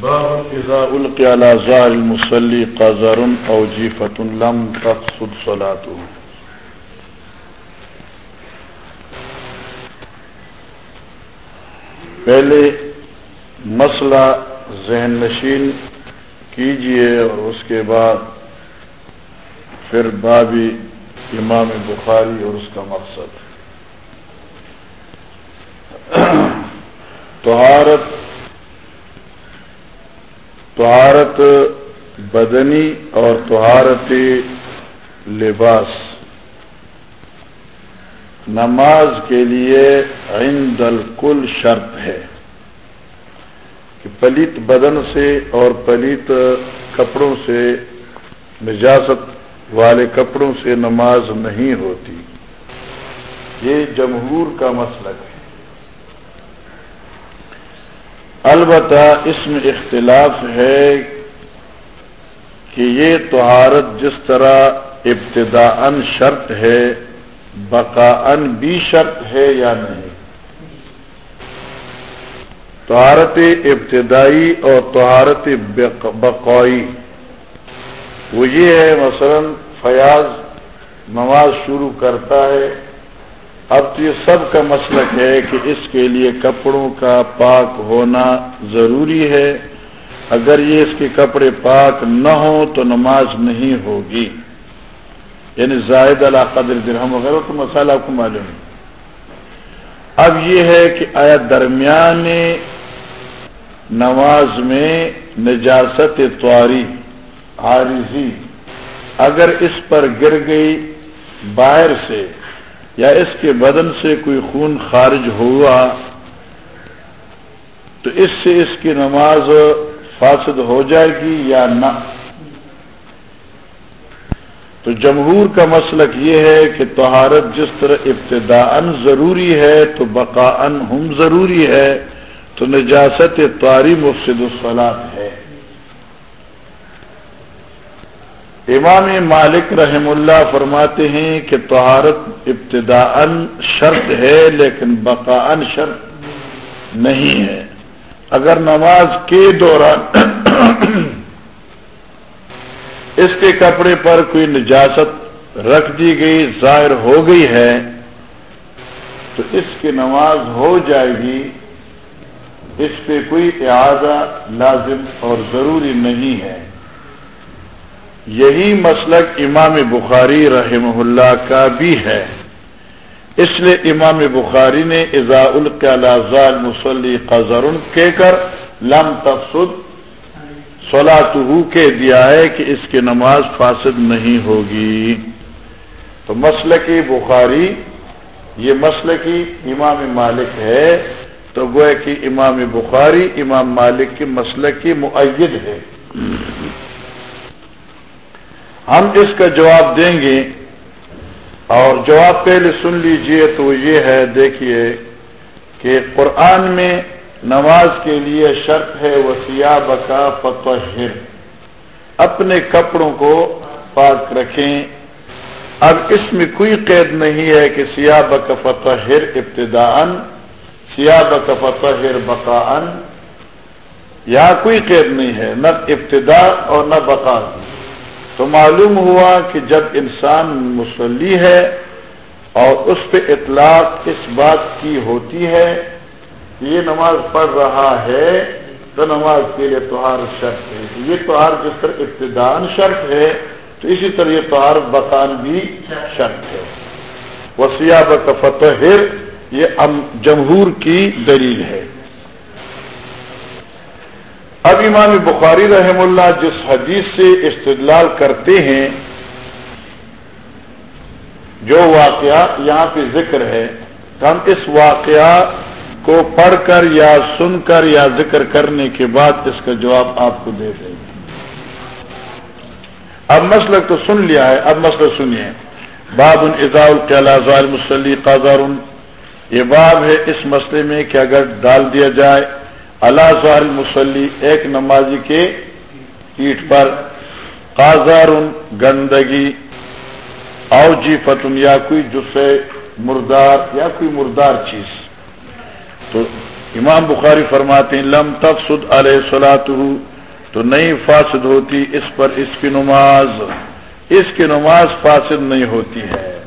باب اذا القي على ظاهر المصلي قذر او جيفه لم تقصد صلاته. پہلے مسئلہ ذہن نشین کیجیے اور اس کے بعد پھر بابی امام بخاری اور اس کا مقصد۔ طہارت طہارت بدنی اور طہارت لباس۔ نماز کے لیے عند الکل شرط ہے کہ پلیت بدن سے اور پلیت کپڑوں سے نجازت والے کپڑوں سے نماز نہیں ہوتی۔ یہ جمہور کا مسلک ہے۔ البتہ اس میں اختلاف ہے کہ یہ طہارت جس طرح ابتدا ان شرط ہے بقا ان بھی شرط ہے یا نہیں؟ طہارت ابتدائی اور طہارت بقائی۔ وہ یہ ہے، مثلا فیاض نماز شروع کرتا ہے اب تو یہ سب کا مسلک ہے کہ اس کے لیے کپڑوں کا پاک ہونا ضروری ہے۔ اگر یہ اس کے کپڑے پاک نہ ہوں تو نماز نہیں ہوگی۔ یعنی زائد اللہ قدر درہم وغیرہ، تو مسئلہ آپ کو معلوم ہے۔ اب یہ ہے کہ آیا درمیان نماز میں نجاست تواری عارضی، اگر اس پر گر گئی باہر سے یا اس کے بدن سے کوئی خون خارج ہوا، تو اس سے اس کی نماز فاسد ہو جائے گی یا نہ؟ تو جمہور کا مسلک یہ ہے کہ طہارت جس طرح ابتدا ضروری ہے، تو بقا ان ہم ضروری ہے، تو نجاست طاری مفصد الصلاط ہے۔ امام مالک رحم اللہ فرماتے ہیں کہ طہارت ابتدا شرط ہے لیکن بقا شرط نہیں ہے۔ اگر نماز کے دوران اس کے کپڑے پر کوئی نجاست رکھ دی گئی، ظاہر ہو گئی ہے، تو اس کی نماز ہو جائے گی۔ اس پہ کوئی اعادہ لازم اور ضروری نہیں ہے۔ یہی مسلک امام بخاری رحمہ اللہ کا بھی ہے۔ اس لیے امام بخاری نے ازا القال مسلی قزر کہہ کر لم تفسد سولہ کے دیا ہے کہ اس کی نماز فاسد نہیں ہوگی۔ تو مسل کی بخاری، یہ مسل کی امام مالک ہے۔ تو گوئے کہ امام بخاری، امام مالک کی مسلک کی معید ہے۔ ہم اس کا جواب دیں گے اور جواب پہلے سن لیجیے تو یہ ہے دیکھیے کہ قرآن میں نماز کے لیے شرط ہے وہ سیاہ بکا فتح اپنے کپڑوں کو پاک رکھیں۔ اب اس میں کوئی قید نہیں ہے کہ سیاہ بک فتح ابتدا سیاہ بک فتح بقا یہاں کوئی قید نہیں ہے، نہ ابتدا اور نہ بقا تو معلوم ہوا کہ جب انسان مسلی ہے اور اس پہ اطلاق اس بات کی ہوتی ہے کہ یہ نماز پڑھ رہا ہے، تو نماز کے لیے توہار شرط ہے۔ یہ توہار جس طرح ابتدان شرط ہے، تو اسی طرح یہ توہار بطان بھی شرط ہے۔ وسیع فتح یہ جمہور کی دلیل ہے۔ اب امام بخاری رحم اللہ جس حدیث سے استدلال کرتے ہیں، جو واقعہ یہاں پہ ذکر ہے ہم اس واقعہ کو پڑھ کر یا سن کر یا ذکر کرنے کے بعد اس کا جواب آپ کو دے دیں گے۔ اب مسئلہ تو سن لیا ہے، اب مسئلہ سنیے۔ باب ان اضاء مسلی یہ باب ہے اس مسئلے میں کہ اگر ڈال دیا جائے اللہ سال مسلی ایک نمازی کے پیٹ پر قازار گندگی او جی فتن یا کوئی جسے مردار، یا کوئی مردار چیز۔ تو امام بخاری فرماتے ہیں، لم تفسد علیہ سلاط تو نہیں فاسد ہوتی اس پر اس کی نماز۔ اس کی نماز فاسد نہیں ہوتی ہے۔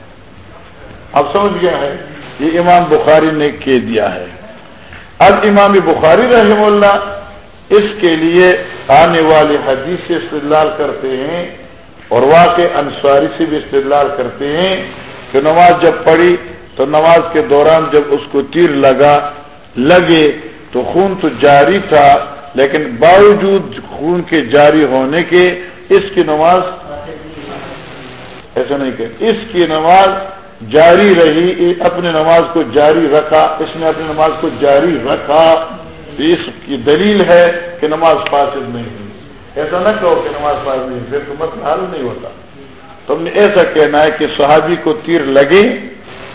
اب سمجھ گیا ہے، یہ امام بخاری نے کہہ دیا ہے۔ اب امام بخاری رحم اللہ اس کے لیے آنے والے حدیث سے استدلال کرتے ہیں اور واقع انصاری سے بھی استدلال کرتے ہیں کہ نماز جب پڑھی تو نماز کے دوران جب اس کو تیر لگا، لگے تو خون تو جاری تھا، لیکن باوجود خون کے جاری ہونے کے اس کی نماز، ایسا نہیں کہ اس کی نماز جاری رہی اپنے نماز کو جاری رکھا، اس نے اپنی نماز کو جاری رکھا۔ اس کی دلیل ہے کہ نماز فاسد نہیں ہوئی۔ ایسا نہ کہو کہ نماز فاسد نہیں پھر تو مت حل نہیں ہوتا۔ تم نے ایسا کہنا ہے کہ صحابی کو تیر لگے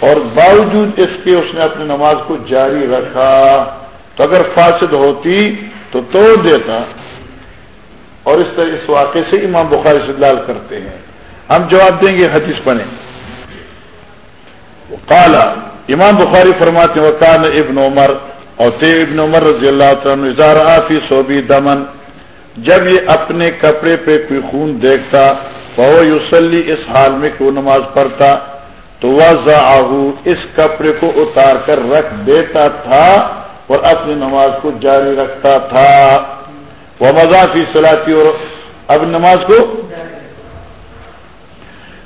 اور باوجود اس کے اس نے اپنی نماز کو جاری رکھا۔ تو اگر فاسد ہوتی تو توڑ دیتا۔ اور اس طرح اس واقعے سے امام بخاری سے لال کرتے ہیں۔ ہم جواب دیں گے، حدیث بنے کالا امام بخاری فرماتے ہیں کان ابن عمر اور تے ابن عمر رضی اللہ اظہار آفی صوبی دمن جب یہ اپنے کپڑے پہ کوئی خون دیکھتا وہ یوسلی اس حال میں کوئی نماز پڑھتا تو وہ اس کپڑے کو اتار کر رکھ دیتا تھا اور اپنی نماز کو جاری رکھتا تھا۔ وہ مذافی سلاتی اور اب نماز کو؟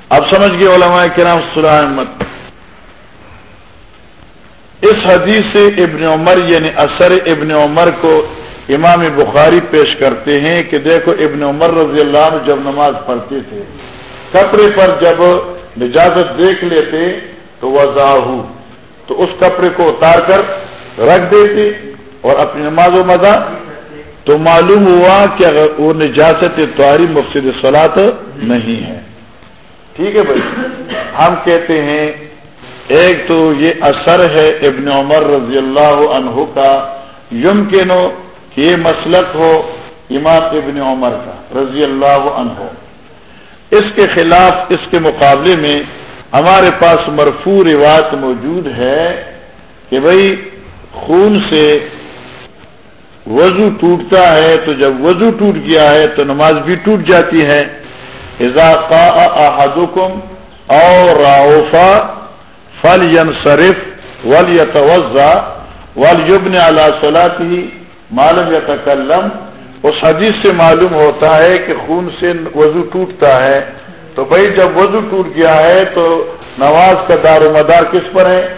اب سمجھ گئے علماء کرام سلامت اس حدیث سے ابن عمر یعنی اثر ابن عمر کو امام بخاری پیش کرتے ہیں کہ دیکھو ابن عمر رضی اللہ عنہ جب نماز پڑھتے تھے کپڑے پر جب نجازت دیکھ لیتے تو وہ تو اس کپڑے کو اتار کر رکھ دیتے اور اپنی نماز و مزہ تو معلوم ہوا کہ اگر وہ نجازت تواری مفصد سلاد نہیں ہے۔ ٹھیک ہے بھائی، ہم کہتے ہیں ایک تو یہ اثر ہے ابن عمر رضی اللہ عنہ کا یم کے نو کہ یہ مسلک ہو امام ابن عمر کا، رضی اللہ عنہ۔ اس کے خلاف، اس کے مقابلے میں ہمارے پاس مرفوع روایت موجود ہے کہ بھائی خون سے وضو ٹوٹتا ہے تو جب وضو ٹوٹ گیا ہے تو نماز بھی ٹوٹ جاتی ہے۔ اضافہ احدکم اور راؤفا فل ین شریف ول یتوزا ول یبن علا صلاحی معلوم یا اس حدیث سے معلوم ہوتا ہے کہ خون سے وضو ٹوٹتا ہے۔ تو بھائی جب وضو ٹوٹ گیا ہے تو نماز کا دار و مدار کس پر ہے؟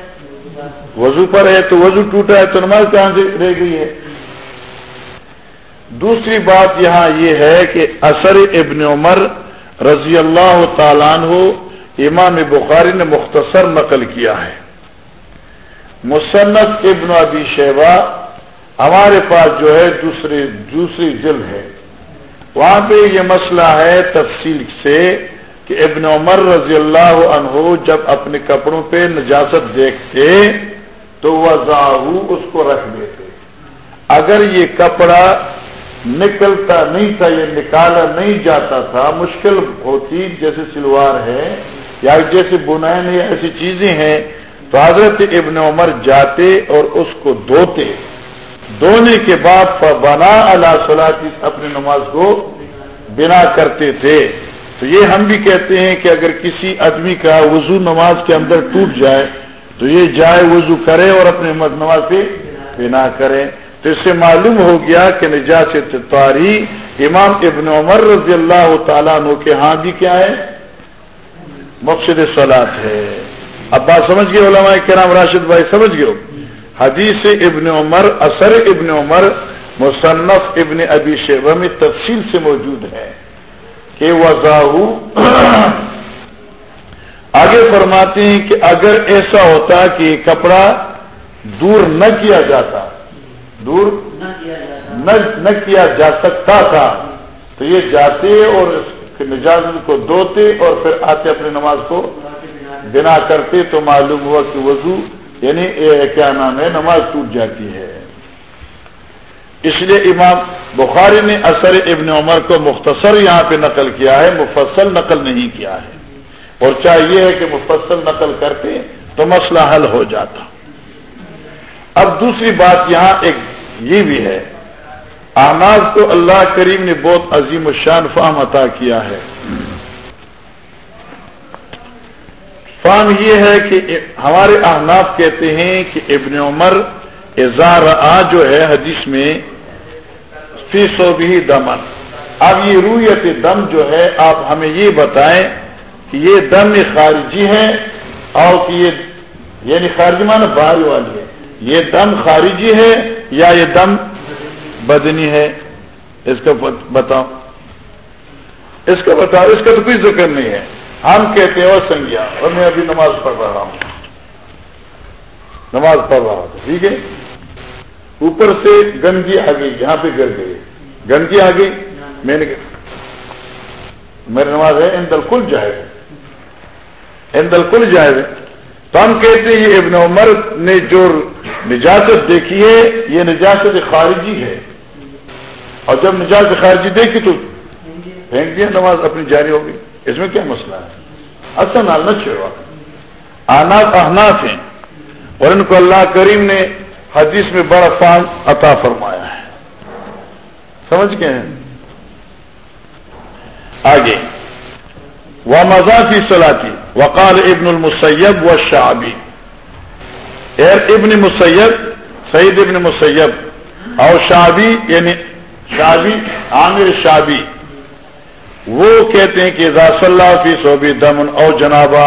وضو پر ہے۔ تو وضو ٹوٹا ہے تو نماز کہاں سے رہ گئی ہے؟ دوسری بات یہاں یہ ہے کہ اثر ابن عمر رضی اللہ تعالیٰ ہو امام بخاری نے مختصر نقل کیا ہے۔ مصنف ابن ابی شیبہ ہمارے پاس جو ہے دوسری دوسری جلد ہے۔ وہاں پہ یہ مسئلہ ہے تفصیل سے کہ ابن عمر رضی اللہ عنہ جب اپنے کپڑوں پہ نجازت دیکھتے تو وہ اس کو رکھ دیتے۔ اگر یہ کپڑا نکلتا نہیں تھا، یہ نکالا نہیں جاتا تھا، مشکل ہوتی جیسے سلوار ہے۔ یا جیسے بنائن ایسی چیزیں ہیں، تو حضرت ابن عمر جاتے اور اس کو دھوتے۔ دھونے کے بعد بنا اللہ صلاح اپنی نماز کو بنا کرتے تھے۔ تو یہ ہم بھی کہتے ہیں کہ اگر کسی آدمی کا وضو نماز کے اندر ٹوٹ جائے، تو یہ جائے وضو کرے اور اپنے نماز پہ بنا کرے۔ تو اس سے معلوم ہو گیا کہ نجات تاری امام ابن عمر رضی اللہ تعالیٰ عنہ کے ہاں بھی کیا ہے؟ مقصد سولاد ہے۔ اب بات سمجھ گئے علماء کرام راشد بھائی سمجھ گئے حدیث ابن عمر اثر ابن عمر مصنف ابن ابی شیبہ میں تفصیل سے موجود ہے کہ وضاح آگے فرماتے ہیں کہ اگر ایسا ہوتا کہ کپڑا دور نہ کیا جاتا دور نہ کیا جا سکتا تھا تو یہ جاتے اور نجاز کو دھوتے اور پھر آتے اپنی نماز کو بنا کرتے تو معلوم ہوا کہ وضو یعنی کیا نام ہے، نماز ٹوٹ جاتی ہے۔ اس لیے امام بخاری نے اثر ابن عمر کو مختصر یہاں پہ نقل کیا ہے، مفصل نقل نہیں کیا ہے۔ اور چاہے یہ ہے کہ مفصل نقل کرتے تو مسئلہ حل ہو جاتا۔ اب دوسری بات یہاں ایک یہ بھی ہے۔ احناف کو اللہ کریم نے بہت عظیم الشان فام عطا کیا ہے۔ فام یہ ہے کہ ہمارے احناف کہتے ہیں کہ ابن عمر اظہار آ جو ہے حدیث میں فی سو بھی دمن۔ اب یہ رویت دم جو ہے، آپ ہمیں یہ بتائیں کہ یہ دم خارجی ہے اور کہ یہ یعنی خارجی مانا باہر والی ہے۔ یہ دم خارجی ہے یا یہ دم بدنی ہے، اس کا بتاؤ۔ اس کا بتاؤ، اس کا تو کوئی ذکر نہیں ہے۔ ہم کہتے ہیں، اور سنگیا، اور میں ابھی نماز پڑھ رہا ہوں۔ نماز پڑھ رہا ہوں، ٹھیک ہے؟ اوپر سے گندگی آ گئی، یہاں پہ گر گئی۔ گندگی آ گئی؟ میں نے میری نماز ہے ان دل کل جائز ان کل جائز تو ہم کہتے ہیں، یہ ابن عمر نے جو نجاست دیکھی ہے، یہ نجاست خارجی ہے۔ اور جب نجاست خارجی دیکھی تو پھینک دیا، نماز اپنی جاری ہوگی اس میں کیا مسئلہ ہے؟ اصل نال نہ چھوڑا آناف احناف ہیں۔ اور ان کو اللہ کریم نے حدیث میں بڑا فان عطا فرمایا ہے۔ سمجھ گئے ہیں؟ آگے۔ وہ مذافی صلاحی وقال ابن المسیب و شعبی ایر ابن مسیب، سعید ابن مسیب، اور شعبی یعنی شعبی، عامر شعبی۔ وہ کہتے ہیں کہ صلی اللہ فی صوبی دمن او جنابا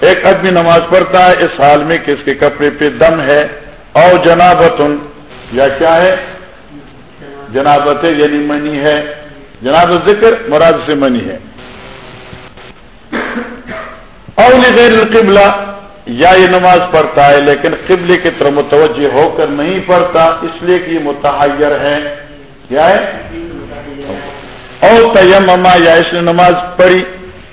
ایک آدمی نماز پڑھتا ہے، اس حال میں کہ اس کے کپڑے پہ دم ہے، او جنابتن، یا کیا ہے؟ جنابت یعنی منی ہے۔ جناب ذکر مراد سے منی ہے۔ غیر القبلہ یا یہ نماز پڑھتا ہے لیکن قبلے کی طرف متوجہ ہو کر نہیں پڑھتا، اس لیے کہ یہ متحیر ہے۔ کیا ہے؟ اور تیمما، یا اس نے نماز پڑھی۔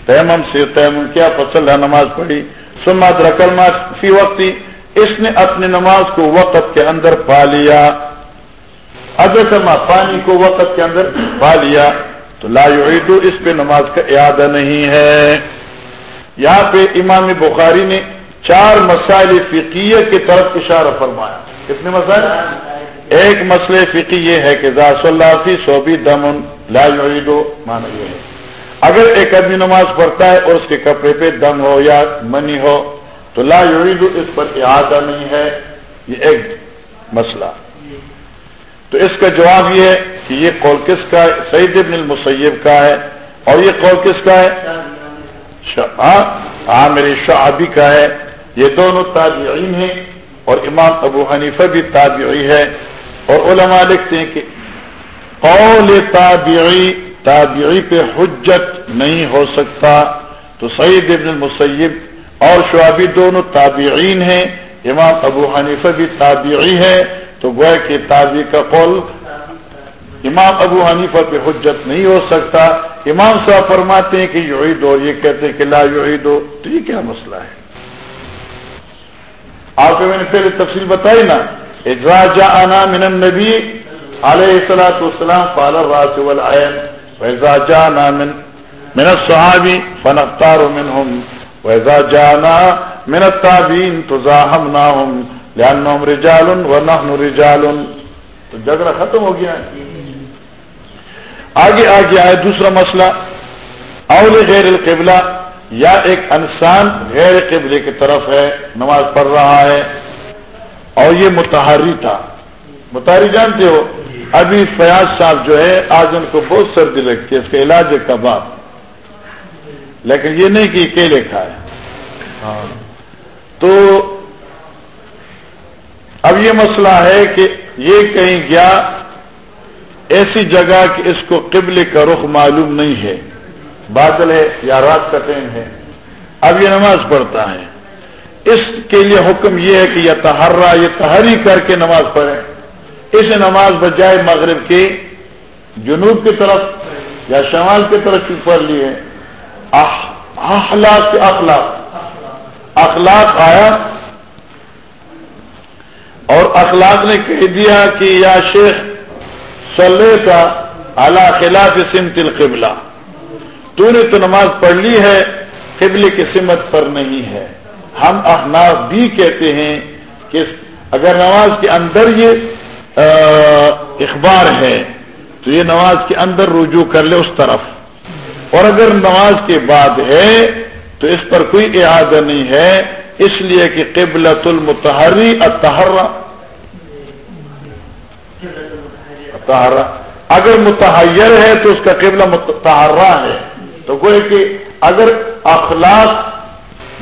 تیمم سے تیمم، کیا پسند ہے نماز پڑھی۔ سمات رقل فی وقتی اس نے اپنی نماز کو وقت کے اندر پا لیا۔ اگر پانی کو وقت کے اندر پا لیا۔ تو لا یعیدو، اس پہ نماز کا اعادہ نہیں ہے۔ یہاں پہ امام بخاری نے چار مسائل فقیہ کی طرف اشارہ فرمایا۔ کتنے مسائل؟ ایک مسئلہ فقی یہ ہے کہ ذا اللہ فی صوبی دمن لا یعیدو مانا یہ ہے۔ اگر ایک آدمی نماز پڑھتا ہے اور اس کے کپڑے پہ دم ہو یا منی ہو، تو لا یعیدو اس پر اعادہ نہیں ہے۔ یہ ایک مسئلہ۔ تو اس کا جواب یہ ہے کہ یہ قول کس کا ہے؟ سعید ابن المسیب کا ہے۔ اور یہ قول کس کا ہے؟ ہاں میری شعبی کا ہے۔ یہ دونوں تابعین ہیں اور امام ابو حنیفہ بھی تابعی ہے اور علماء لکھتے ہیں کہ قول تابعی تابعی پہ حجت نہیں ہو سکتا۔ تو سعید ابن المسیب اور شعبی دونوں تابعین ہیں، امام ابو حنیفہ بھی تابعی ہے۔ تو گویا کہ تازی کا قول امام ابو حنیفہ پہ حجت نہیں ہو سکتا۔ امام صاحب فرماتے ہیں کہ یعید ہو یہ کہتے ہیں کہ لا یعید ہو تو یہ کیا مسئلہ ہے؟ آپ کو میں نے پہلے تفصیل بتائی نا اجرا جا آنا من النبی علیہ السلاۃ والسلام فال راس والعین ویزا جانا من من الصحابی فنختار منهم ویزا جانا من التابعین تزاحمناهم لأنهم رجال ونحن رجال۔ تو جھگڑا ختم ہو گیا۔ ہے آگے آگے آئے دوسرا مسئلہ، اول غیر القبلہ۔ یا ایک انسان غیر قبلے کی طرف ہے، نماز پڑھ رہا ہے، اور یہ متحری تھا۔ متحری جانتے ہو؟ ابھی فیاض صاحب جو ہے، آج ان کو بہت سردی لگتی ہے، اس کا علاج ہے کباب۔ لیکن یہ نہیں کہ اکیلے کھائے۔ تو اب یہ مسئلہ ہے کہ یہ کہیں گیا، ایسی جگہ کہ اس کو قبل کا رخ معلوم نہیں ہے۔ بادل ہے یا رات کا ٹائم ہے۔ اب یہ نماز پڑھتا ہے۔ اس کے لیے حکم یہ ہے کہ یہ تہرا یہ تہری کر کے نماز پڑھے اس نماز بجائے مغرب کی جنوب کی طرف یا شمال کی طرف کی پڑھ لی ہے اخلاق اخلاق۔ اخلاق آیا۔ اور اخلاق نے کہہ دیا کہ یا شیخ، صلی کا اعلی خلاف سمت القبلہ۔ تو نے تو نماز پڑھ لی ہے قبل کی سمت پر نہیں ہے۔ ہم احناف بھی کہتے ہیں کہ اگر نماز کے اندر یہ اخبار ہے، تو یہ نماز کے اندر رجوع کر لے اس طرف۔ اور اگر نماز کے بعد ہے، تو اس پر کوئی اعادہ نہیں ہے۔ اس لیے کہ قبلت المتحری اتحرا اگر متحیر ہے، تو اس کا قبلہ متحرہ ہے۔ تو کوئی کہ اگر اخلاق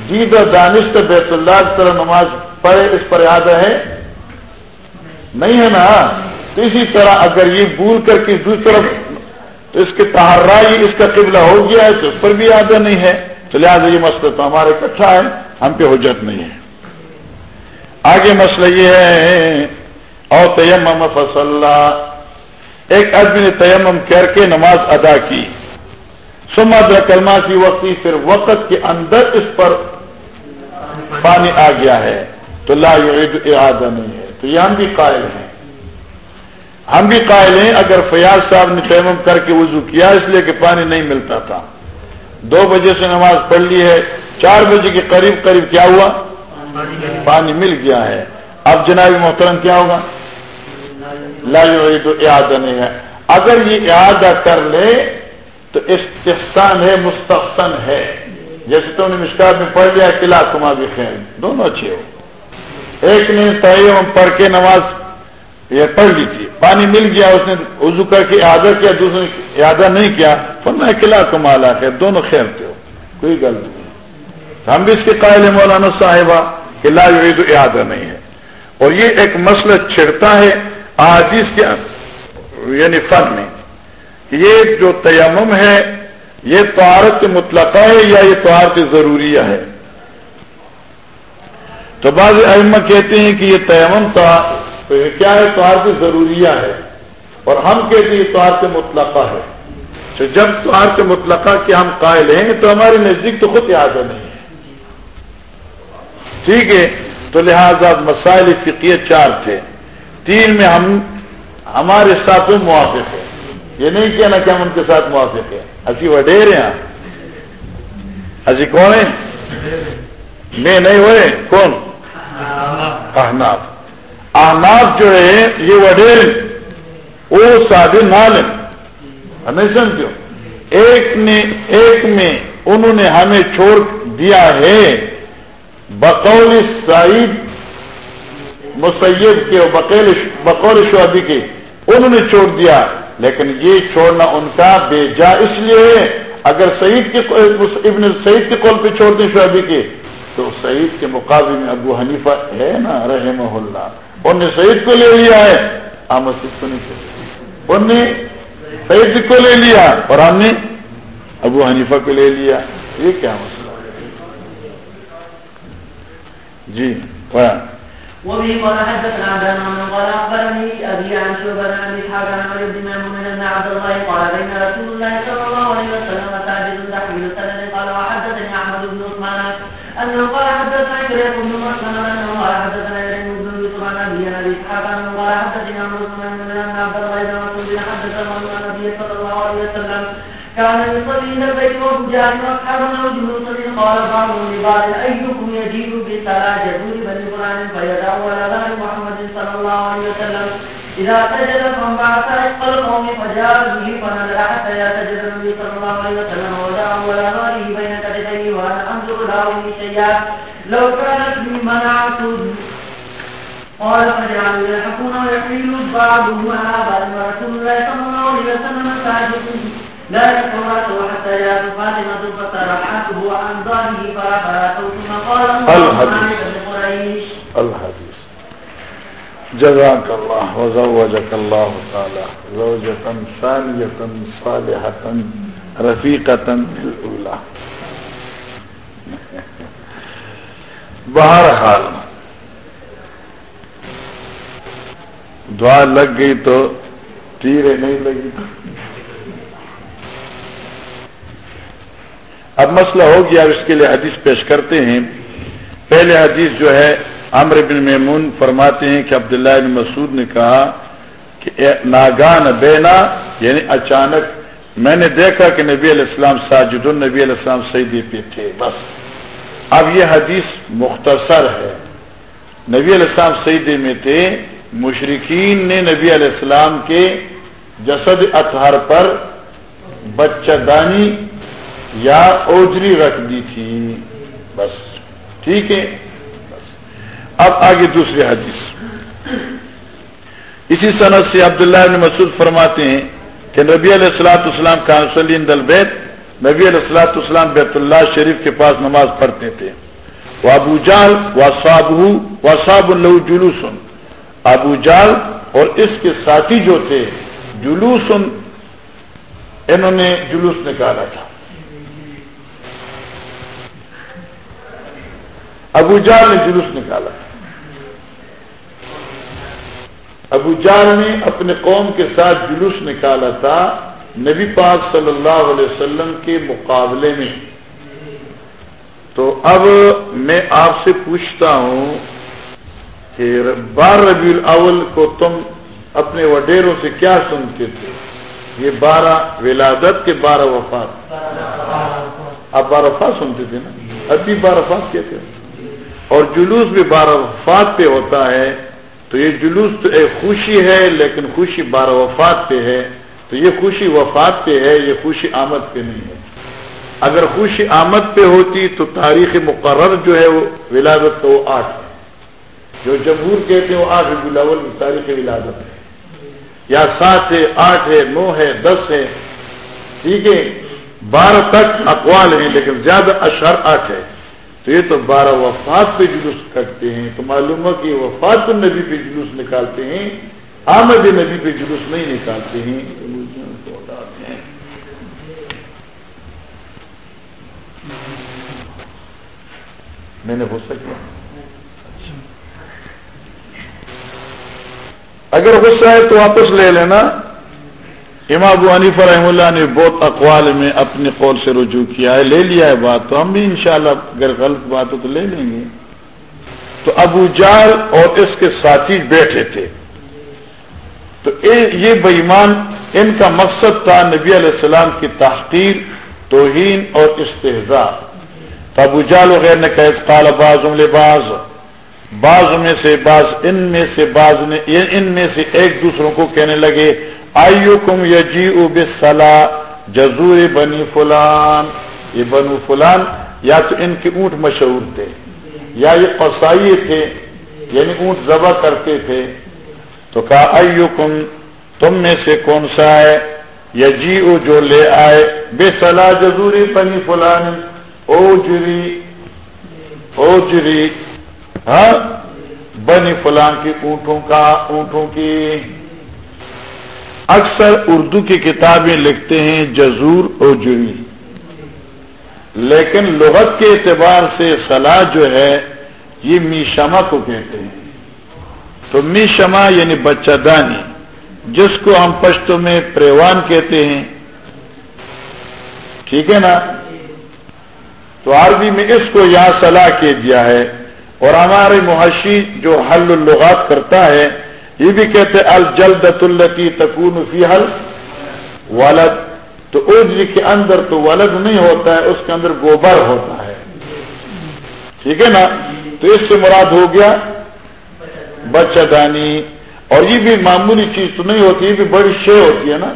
جید و دانش بیت اللہ کی طرح نماز پڑھے، اس پر یاد ہے نہیں ہے نا؟ تو اسی طرح اگر یہ بھول کر کے دوسری طرف تو اس کے تہرا اس کا قبلہ ہو گیا ہے، تو اس پر بھی یادہ نہیں ہے۔ تو لہٰذا یہ مسئلہ تو ہمارے اکٹھا ہے، ہم پہ حجت نہیں ہے۔ آگے مسئلہ یہ ہے، اور تیم فصل ایک آدمی نے تیمم کر کے نماز ادا کی۔ سمد کلمہ کی وقتی پھر وقت کے اندر اس پر پانی آ گیا ہے، تو لا ارادہ نہیں ہے۔ تو یہ ہم بھی قائل ہیں۔ ہم بھی قائل ہیں، اگر فیاض صاحب نے تیمم کر کے وضو کیا، اس لیے کہ پانی نہیں ملتا تھا۔ دو بجے سے نماز پڑھ لی ہے، چار بجے کے قریب قریب کیا ہوا؟ پانی مل گیا ہے۔ اب جناب محترم کیا ہوگا؟ لا تو اعادہ نہیں ہے۔ اگر یہ اعادہ کر لے تو استحسان ہے، مستحسن ہے۔ جیسے تم نے مشکل میں پڑھ لیا، قلعہ کما بھی خیر دونوں اچھے ہو۔ ایک نے تعیم پڑھ کے نماز یہ پڑھ لی تھی۔ پانی مل گیا، اس نے وضو کر کے اعادہ کیا دوسرے نے اعادہ نہیں کیا۔ فرمایا قلعہ کما لا کے دونوں خیر تھے کوئی غلط نہیں۔ ہم بھی اس کے قائل مولانا صاحبہ قلعہ جو تو اعادہ نہیں ہے۔ اور یہ ایک مسئلہ چھڑتا ہے آجیز کے یعنی فن میں۔ یہ جو تیمم ہے، یہ توارت مطلقہ ہے یا یہ توارت ضروریہ ہے؟ تو بعض احمد کہتے ہیں کہ یہ تیمم تھا، تو یہ کیا ہے؟ توارت ضروریہ ہے۔ اور ہم کہتے ہیں یہ توارت مطلقہ ہے۔ تو جب توارت مطلقہ کے ہم قائل ہیں، تو ہمارے نزدیک تو خود یاد نہیں ہے۔ ٹھیک ہے؟ تو لہذا مسائل فقیہ چار تھے۔ تین میں ہم، ہمارے ساتھ موافق ہیں۔ یہ نہیں کہنا کہ ہم ان کے ساتھ موافق ہیں۔ اسی وڈیر ہیں۔ اسی کون ہیں؟ میں نہیں ہوئے کون؟ احناف۔ احناف جو ہے یہ وڈیر وہ سادے نال ہیں۔ نہیں سمجھو۔ ایک نے، ایک میں انہوں نے ہمیں چھوڑ دیا ہے۔ بقول سعید مسید کے بقول شعبی کے، انہوں نے چھوڑ دیا۔ لیکن یہ چھوڑنا ان کا بے جا اس لیے اگر سعید کے ابن سعید کے کول پہ چھوڑ دیں شعبی کے، تو سعید کے مقابلے میں ابو حنیفہ ہے نا رحم اللہ۔ ان نے سعید کو لے لیا ہے۔ ہاں، کو نہیں ان نے سعید کو لے لیا اور ہم نے ابو حنیفہ کو لے لیا۔ یہ کیا مسئلہ جی وبه قال حدثنا عبدان قال اخبرني ابي عن شعبه عن اسحاق عن عمرو بن ميمون ان عبد الله قال بين رسول الله صلى الله عليه وسلم ساجد تحويل السند. قال وحدثني احمد بن عثمان انه قال حدثنا شريك بن مسلم انه قال حدثنا يريم بن يوسف عن ابي عن اسحاق انه قال حدثني عمرو بن ميمون ان عبد الله بن مسعود حدثه عن النبي صلى الله عليه وسلم كان يصلي الى البيت وهو جاهل واصحابنا وجلوس قال بعضهم لبعض ايكم يجيب بصلاه جدول بني فلان فيدعو على ظهر محمد صلى الله عليه وسلم. اذا سجد فانبعث رزق القوم فجاء به فنزل حتى يسجد النبي صلى الله عليه وسلم ودعوا على ظهره بين كتفيه وانا انظر له من شيئا. لو كانت من منعت قال فجعلوا يلحقون ويحملوا بعضهم على بعض ورسول الله صلى الله عليه وسلم ساجد لا يتواتوا حتى جاءت فاطمة فترحته عن ظهره فرفعته ثم قال الحديث. الحديث. جزاك الله وزوجك الله تعالى. زوجة ثانية صالحة رفيقة الأولى بہرحال دعا لگ گئی تو تیرے نہیں لگی۔ اب مسئلہ ہو گیا، اس کے لیے حدیث پیش کرتے ہیں۔ پہلے حدیث جو ہے عمر بن میمون فرماتے ہیں کہ عبداللہ بن مسعود نے کہا کہ ناگان بینا یعنی اچانک میں نے دیکھا کہ نبی علیہ السلام ساجد النبی علیہ السلام سعیدی پہ تھے، بس۔ اب یہ حدیث مختصر ہے۔ نبی علیہ السلام سعیدے میں تھے مشرقین نے نبی علیہ السلام کے جسد اطہر پر بچہ دانی یا اوجری رکھ دی تھی، بس، ٹھیک ہے؟ بس۔ اب آگے دوسری حدیث۔ اسی صنعت سے عبداللہ بن مسعود فرماتے ہیں کہ نبی علیہ السلاۃ اسلام کا سلیم دل بیت نبی علیہ السلاۃ اسلام بیت اللہ شریف کے پاس نماز پڑھتے تھے۔ وہ ابو جال و صاب و صاب اللہ ابو جال اور اس کے ساتھی جو تھے جلوس انہوں نے جلوس نکالا تھا۔ ابو جال نے جلوس نکالا۔ ابو جال نے اپنے قوم کے ساتھ جلوس نکالا تھا نبی پاک صلی اللہ علیہ وسلم کے مقابلے میں۔ تو اب میں آپ سے پوچھتا ہوں کہ بار ربیع الاول کو تم اپنے وڈیروں سے کیا سنتے تھے؟ یہ بارہ ولادت کے بارہ وفات۔ آپ بارہ وفات سنتے تھے نا؟ ابھی بارہ وفات کہتے اور جلوس بھی بارہ وفات پہ ہوتا ہے، تو یہ جلوس تو ایک خوشی ہے، لیکن خوشی بارہ وفات پہ ہے۔ تو یہ خوشی وفات پہ ہے، یہ خوشی آمد پہ نہیں ہے۔ اگر خوشی آمد پہ ہوتی تو تاریخ مقرر جو ہے وہ ولادت کا وہ آٹھ ہے۔ جو جمہور کہتے ہیں وہ آٹھ بلاول تاریخ ولادت ہے۔ یا سات ہے، آٹھ ہے، نو ہے، دس ہے۔ ٹھیک ہے، بارہ تک اقوال ہیں، لیکن زیادہ اشہر آٹھ ہے۔ تو یہ تو بارہ وفات پہ جلوس کرتے ہیں، تو معلوم ہو کہ وفات نبی پہ جلوس نکالتے ہیں، آمد نبی پہ جلوس نہیں نکالتے ہیں۔ میں نے غصہ کیا۔ اچھا۔ اگر غصہ ہے تو واپس لے لینا۔ امام ابو حنیفہ رحم اللہ نے بہت اقوال میں اپنے قول سے رجوع کیا ہے، لے لیا ہے بات تو ہم بھی انشاءاللہ اگر غلط بات ہو تو لے لیں گے۔ تو ابو جال اور اس کے ساتھی بیٹھے تھے۔ تو یہ بےمان ان کا مقصد تھا نبی علیہ السلام کی تحقیر، توہین اور استحضاء۔ تو ابو جال وغیرہ نے کہ کال باز باز بعض میں سے بعض، ان میں سے بعض نے، ان میں سے ایک دوسروں کو کہنے لگے آئیو کم یجی بسلا جزور بنی فلان، یہ بنو فلان، یا تو ان کے اونٹ مشہور تھے، یا یہ قصائی تھے یعنی اونٹ ذبح کرتے تھے۔ تو کہا ایو کم تم میں سے کون سا ہے؟ یجی جو لے آئے بے صلاح جزوری بنی فلان۔ او جری او جری ہاں بنی فلان کی اونٹوں کا، اونٹوں کی۔ اکثر اردو کی کتابیں لکھتے ہیں جزور اور جوئی۔ لیکن لغت کے اعتبار سے صلاح جو ہے، یہ میشما کو کہتے ہیں۔ تو میشما یعنی بچہ دانی، جس کو ہم پشتوں میں پریوان کہتے ہیں۔ ٹھیک ہے نا؟ تو عربی میں اس کو یہاں صلاح کہہ دیا ہے۔ اور ہمارے محشی جو حل اللغات کرتا ہے یہ بھی کہتے الجلدت التی تکون فی حل ولد تو اجر جی کے اندر تو ولد نہیں ہوتا ہے، اس کے اندر گوبر ہوتا ہے۔ ٹھیک ہے نا؟ تو اس سے مراد ہو گیا بچہ دانی اور یہ بھی معمولی چیز تو نہیں ہوتی، یہ بھی بڑی شے ہوتی ہے نا۔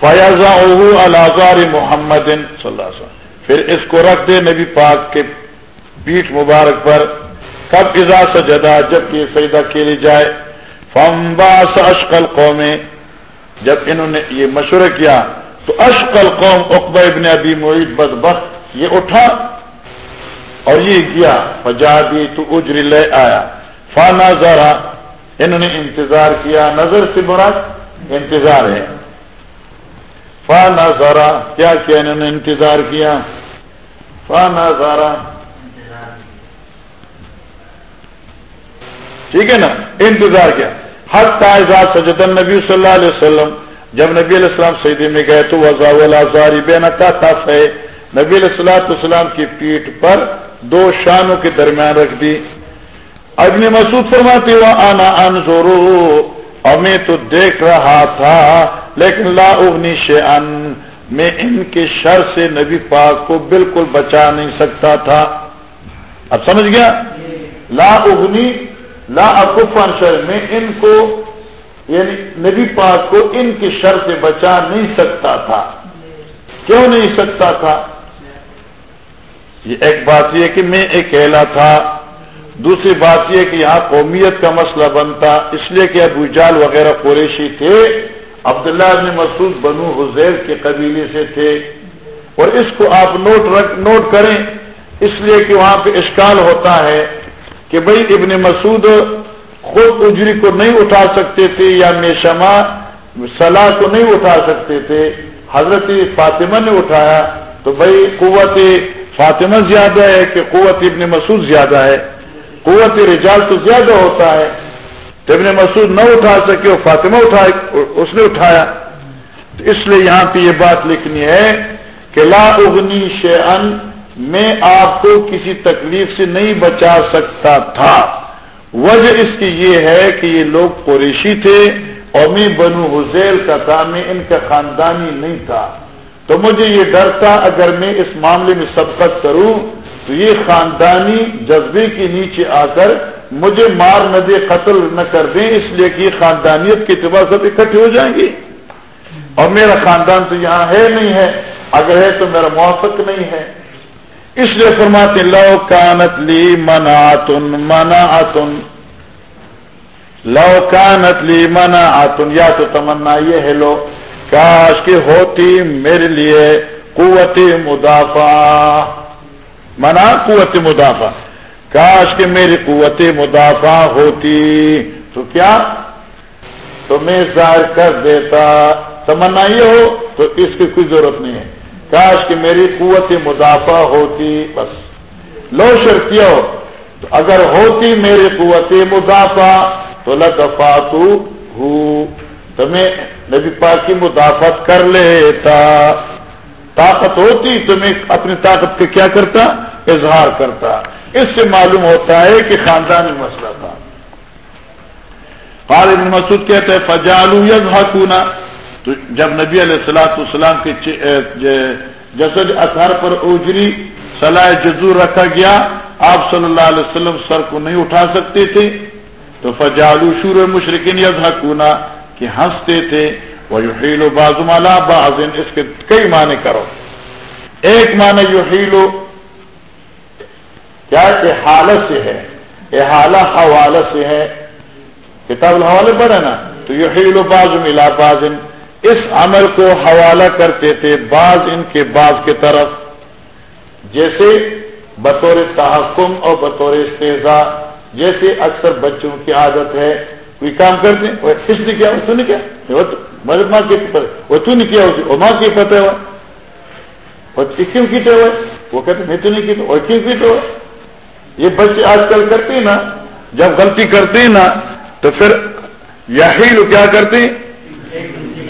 فیاضا الازار محمد صلی اللہ علیہ وسلم۔ پھر اس کو رکھ دے نبی پاک کے پیٹھ مبارک پر۔ کب ازا سجدا جبکہ سجدہ کے لیے جائے فمبا اشکل قومیں جب انہوں نے یہ مشورہ کیا، تو اشکل قوم اقبا ابن ابی معید بد یہ اٹھا اور یہ گیا فجادی تو اجر لے آیا۔ فانا ذرا، انہوں نے انتظار کیا، نظر سے مراد انتظار ہے۔ فانا ذرا، کیا کیا انہوں نے انتظار کیا؟ فانا ذرا ٹھیک ہے نا؟ انتظار کیا۔ ہر تاجاد سجدن نبی صلی اللہ علیہ وسلم، جب نبی علیہ السلام سعیدی میں گئے تو وضاء بے نقا تھا نبی علیہ السلام السلام کی پیٹ پر دو شانوں کے درمیان رکھ دی۔ ابن مسعود فرماتی ہوا آنا ان زورو میں تو دیکھ رہا تھا، لیکن لا اغنی ان میں ان کے شر سے نبی پاک کو بالکل بچا نہیں سکتا تھا۔ اب سمجھ گیا؟ لا اگنی لا اکفن شر میں ان کو یعنی نبی پاک کو ان کی شر سے بچا نہیں سکتا تھا۔ کیوں نہیں سکتا تھا؟ یہ ایک بات یہ کہ میں ایک اہلا تھا۔ دوسری بات یہ کہ یہاں قومیت کا مسئلہ بنتا۔ اس لیے کہ ابو جال وغیرہ قریشی تھے۔ عبداللہ بن مسعود بنو حزیر کے قبیلے سے تھے۔ اور اس کو آپ نوٹ رکھ نوٹ کریں۔ اس لیے کہ وہاں پہ اشکال ہوتا ہے۔ کہ بھائی ابن مسعود خود اجری کو نہیں اٹھا سکتے تھے یا میشما صلاح کو نہیں اٹھا سکتے تھے، حضرت فاطمہ نے اٹھایا، تو بھائی قوت فاطمہ زیادہ ہے کہ قوت ابن مسعود زیادہ ہے؟ قوت رجال تو زیادہ ہوتا ہے۔ تو ابن مسعود نہ اٹھا سکے وہ فاطمہ اٹھا، اس نے اٹھایا۔ تو اس لیے یہاں پہ یہ بات لکھنی ہے کہ لا اغنی شیئن میں آپ کو کسی تکلیف سے نہیں بچا سکتا تھا۔ وجہ اس کی یہ ہے کہ یہ لوگ قریشی تھے اور میں بنو حزیل کا تھا، میں ان کا خاندانی نہیں تھا۔ تو مجھے یہ ڈر تھا، اگر میں اس معاملے میں سبقت کروں تو یہ خاندانی جذبے کے نیچے آ کر مجھے مار نہ دے قتل نہ کر دیں، اس لیے کہ یہ خاندانیت کے اعتبار سب اکٹھے ہو جائیں گے۔ اور میرا خاندان تو یہاں ہے نہیں ہے، اگر ہے تو میرا موافق نہیں ہے۔ اس لیے فرماتے لو کانت لی منا آتن منا آتن لو کانت لی منا آتن یا تو تمنا یہ ہے، لو، کاش کی ہوتی میرے لیے قوت مدافع منا قوت مدافع کاش کہ میری قوت مدافع ہوتی۔ تو کیا؟ تو میں ظاہر کر دیتا۔ تمنا یہ ہو، تو اس کی کوئی ضرورت نہیں ہے۔ کاش کہ میری قوت مدافع ہوتی، بس۔ لو شرطیہ ہو تو اگر ہوتی میری قوت مدافع تو لطفا تو میں نبی پاک کی مدافعت کر لیتا۔ طاقت ہوتی تو میں اپنی طاقت کے کیا کرتا؟ اظہار کرتا۔ اس سے معلوم ہوتا ہے کہ خاندانی مسئلہ تھا۔ خالد مسعود کہتے ہیں فجالو یزحکونا تو جب نبی علیہ السلاۃ السلام کے جسد اثر پر اوجری صلاح جزور رکھا گیا، آپ صلی اللہ علیہ وسلم سر کو نہیں اٹھا سکتے تھے، تو فجالو شور مشرقین یزحکونا کہ ہنستے تھے وہ یو بازمالا بازن اس کے کئی معنی کرو۔ ایک معنی یو ہیلو کیا احالت سے ہے؟ احالہ حوالہ سے ہے۔ کتاب الحوالے پڑھے نا؟ تو یہ ہیل و باز ملا باز اس عمل کو حوالہ کرتے تھے بعض ان کے بعض کی طرف۔ جیسے بطور تحکم اور بطور استضاء جیسے اکثر بچوں کی عادت ہے۔ کوئی کام کرتے ہیں کس نے کیا اس نے کیا۔ مدد ماں کے وہ تو نہیں کیا، وہ ماں کی پتہ ہوا کیوں کیتے ہوئے؟ وہ کہتے میں تو نہیں کی وہ کیوں کیتے ہوئے؟ یہ بچے آج کل کرتے ہیں نا، جب غلطی کرتے ہیں نا، تو پھر یہی لوگ کیا کرتے ہیں؟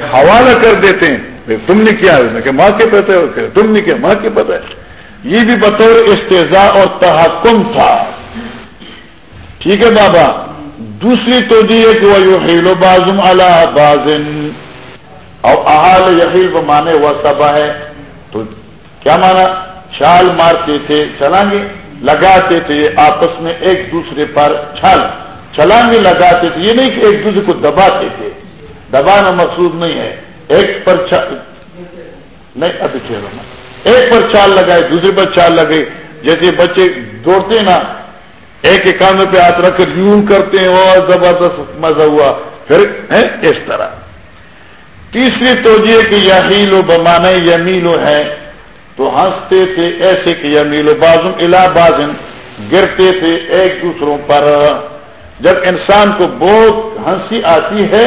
حوالہ کر دیتے ہیں. تم نے کیا؟ کہ ماں کے پتہ ہے تم نے کیا؟ ماں کے پتہ ہے یہ بھی بطور استضاء اور تحکم تھا۔ ٹھیک ہے بابا؟ دوسری تو جی ایک وہ بازم اللہ بازن اور احال یحیل وہ مانے وہ سبا ہے۔ تو کیا مانا؟ چھال مارتے تھے چلائیں گے لگاتے تھے آپس میں ایک دوسرے پر چھل چھلانگے لگاتے تھے، یہ نہیں کہ ایک دوسرے کو دباتے تھے۔ دبانا مقصود نہیں ہے۔ ایک پر نہیں ابھی ٹھہرو ایک پر چال لگائے، دوسرے پر چال لگے۔ جیسے بچے دوڑتے نا، ایک ایک پہ ہاتھ رکھ کر یوں کرتے ہیں، اور زبردست مزہ ہوا۔ پھر اس طرح۔ تیسری توجہ کہ یہیلو بمانے یمیلو ہے تو ہنستے تھے ایسے کہ یمیل بازم الا بازن گرتے تھے ایک دوسروں پر۔ جب انسان کو بہت ہنسی آتی ہے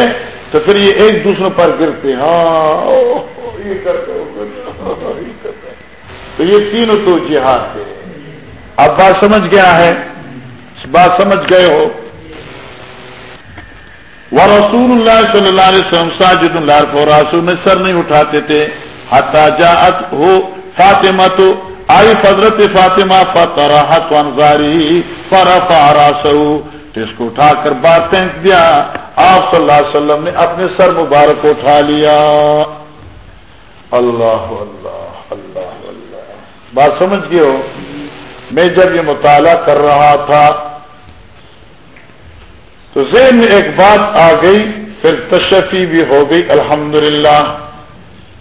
تو پھر یہ ایک دوسروں پر گرتے ہاں یہ کرتے تو یہ تینوں تو جہاد تھے اب بات سمجھ گیا ہے؟ بات سمجھ گئے ہو؟ وہ رسول اللہ صلی اللہ علیہ وسلم ساجد اللہ رسول میں سر نہیں اٹھاتے تھے۔ حتا جاءت ہو فاطمہ تو، آئی فضرت فاطمہ فتح انزاری فرا فارا سو اس کو اٹھا کر بات پھینک دیا۔ آپ صلی اللہ علیہ وسلم نے اپنے سر مبارک کو اٹھا لیا۔ اللہ اللہ اللہ اللہ۔ بات سمجھ گئے ہو؟ میں جب یہ مطالعہ کر رہا تھا، تو ذہن میں ایک بات آ گئی، پھر تشفی بھی ہو گئی۔ الحمدللہ،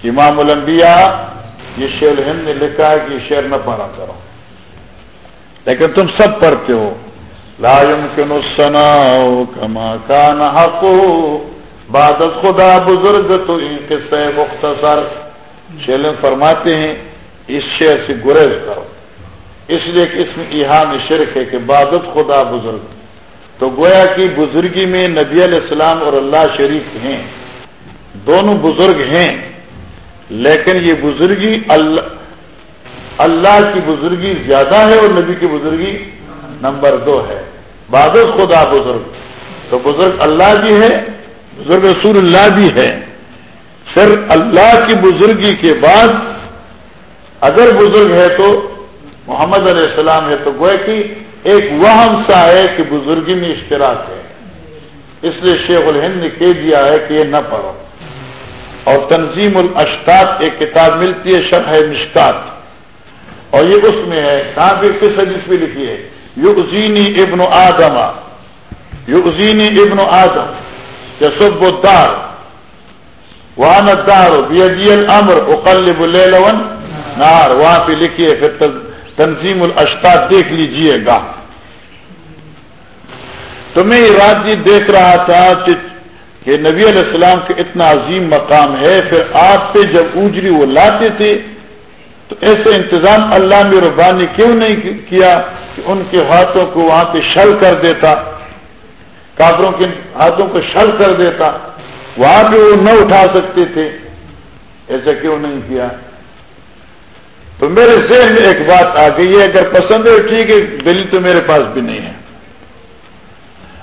امام الانبیاء، یہ شیر ہند نے لکھا ہے کہ یہ شعر نہ پڑھا کرو۔ لیکن تم سب پڑھتے ہو۔ لا يمكن الصناع كما كان حق بعد خدا بزرگ تو ان قصے مختصر شیلن فرماتے ہیں، اس شعر سے گریز کرو۔ اس لیے کہ اس میں ایہان شرک ہے کہ بادت خدا بزرگ۔ تو گویا کی بزرگی میں نبی علیہ السلام اور اللہ شریف ہیں۔ دونوں بزرگ ہیں۔ لیکن یہ بزرگی اللہ اللہ کی بزرگی زیادہ ہے اور نبی کی بزرگی نمبر دو ہے۔ بادل خدا بزرگ تو بزرگ اللہ بھی ہے، بزرگ رسول اللہ بھی ہے۔ پھر اللہ کی بزرگی کے بعد اگر بزرگ ہے تو محمد علیہ السلام ہے تو گوئے کہ ایک وہم سا ہے کہ بزرگی میں اشتراک ہے۔ اس لیے شیخ الہند نے کہہ دیا ہے کہ یہ نہ پڑھو۔ اور تنظیم الاشتاط ایک کتاب ملتی ہے، شرح مشکات۔ اور یہ اس میں ہے، کہاں پہ کس حدیث پہ لکھی ہے؟ یوزینی ابن آدم. یوزینی ابن آدم. یسب الدار. وہاں دار الامر، اقلب اللیل نار وہاں پہ لکھیے پھر تنظیم الاشتاط دیکھ لیجیے گا. تو میں رات جی دیکھ رہا تھا کہ کہ نبی علیہ السلام کا اتنا عظیم مقام ہے، پھر آپ پہ جب اجری وہ لاتے تھے، تو ایسے انتظام اللہ میں ربانی کیوں نہیں کیا؟ کہ ان کے ہاتھوں کو وہاں پہ شل کر دیتا، کافروں کے ہاتھوں کو شل کر دیتا۔ وہاں پہ وہ نہ اٹھا سکتے تھے، ایسا کیوں نہیں کیا؟ تو میرے ذہن میں ایک بات آ گئی ہے، اگر پسند ہے ٹھیک ہے دلی تو میرے پاس بھی نہیں ہے۔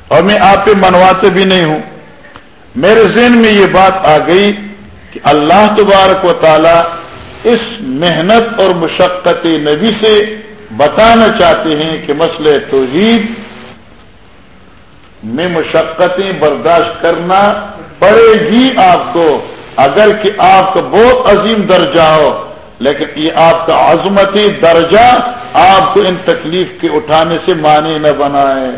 اور میں آپ پہ منواتے بھی نہیں ہوں۔ میرے ذہن میں یہ بات آ گئی کہ اللہ تبارک و تعالی اس محنت اور مشقت نبی سے بتانا چاہتے ہیں کہ مسئلہ توحید میں مشقتیں برداشت کرنا پڑے گی آپ کو، اگر کہ آپ کا بہت عظیم درجہ ہو، لیکن یہ آپ کا عظمتی درجہ آپ کو ان تکلیف کے اٹھانے سے مانے نہ بنائے۔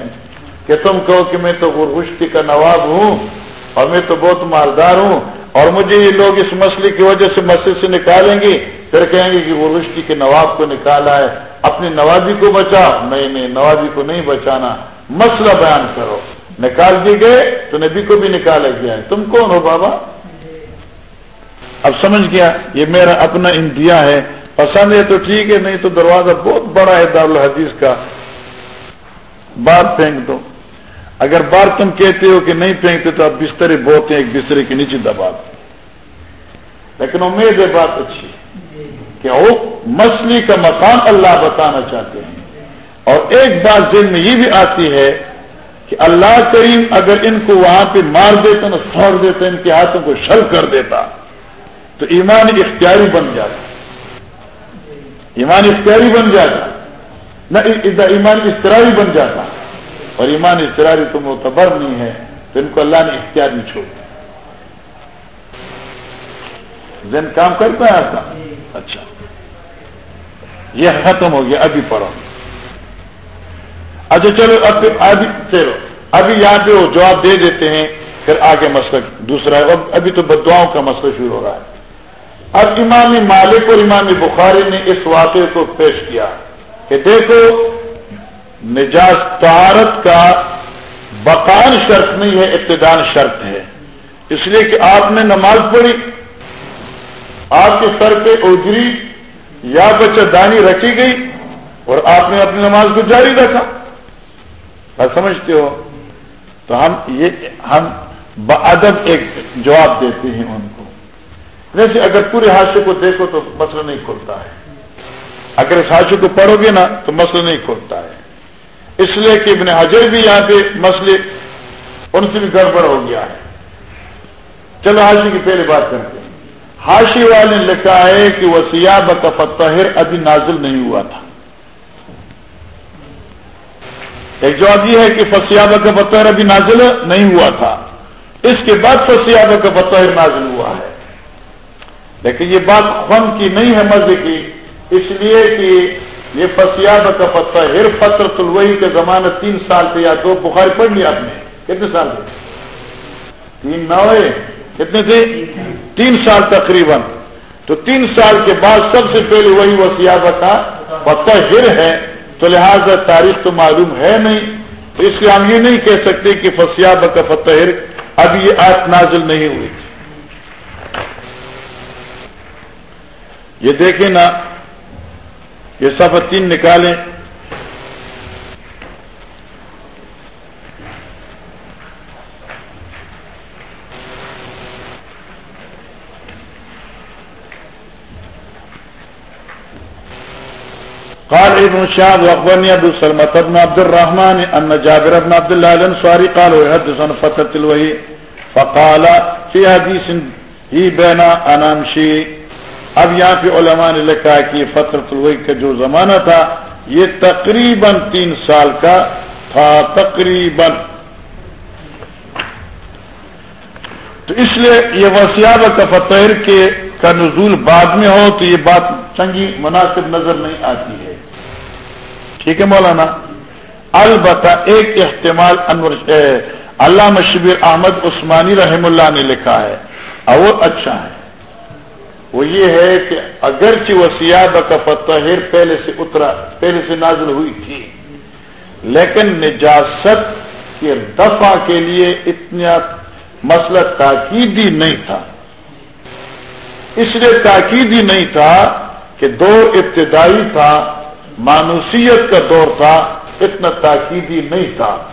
کہ تم کہو کہ میں تو غرغشتی کا نواب ہوں اور میں تو بہت مالدار ہوں اور مجھے یہ لوگ اس مسئلے کی وجہ سے مسجد سے نکالیں گے، پھر کہیں گے کہ وہ رشتی کے نواب کو نکالا ہے۔ اپنی نوابی کو بچا نہیں نہیں نوابی کو نہیں بچانا۔ مسئلہ بیان کرو۔ نکال دی گئے، تو نبی کو بھی نکالا گیا ہے تم کون ہو بابا؟ اب سمجھ گیا، یہ میرا اپنا انڈیا ہے۔ پسند ہے تو ٹھیک ہے، نہیں تو دروازہ بہت بڑا ہے دارالحدیث کا۔ بات پھینک دو۔ اگر بار تم کہتے ہو کہ نہیں پھینکتے تو آپ بسترے بوتے ایک بسترے کے نیچے دبا لیکن امید ہے بات اچھی کہ وہ مچھلی کا مقام اللہ بتانا چاہتے ہیں۔ اور ایک بات ذہن میں یہ بھی آتی ہے کہ اللہ کریم اگر ان کو وہاں پہ مار دیتا نا پھوڑ دیتا، ان کے ہاتھوں کو شل کر دیتا، تو ایمان اختیاری بن جاتا۔ ایمان اختیاری بن جاتا۔ نہ ایمان استراری بن جاتا۔ اور ایمان اضطراری تو معتبر نہیں ہے، تو ان کو اللہ نے اختیار نہیں چھوڑ دیا کام کرتا ہے آپ کا اچھا۔ یہ ختم ہو گیا، ابھی پڑھو۔ اچھا چلو، اب ابھی، چلو، ابھی یہاں پہ وہ جواب دے دیتے ہیں، پھر آگے مسئلہ دوسرا ہے۔ ابھی تو بدواؤں کا مسئلہ شروع ہو رہا ہے۔ اب امام مالک اور امام بخاری نے اس واقعے کو پیش کیا کہ دیکھو نجاز طہارت کا بقان شرط نہیں ہے، ابتدان شرط ہے۔ اس لیے کہ آپ نے نماز پڑھی آپ کے سر پہ اجری یا بچہ دانی رکھی گئی اور آپ نے اپنی نماز کو جاری رکھا۔ بات سمجھتے ہو؟ تو ہم یہ ہم بادب ایک جواب دیتے ہیں ان کو۔ جیسے اگر پورے حادثے کو دیکھو تو مسئلہ نہیں کھلتا ہے۔ اگر اس حادثے کو پڑھو گے نا تو مسئلہ نہیں کھلتا ہے۔ اس لیے کہ ابن حجر بھی یہاں پہ مسئلے ان سے بھی گڑبڑ ہو گیا ہے۔ چلو حاشی کی پہلے بات کرتے ہیں۔ حاشی والے نے لکھا ہے کہ وہ سیاب کا ابھی نازل نہیں ہوا تھا۔ ایک جواب یہ ہے کہ فسیاب کا فتح ابھی نازل نہیں ہوا تھا۔ اس کے بعد فسیاب کا فتح نازل ہوا ہے۔ لیکن یہ بات خون کی نہیں ہے مزے کی۔ اس لیے کہ یہ فسیاب کا پتہ ہر پتر تلوئی کا زمانہ تین سال پہ یا دو، بخاری پڑھ لیا آپ نے۔ کتنے سال تھے؟ تین نوے۔ کتنے تھے؟ تین سال تقریباً۔ تو تین سال کے بعد سب سے پہلے وہی وسیاب کا پتہ ہے، تو لہذا تاریخ تو معلوم ہے نہیں۔ تو اس لیے ہم یہ نہیں کہہ سکتے کہ فسیاب کا فتح اب یہ آت نازل نہیں ہوئی۔ تھی یہ دیکھیں نا، یہ صفحہ تین نکالیں۔ قال ابن شاب واخبرني ابو سلمة بن عبد الرحمن ان جابر بن عبد الله الانصاري قال ويحدث عن فترة الوحي فقال في حديث ہی بینا انامشی اب یہاں پہ علماء نے لکھا کہ فترت الوحی کا جو زمانہ تھا، یہ تقریباً تین سال کا تھا، تقریباً۔ تو اس لیے یہ وسیاب کا فتح کے کا نزول بعد میں ہو تو یہ بات چنگی مناسب نظر نہیں آتی ہے۔ ٹھیک ہے مولانا؟ البتہ ایک احتمال انور علامہ شبیر احمد عثمانی رحم اللہ نے لکھا ہے، اور وہ اچھا ہے۔ وہ یہ ہے کہ اگرچہ وہ سیاب کا فتح پہلے سے اترا، پہلے سے نازل ہوئی تھی، لیکن نجاست کے دفع کے لیے اتنا مسئلہ تاکیدی نہیں تھا۔ اس لیے تاکیدی نہیں تھا کہ دور ابتدائی تھا مانوسیت کا دور تھا، اتنا تاکیدی نہیں تھا۔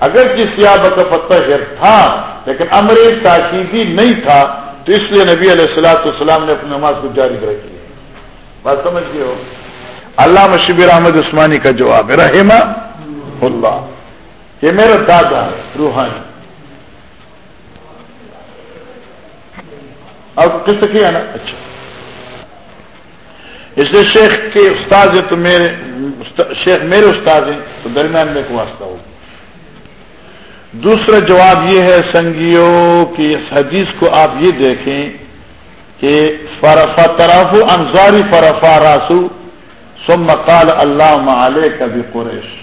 اگر کسی آبت فتح تھا، لیکن امر تاکیدی نہیں تھا، تو اس لیے نبی علیہ السلاۃ السلام نے اپنی نماز کو جاری رکھی بات سمجھ گئے ہو؟ اللہ مشبر احمد عثمانی کا جواب ہے، رحمہ اللہ۔ یہ میرا دادا ہے، روحانی۔ اب کس کیا نا؟ اچھا۔ اس لیے شیخ کے استاد ہیں تو میرے شیخ میرے استاد ہیں تو درمیان میں کو واسطہ ہوگا۔ دوسرا جواب یہ ہے، سنگیوں کی اس حدیث کو آپ یہ دیکھیں کہ فرفا طرف انصاری فرفا راسو سم مقال اللہ علیہ کبھی قریش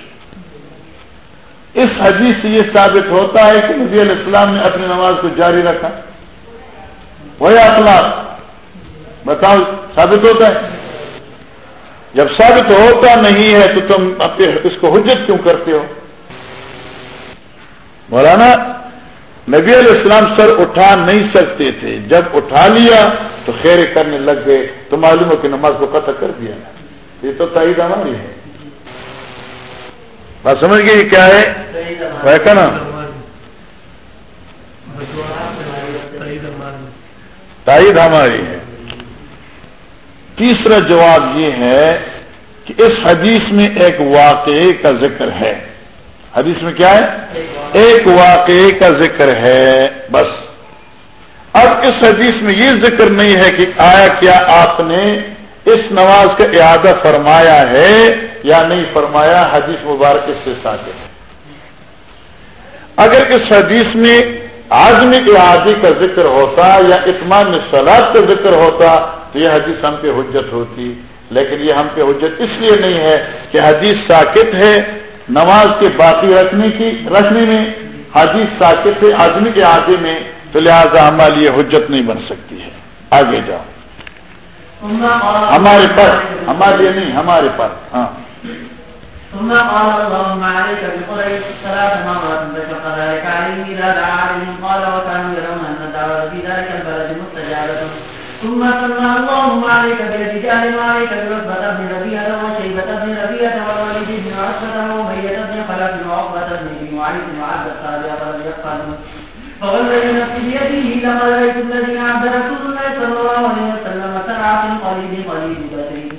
اس حدیث سے یہ ثابت ہوتا ہے کہ نبی علیہ السلام نے اپنی نماز کو جاری رکھا۔ وہی اخلاق۔ بتاؤ، ثابت ہوتا ہے؟ جب ثابت ہوتا نہیں ہے تو تم اپنے اس کو حجت کیوں کرتے ہو؟ مولانا، نبی علیہ السلام سر اٹھا نہیں سکتے تھے۔ جب اٹھا لیا تو خیر کرنے لگ گئے۔ تو معلوم ہو کہ نماز کو قطع کر دیا۔ یہ تو تائید ہماری ہے۔ بات سمجھ گئی کیا ہے؟ نا تائید ہماری ہے۔ تیسرا جواب یہ ہے کہ اس حدیث میں ایک واقعے کا ذکر ہے۔ حدیث میں کیا ہے؟ ایک واقعے کا ذکر ہے، بس۔ اب اس حدیث میں یہ ذکر نہیں ہے کہ آیا کیا آپ نے اس نماز کا اعادہ فرمایا ہے یا نہیں فرمایا، حدیث مبارک اس سے ساتھ اگر اس حدیث میں آزمی اعادی کا ذکر ہوتا یا اطمان سلاد کا ذکر ہوتا تو یہ حدیث ہم پہ حجت ہوتی، لیکن یہ ہم پہ حجت اس لیے نہیں ہے کہ حدیث ساکت ہے نماز کے باقی رکھنے کی، رکھنے میں، حدیث ساکت ہے آدمی کے آگے میں، تو لہٰذا ہمارے لیے حجت نہیں بن سکتی ہے۔ آگے جاؤ۔ ہمارے پاس، ہمارے لیے نہیں، ہمارے پاس ہاں۔ ثم قال اللهم عليك بقريش ثلاث مرات فشق ذلك عليه؟ اذا دعا عليهم قال وكانوا يرون ان الدعوه في ذلك البلد مستجابه ثم صلى اللهم عليك بالرجال وعليك برتبة بن ربيعة وشيبة بن ربيعة ووليد بن عشرة وأمية بن خلف وعقبة بن ابي معيط وعبد الصالح فلم يفعلوا فغلب نفسي بيده لما رايت الذين عبد رسول الله صلى الله عليه وسلم سرعة قليل قليل بشرين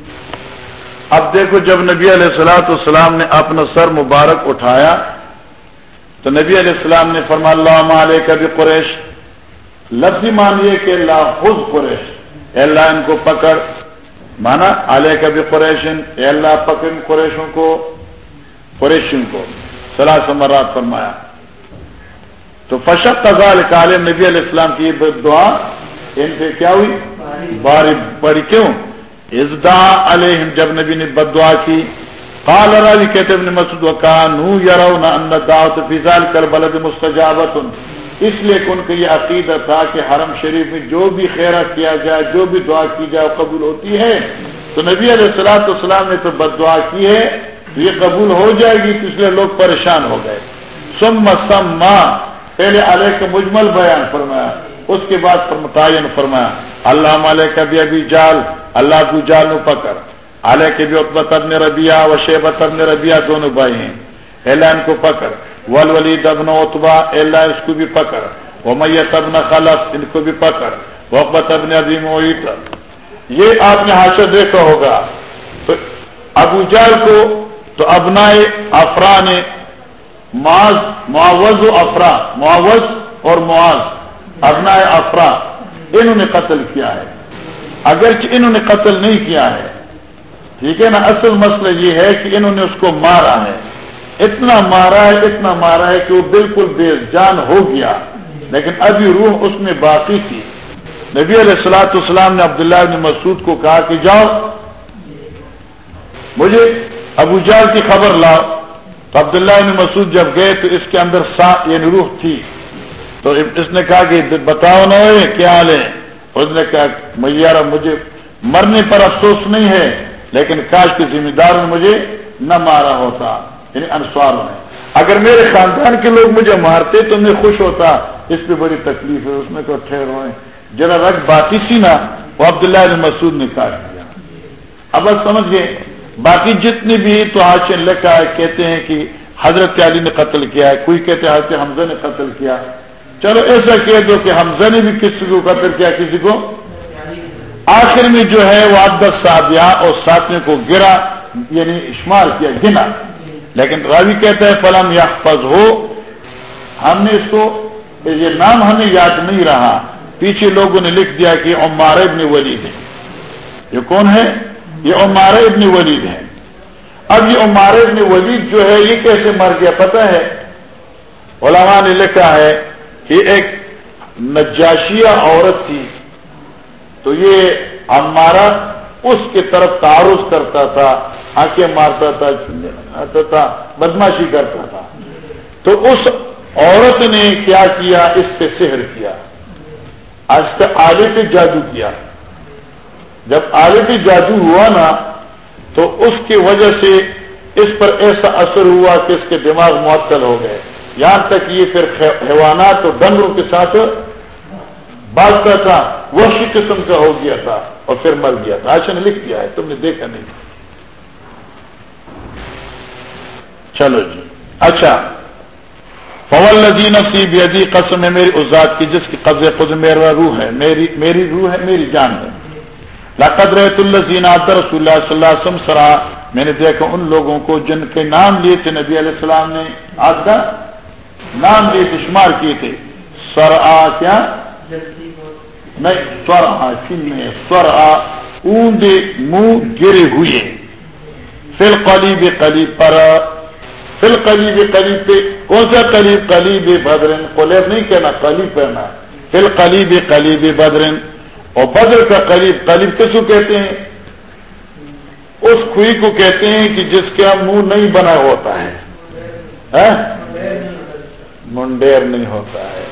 اب دیکھو جب نبی علیہ السلاۃ السلام نے اپنا سر مبارک اٹھایا تو نبی علیہ السلام نے فرما اللہ علیہ کبھی قریش لفظی مانیے کہ اللہ خود قریش۔ اے اللہ ان کو پکڑ۔ مانا علیہ کبھی قریشن۔ اے اللہ پکڑ قریشوں کو قریشن کو۔ سلا سمرات فرمایا۔ تو فشق قزال کالے نبی علیہ السلام کی یہ دعا، ان سے کیا ہوئی؟ باری۔ بڑی کیوں؟ ازدا علیہم، جب نبی نے بد دعا کی۔ قال راوی کہتے ابن مسعود، وکانو یرون ان دعوت فی ذلک البلد مستجابت اس لیے کہ ان کا یہ عقیدہ تھا کہ حرم شریف میں جو بھی خیرات کیا جائے، جو بھی دعا کی جائے، وہ قبول ہوتی ہے۔ تو نبی علیہ السلاۃ السلام نے تو بد دعا کی ہے، تو یہ قبول ہو جائے گی، تو اس لیے لوگ پریشان ہو گئے۔ سم سم ماں پہلے علیہ کا مجمل بیان فرمایا، اس کے بعد متعین فرمایا، اللہ علیہ کا بھی ابھی جال، اللہ کو جال پکڑ۔ علیہ کے بھی اقبت ابن ربیہ و شیبت ابن ربیہ دونوں بھائی ہیں۔ اللہ ان کو پکڑ۔ ول ولی دبن اتبا اللہ اس کو بھی پکڑ۔ وہ میت ابن خلف ان کو بھی پکڑ۔ وقبت ابن عظیم یہ آپ نے حاصل دیکھا ہوگا۔ تو ابو جال کو تو ابنائے افرا نے معاوض و افرا معاوض اور معاذ ابنائے افرا انہوں نے قتل کیا ہے۔ اگرچہ انہوں نے قتل نہیں کیا ہے۔ ٹھیک ہے نا؟ اصل مسئلہ یہ ہے کہ انہوں نے اس کو مارا ہے۔ اتنا مارا ہے، اتنا مارا ہے کہ وہ بالکل بے جان ہو گیا۔ لیکن ابھی روح اس میں باقی تھی۔ نبی علیہ السلاۃ السلام نے عبداللہ بن مسعود کو کہا کہ جاؤ۔ مجھے ابو جال کی خبر لاؤ۔ تو عبداللہ بن مسعود جب گئے تو اس کے اندر سا یعنی روح تھی۔ تو اس نے کہا کہ بتاؤ نہ کیا حال ہے؟ اس نے کہا، میارا، مجھے مرنے پر افسوس نہیں ہے، لیکن کاش کے ذمہ دار نے مجھے نہ مارا ہوتا۔ یعنی انسوار میں اگر میرے خاندان کے لوگ مجھے مارتے تو میں خوش ہوتا۔ اس پہ بڑی تکلیف ہے، اس میں تو ٹھہر ہوئے۔ جرا رگ باقی سی نا، وہ عبداللہ نے مسعود نے کاٹ دیا۔ اب آپ سمجھ گئے باقی جتنے بھی تو آج لکھا ہے کہتے ہیں کہ حضرت علی نے قتل کیا ہے، کوئی کہتے ہیں حضرت حمزہ نے قتل کیا۔ چلو ایسا کہہ دو کہ حمزہ نے بھی کسی کو قتل کیا، کسی کو؟ آخر میں جو ہے، وہ ابد صابیہ اور ساتھ کو گرا یعنی شمار کیا، گنا۔ لیکن راوی کہتا ہے، فلم یا فض ہو ہم نے اس کو یہ نام ہمیں یاد نہیں رہا۔ پیچھے لوگوں نے لکھ دیا کہ عمار ابن ولید ہے۔ یہ کون ہے؟ یہ عمار ابن ولید ہے۔ اب یہ عمار ابن ولید جو ہے، یہ کیسے مر گیا پتہ ہے؟ علماء نے لکھا ہے کہ ایک نجاشیہ عورت تھی۔ تو یہ ہمارا اس کی طرف تعارف کرتا تھا۔ آنکھیں مارتا تھا تھا، بدماشی کرتا تھا۔ تو اس عورت نے کیا کیا؟ اس پہ سحر کیا۔ آج تک آگے پہ جادو کیا۔ جب آگے پہ جادو ہوا نا، تو اس کی وجہ سے اس پر ایسا اثر ہوا کہ اس کے دماغ معطل ہو گئے۔ یہاں تک یہ پھر حیوانات اور ڈنگروں کے ساتھ بھاگتا تھا، وحشی قسم کا ہو گیا تھا اور پھر مر گیا تھا۔ آشا نے لکھ دیا ہے، تم نے دیکھا نہیں۔ چلو جی۔ اچھا۔ فول ندی نفسی بے قسم ہے میری ازاد کی، جس کی قبض خود میرا روح ہے، میری میری روح ہے، میری جان ہے۔ لقد رحت الزین آدر رسول اللہ صلی اللہ علیہ وسلم سرا۔ میں نے دیکھا ان لوگوں کو جن کے نام لیے تھے، نبی علیہ السلام نے آج کا نام لیے تھے، شمار کیے تھے۔ سر آ کیا؟ نہیں سور سن میں سور اوندے منہ گرے ہوئے۔ فل قلیب قلیب پر فل قلیب قلیب پہ، کون سا قلیب؟ قلیب بدرن، قلیب نہیں کہنا، قلیب کہنا فل قلیب قلیب بدرن۔ اور بدر کا قلیب قلیب کس کو کہتے ہیں؟ اس کھوئی کو کہتے ہیں کہ جس کا ہاں منہ نہیں بنا ہوتا ہے۔ ہاں؟ منڈیر نہیں ہوتا ہے۔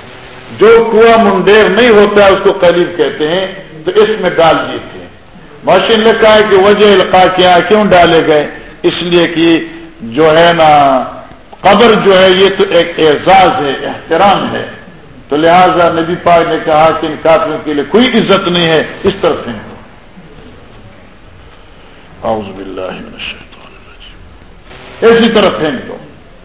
جو کنواں منڈیر نہیں ہوتا ہے، اس کو قریب کہتے ہیں۔ تو اس میں ڈال دیتے ہیں۔ مشین نے کہا ہے کہ وجہ القاع کیا کیوں ڈالے گئے؟ اس لیے کہ جو ہے نا، قبر جو ہے، یہ تو ایک اعزاز ہے، احترام ہے۔ تو لہذا نبی پاک نے کہا کہ ان کافروں کے لیے کوئی عزت نہیں ہے، اس طرح سے۔ ایسی طرف پھینک دو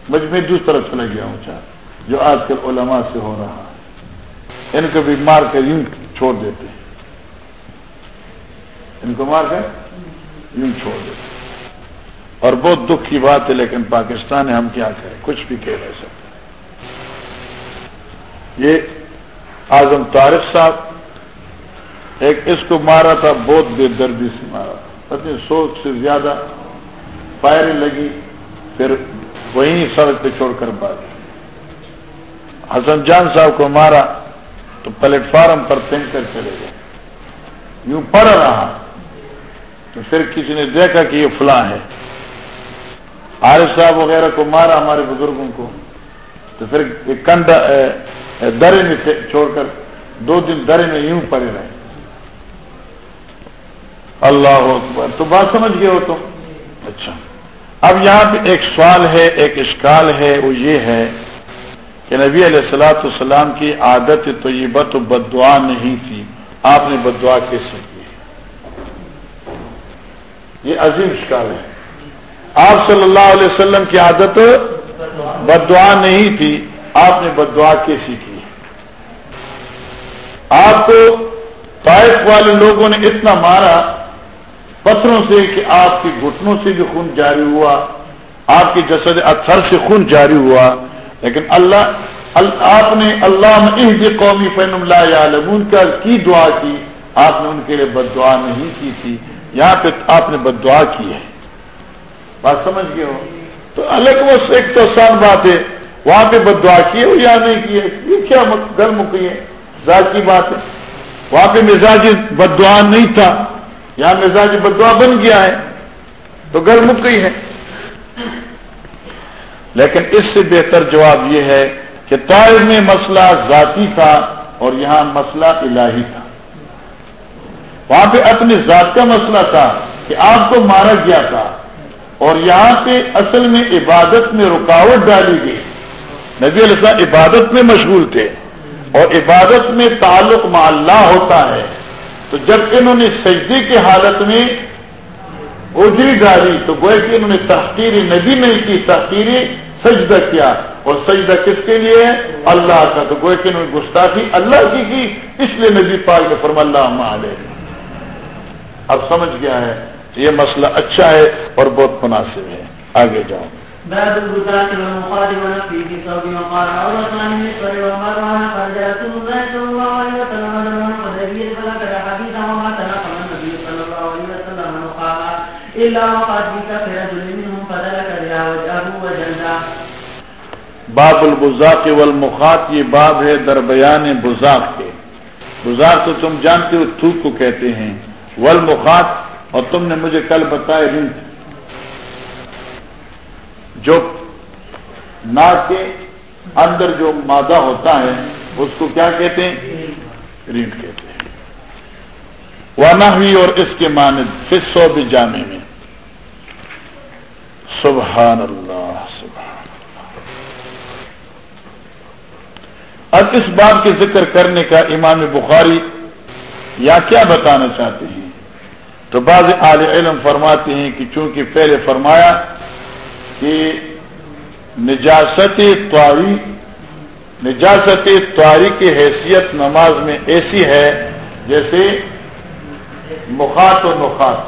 مجھ میں دوسری طرف چلا گیا ہوں چاہ جو آج کل علماء سے ہو رہا ہے، ان کو بھی مار کر یوں چھوڑ دیتے ان کو مار کر یوں چھوڑ دیتے اور بہت دکھ کی بات ہے، لیکن پاکستان ہم کیا کریں؟ کچھ بھی کہہ نہیں سکتے۔ یہ اعظم طارق صاحب ایک اس کو مارا تھا، بہت بے دردی سے مارا تھا۔ پتہ سوچ سے زیادہ فائرنگ لگی، پھر وہیں سڑک پہ چھوڑ کر بات حسن جان صاحب کو مارا تو پلیٹ فارم پر پھینک کر چلے گئے۔ یوں پڑ رہا۔ تو پھر کسی نے دیکھا کہ یہ فلاں ہے۔ عارف صاحب وغیرہ کو مارا ہمارے بزرگوں کو۔ تو پھر کند درے میں چھوڑ کر دو دن درے میں یوں پڑے رہے۔ اللہ اکبر۔ تو بات سمجھ گئے ہو تو اچھا۔ اب یہاں پہ ایک سوال ہے، ایک اشکال ہے، وہ یہ ہے کہ نبی علیہ السلاۃ السلام کی عادت طیبہ تو بدعا نہیں تھی۔ آپ نے بدعا کیسے کی؟ یہ عظیم اشکال ہے۔ آپ صلی اللہ علیہ وسلم کی عادت بدعا نہیں تھی، آپ نے بدعا کیسی کی؟ آپ کو طائف والے لوگوں نے اتنا مارا، پتھروں سے کہ آپ کی گھٹنوں سے بھی خون جاری ہوا، آپ کی جسد اتھر سے خون جاری ہوا، لیکن اللہ آپ نے اللہ قومی فین اللہ عالم کا کی دعا کی؟ آپ نے ان کے لیے بد دعا نہیں کی تھی۔ یہاں پہ آپ نے بد دعا کی ہے۔ بات سمجھ گئے ہو۔ تو الگ وہ ایک تو آسان بات ہے۔ وہاں پہ بد دعا کی یا نہیں کی ہے۔ یہ کیا گل مکی ہے۔ ذات کی بات ہے۔ وہاں پہ مزاج بد دعا نہیں تھا۔ یہاں مزاج بد دعا بن گیا ہے۔ تو گل مک ہے۔ لیکن اس سے بہتر جواب یہ ہے کہ طائف میں مسئلہ ذاتی تھا اور یہاں مسئلہ الہی تھا۔ وہاں پہ اپنی ذات کا مسئلہ تھا کہ آپ کو مارا گیا تھا۔ اور یہاں پہ اصل میں عبادت میں رکاوٹ ڈالی گئی۔ نبی علیہ السلام عبادت میں مشغول تھے اور عبادت میں تعلق مع اللہ ہوتا ہے۔ تو جب انہوں نے سجدے کی حالت میں اجری ڈالی، تو گوئے کہ انہوں نے تحقیری نبی نہیں کی تحقیری سجدہ کیا۔ اور سجدہ کس کے لیے؟ اللہ کا۔ تو گوئے کہ انہوں نے گستاخی اللہ کی کی، اس لیے نبی پاک نے فرم اللہ علیہ اب سمجھ گیا ہے۔ یہ مسئلہ اچھا ہے اور بہت مناسب ہے۔ آگے جاؤ۔ باب البزاق والمخاطب ونفي في وقال عورة عن الله صلى الله عليه وسلم حديثا وما تنقل النبي صلى الله عليه وسلم وقال بك في رجل منهم فذلك بها وجهه وجنده باب البزاق والمخاط یہ باب ہے در بیان بزاق کے۔ بزاق تو تم جانتے ہو تھوک کو کہتے ہیں۔ والمخاط اور تم نے مجھے کل بتایا رنٹ جو ناک کے اندر جو مادہ ہوتا ہے، اس کو کیا کہتے ہیں؟ رینٹ کہتے ہیں۔ وانا ہوئی اور اس کے مانند فصو بھی جانے میں۔ سبحان اللہ سبحان اب اس بات کے ذکر کرنے کا امام بخاری یا کیا بتانا چاہتے ہیں؟ تو بعض عال علم فرماتے ہیں کہ چونکہ پہلے فرمایا کہ نجاست تواری نجاست تواری کی حیثیت نماز میں ایسی ہے جیسے مخاط و نخات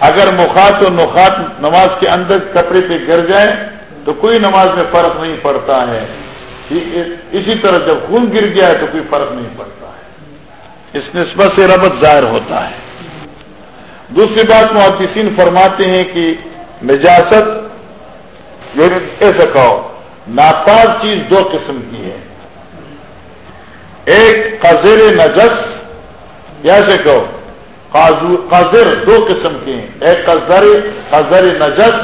اگر مخاط و نخات نماز کے اندر کپڑے پہ گر جائے تو کوئی نماز میں فرق نہیں پڑتا ہے۔ اسی طرح جب خون گر گیا ہے تو کوئی فرق نہیں پڑتا ہے۔ اس نسبت سے ربط ظاہر ہوتا ہے۔ دوسری بات محدثین فرماتے ہیں کہ نجاست یعنی ایسا کہو ناپاک چیز دو قسم کی ہے۔ ایک قزر نجس ایسے کہو قذر دو قسم کے ہیں۔ ایک قزر قزر نجس،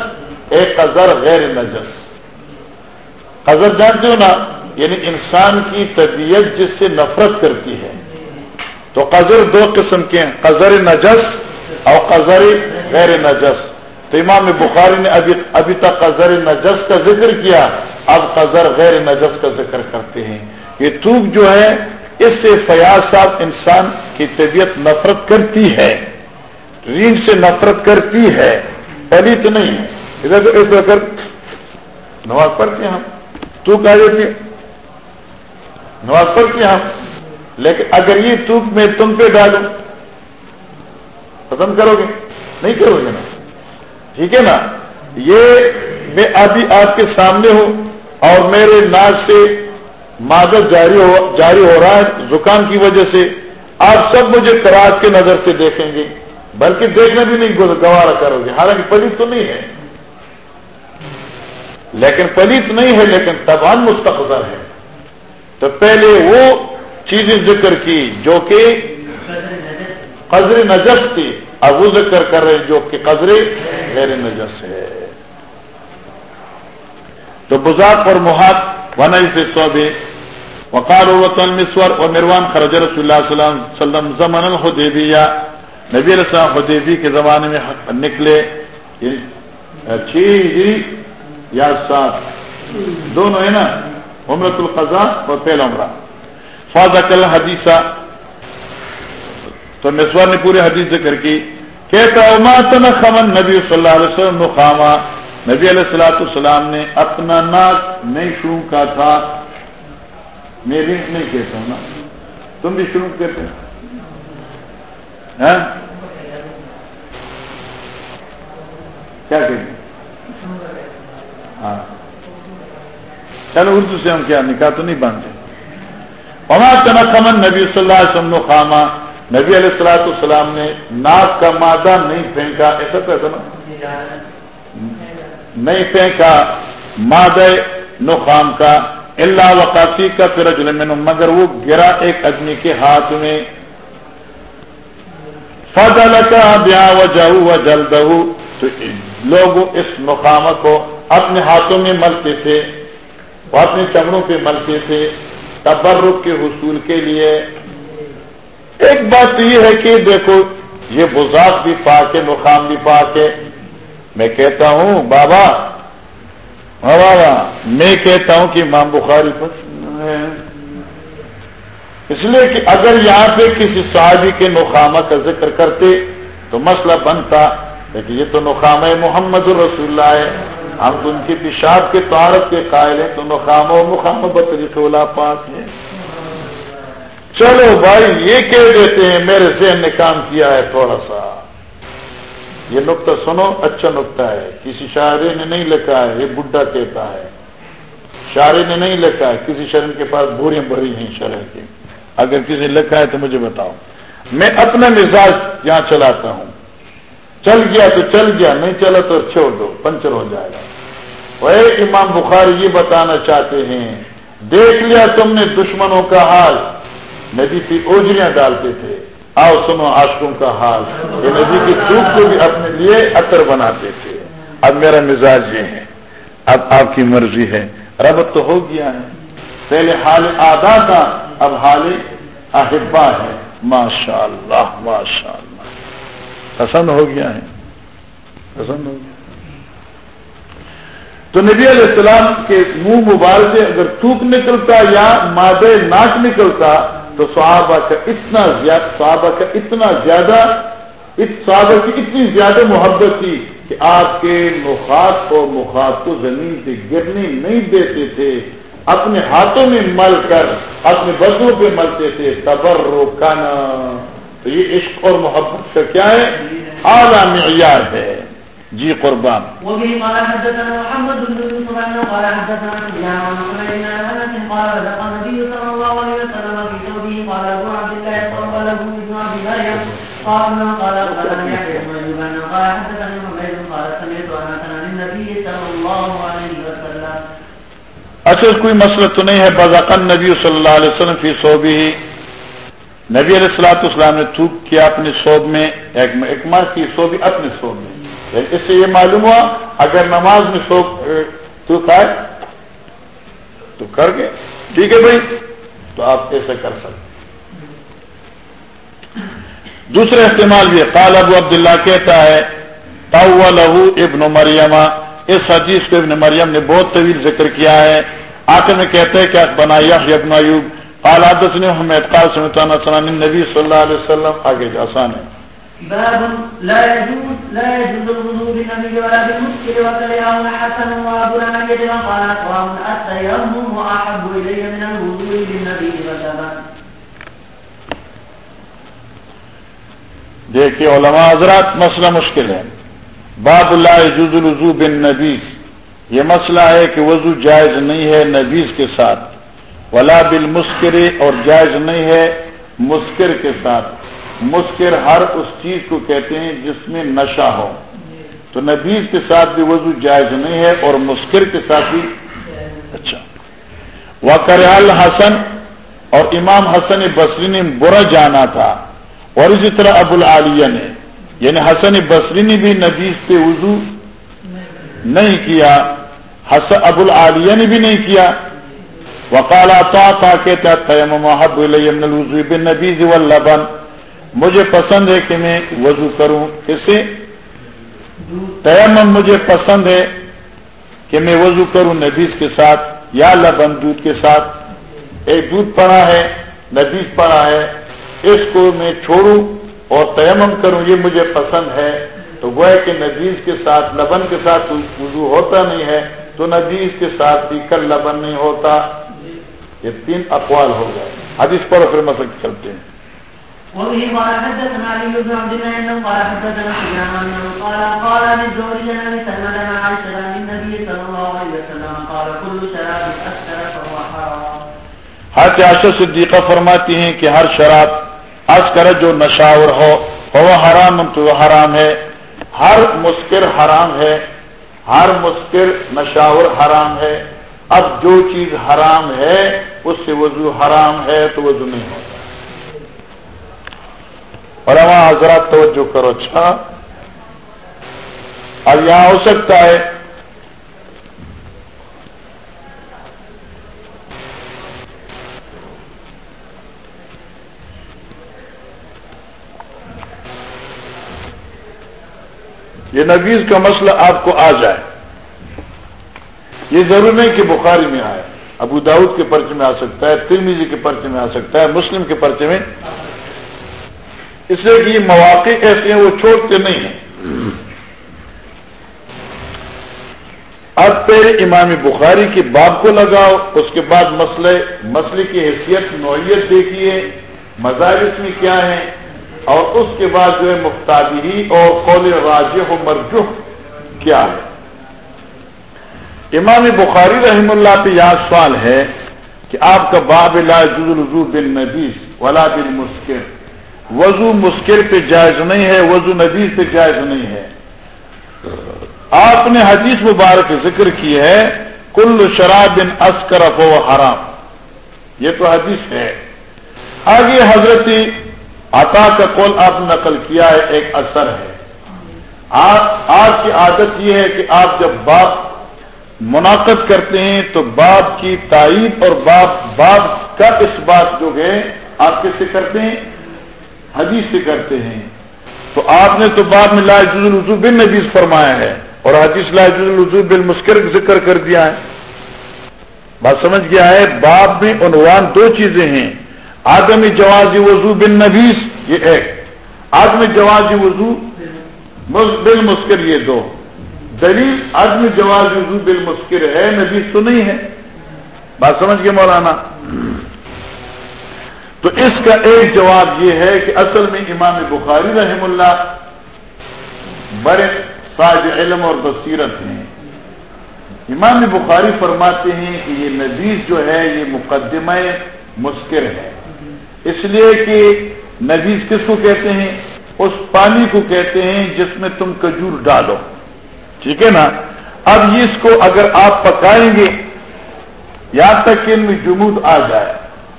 ایک قزر غیر نجس۔ قزر جانتے ہو نا؟ یعنی انسان کی طبیعت جس سے نفرت کرتی ہے۔ تو قزر دو قسم کے ہیں۔ قزر نجس اور قزر غیر نجس. تو امام بخاری نے ابھی ابھی تک قزر نجس کا ذکر کیا، اب قزر غیر نجس کا ذکر کرتے ہیں۔ یہ تھوک جو ہے، اس سے فیاض صاحب انسان کی طبیعت نفرت کرتی ہے۔ رین سے نفرت کرتی ہے۔ پہلی تو نہیں ہے۔ ادھر ادھر کر نماز پڑھتے ہیں ہم۔ تو کہہ دیتے نماز پڑھتے ہیں ہم۔ لیکن اگر یہ تھوک میں تم پہ ڈالوں ختم کرو گے؟ نہیں کرو گے نا۔ ٹھیک ہے نا؟ یہ میں ابھی آپ کے سامنے ہوں اور میرے ناک سے معذت جاری ہو جاری ہو رہا ہے زکام کی وجہ سے۔ آپ سب مجھے کراچ کے نظر سے دیکھیں گے۔ بلکہ دیکھنا بھی نہیں گوارا کرو گے۔ حالانکہ پلیت تو نہیں ہے۔ لیکن پلیت نہیں ہے، لیکن تبان مستقبل ہے۔ تو پہلے وہ چیزیں ذکر کی جو کہ قدر نجس تھی۔ اب وہ ذکر کر رہے ہیں جو کہ قدر غیر نجس ہے۔ تو بزاق اور محاط ون سے صوبے وقال وطن مسور اور مروان خرج رسول اللہ صلی اللہ علیہ وسلم زمن الحدیبیہ۔ نبی علیہ السلام حدیبی کے زمانے میں نکلے۔ چھ یا سات دونوں ہے نا؟ عمرت القضا اور پہلا عمرہ۔ فاضا کل حدیثہ۔ تو مسور نے پورے حدیث ذکر کی، کہتا ماتن خمن نبی صلی اللہ علیہ وسلم مقامہ نبی علیہ السلاۃ السلام نے اپنا ناک نہیں شروع کا تھا۔ میں بھی نہیں کہتا ہوں نا۔ تم بھی شروع کہتے ہاں؟ کیا کہیں ہاں۔ چلو اردو سے ہم کیا، نکاح تو نہیں باندھتے۔ وما تنخمن نبی صلی اللہ علیہ وسلم خامہ نبی علیہ السلاۃ السلام نے ناک کا مادہ نہیں پھینکا، ایسا تو ایسا نا؟ نہیں پھینکا، مادہ نخام کا اللہ وقافی کا پھر میں مگر وہ گرا ایک آدمی کے ہاتھ میں۔ فضل کا بیا و جاؤ و جلد تو لوگ اس نخام کو اپنے ہاتھوں میں ملتے تھے، وہ اپنے چمڑوں پہ ملتے تھے، تبرک کے حصول کے لیے۔ ایک بات یہ ہے کہ دیکھو، یہ بزاق بھی پاک ہے، مقام بھی پاک ہے۔ میں کہتا ہوں، بابا بابا، میں کہتا ہوں کہ مام بخاری پر۔ اس لیے کہ اگر یہاں پہ کسی صحابی کے نخامہ کا ذکر کرتے تو مسئلہ بنتا۔ لیکن یہ تو نخامہ محمد الرسول اللہ ہے۔ ہم تو ان کی پیشاب کے تعارف کے قائل ہیں، تو نخامہ و مخام بطری پاک ہے چلو بھائی، یہ کہہ دیتے ہیں، میرے ذہن نے کام کیا ہے تھوڑا سا۔ یہ نقطہ سنو اچھا نقطہ ہے۔ کسی شاعری نے نہیں لکھا ہے، یہ بڈھا کہتا ہے۔ شاعری نے نہیں لکھا ہے، کسی شرم کے پاس بوریاں بھری ہیں شرح کی اگر کسی لکھا ہے تو مجھے بتاؤ۔ میں اپنا مزاج یہاں چلاتا ہوں۔ چل گیا تو چل گیا، نہیں چلا تو چھوڑ دو، پنچر ہو جائے گا۔ وہ امام بخاری، یہ بتانا چاہتے ہیں، دیکھ لیا تم نے دشمنوں کا حال۔ ندی کی اوجریاں ڈالتے تھے۔ آؤ سنو آشکوں کا حال۔ یہ ندی کی سوکھ کو بھی اپنے لیے اطر بناتے تھے۔ اب میرا مزاج یہ ہے۔ اب آپ کی مرضی ہے۔ ربط تو ہو گیا ہے۔ پہلے حال آدھا تھا، اب حال احبا ہے۔ ماشاء اللہ ماشاء اللہ پسند ہو گیا ہے۔ پسند ہو گیا۔ تو نبی علیہ السلام کے منہ مبارک سے اگر تھوک نکلتا یا مادے ناک نکلتا تو صحابہ کا اتنا زیادہ صحابہ کا اتنا زیادہ، اس صحابہ کی اتنی زیادہ محبت تھی کہ آپ کے مخاط اور مخاط کو زمین سے گرنے نہیں دیتے تھے۔ اپنے ہاتھوں میں مل کر، اپنے بسوں پہ ملتے تھے۔ تبر روکانا تو یہ عشق اور محبت کا کیا ہے؟ اعلیٰ معیار ہے۔ جی قربان۔ وبه قال حدثنا محمد بن يوسف قال حدثنا سفيان عن سليمان قال رزق النبي صلى الله عليه وسلم قال ابو عبد الله قال له ابن ابي مريم قال ما قال اخبرني يحيى بن قال حدثني حميد قال سمعت انس عن النبي صلى الله عليه وسلم اچھا کوئی مسئلہ تو نہیں ہے؟ بذاقن نبی صلی اللہ علیہ وسلم فی صوبی ہی نبی علیہ السلاۃ اسلام نے تھوک کیا اپنے صوب میں، ایک مر کی صوبی اپنے صوب میں۔ یعنی اس سے یہ معلوم ہوا، اگر نماز میں سو تو کھائے تو کر گئے۔ ٹھیک ہے بھائی، تو آپ ایسے کر سکتے دوسرے استعمال بھی قال ابو عبداللہ کہتا ہے تو لہو ابن مریما اس حدیث کو ابن مریم نے بہت طویل ذکر کیا ہے۔ آخر میں کہتے ہیں کہ بنایا ابن ایوب۔ قال حدث نے ہمیں قال سمتانا سنان نبی صلی اللہ علیہ وسلم۔ آگے آسان ہے۔ باب لا يجوز لا يجوز الوضوء بالنبي ولا بالمسكر وكلهم حسن وابو العنيد وقال اقوام التيمم واحب الي من الوضوء بالنبي وسلم دیکھیے علماء حضرات مسئلہ مشکل ہے۔ باب اللہ جز الوضو بن نبیز یہ مسئلہ ہے کہ وضو جائز نہیں ہے نبیز کے ساتھ۔ ولا بل اور جائز نہیں ہے مسکر کے ساتھ۔ مسکر ہر اس چیز کو کہتے ہیں جس میں نشہ ہو۔ تو نبیز کے ساتھ بھی وضو جائز نہیں ہے اور مسکر کے ساتھ بھی۔ اچھا۔ وہ حسن اور امام حسن بصری نے برا جانا تھا۔ اور اسی طرح ابو العالیہ نے یعنی حسن بصری نے بھی نبیز سے وضو نہیں کیا، حس، ابو العالیہ نے بھی نہیں کیا۔ وقال عطا کہتا تیم محب من الوضو بن نبیز واللبن۔ مجھے پسند ہے کہ میں وضو کروں۔ کسے تیمم مجھے پسند ہے کہ میں وضو کروں نبیز کے ساتھ یا لبن دودھ کے ساتھ۔ ایک دودھ پڑا ہے نبیز پڑا ہے۔ اس کو میں چھوڑوں اور تیمم کروں یہ مجھے پسند ہے۔ تو وہ ہے کہ نبیز کے ساتھ لبن کے ساتھ وضو ہوتا نہیں ہے تو نبیز کے ساتھ بھی کل لبن نہیں ہوتا۔ یہ تین اقوال ہو گئے۔ اب اس پر پھر مسئلہ چلتے ہیں۔ وبه قال حدثنا علي بن عبد الله انه قال حدثنا سفيان انه قال قال للزهري عن سلمة مع عائشة عن النبي صلى الله عليه وسلم قال كل شراب اسكر فهو حرام. حضرت عائشہ صدیقہ فرماتی ہیں کہ ہر شراب اسکر جو نشاور ہو، وہ حرام، تو حرام ہے۔ ہر مسکر حرام ہے، ہر مسکر نشاور حرام ہے۔ اب جو چیز حرام ہے، اس سے وضو حرام ہے، تو وضو نہیں ہوتا۔ اور وہاں حضرات توجہ کرو اچھا؟ اب یہاں ہو سکتا ہے یہ نویز کا مسئلہ آپ کو آ جائے۔ یہ ضرور نہیں کہ بخاری میں آئے۔ ابو داود کے پرچے میں آ سکتا ہے ترمیزی کے پرچے میں آ سکتا ہے، مسلم کے پرچے میں۔ اس لیے کہ یہ مواقع ایسے ہیں، وہ چھوڑتے نہیں ہیں۔ اب پہلے امام بخاری کی باب کو لگاؤ، اس کے بعد مسئلے مسئلے کی حیثیت، نوعیت دیکھیے۔ مزاج میں کیا ہیں؟ اور اس کے بعد جو ہے مختابری اور قول راج و مرجح کیا ہے؟ امام بخاری رحم اللہ پہ یاد سوال ہے کہ آپ کا باب لا الزو بن نبیس ولا بن مسکر وضو مسکر پہ جائز نہیں ہے، وضو نبیس پہ جائز نہیں ہے۔ آپ نے حدیث مبارک ذکر کی ہے، کل شراب بن اسکرف و حرام۔ یہ تو حدیث ہے۔ آگے حضرت عطا کا قول آپ نقل کیا ہے، ایک اثر ہے۔ آپ کی عادت یہ ہے کہ آپ جب باپ منعقد کرتے ہیں تو باپ کی تائید اور باپ باپ کا اس بات جو ہے، آپ کس سے کرتے ہیں؟ حدیث سے کرتے ہیں۔ تو آپ نے تو بعد میں لاج الزو بن نبیز فرمایا ہے اور حدیث لاج الزو بن مسکر ذکر کر دیا ہے۔ بات سمجھ گیا ہے؟ باپ میں عنوان دو چیزیں ہیں۔ آدمی جواز وضو بن نبیس یہ ایک۔ آدمی جواز وضو بل مسکر یہ دو۔ دلیل آدمی جواز وضو بل مسکر ہے نبیس تو نہیں ہے۔ بات سمجھ گئے مولانا؟ تو اس کا ایک جواب یہ ہے کہ اصل میں امام بخاری رحم اللہ بڑے ساج علم اور بصیرت ہیں۔ امام بخاری فرماتے ہیں کہ یہ نبیز جو ہے، یہ مقدمہ مسکر ہے۔ اس لیے کہ نبیز کس کو کہتے ہیں؟ اس پانی کو کہتے ہیں جس میں تم کجور ڈالو۔ ٹھیک ہے نا؟ اب اس کو اگر آپ پکائیں گے، یہاں تک کہ ان میں جمود آ جائے۔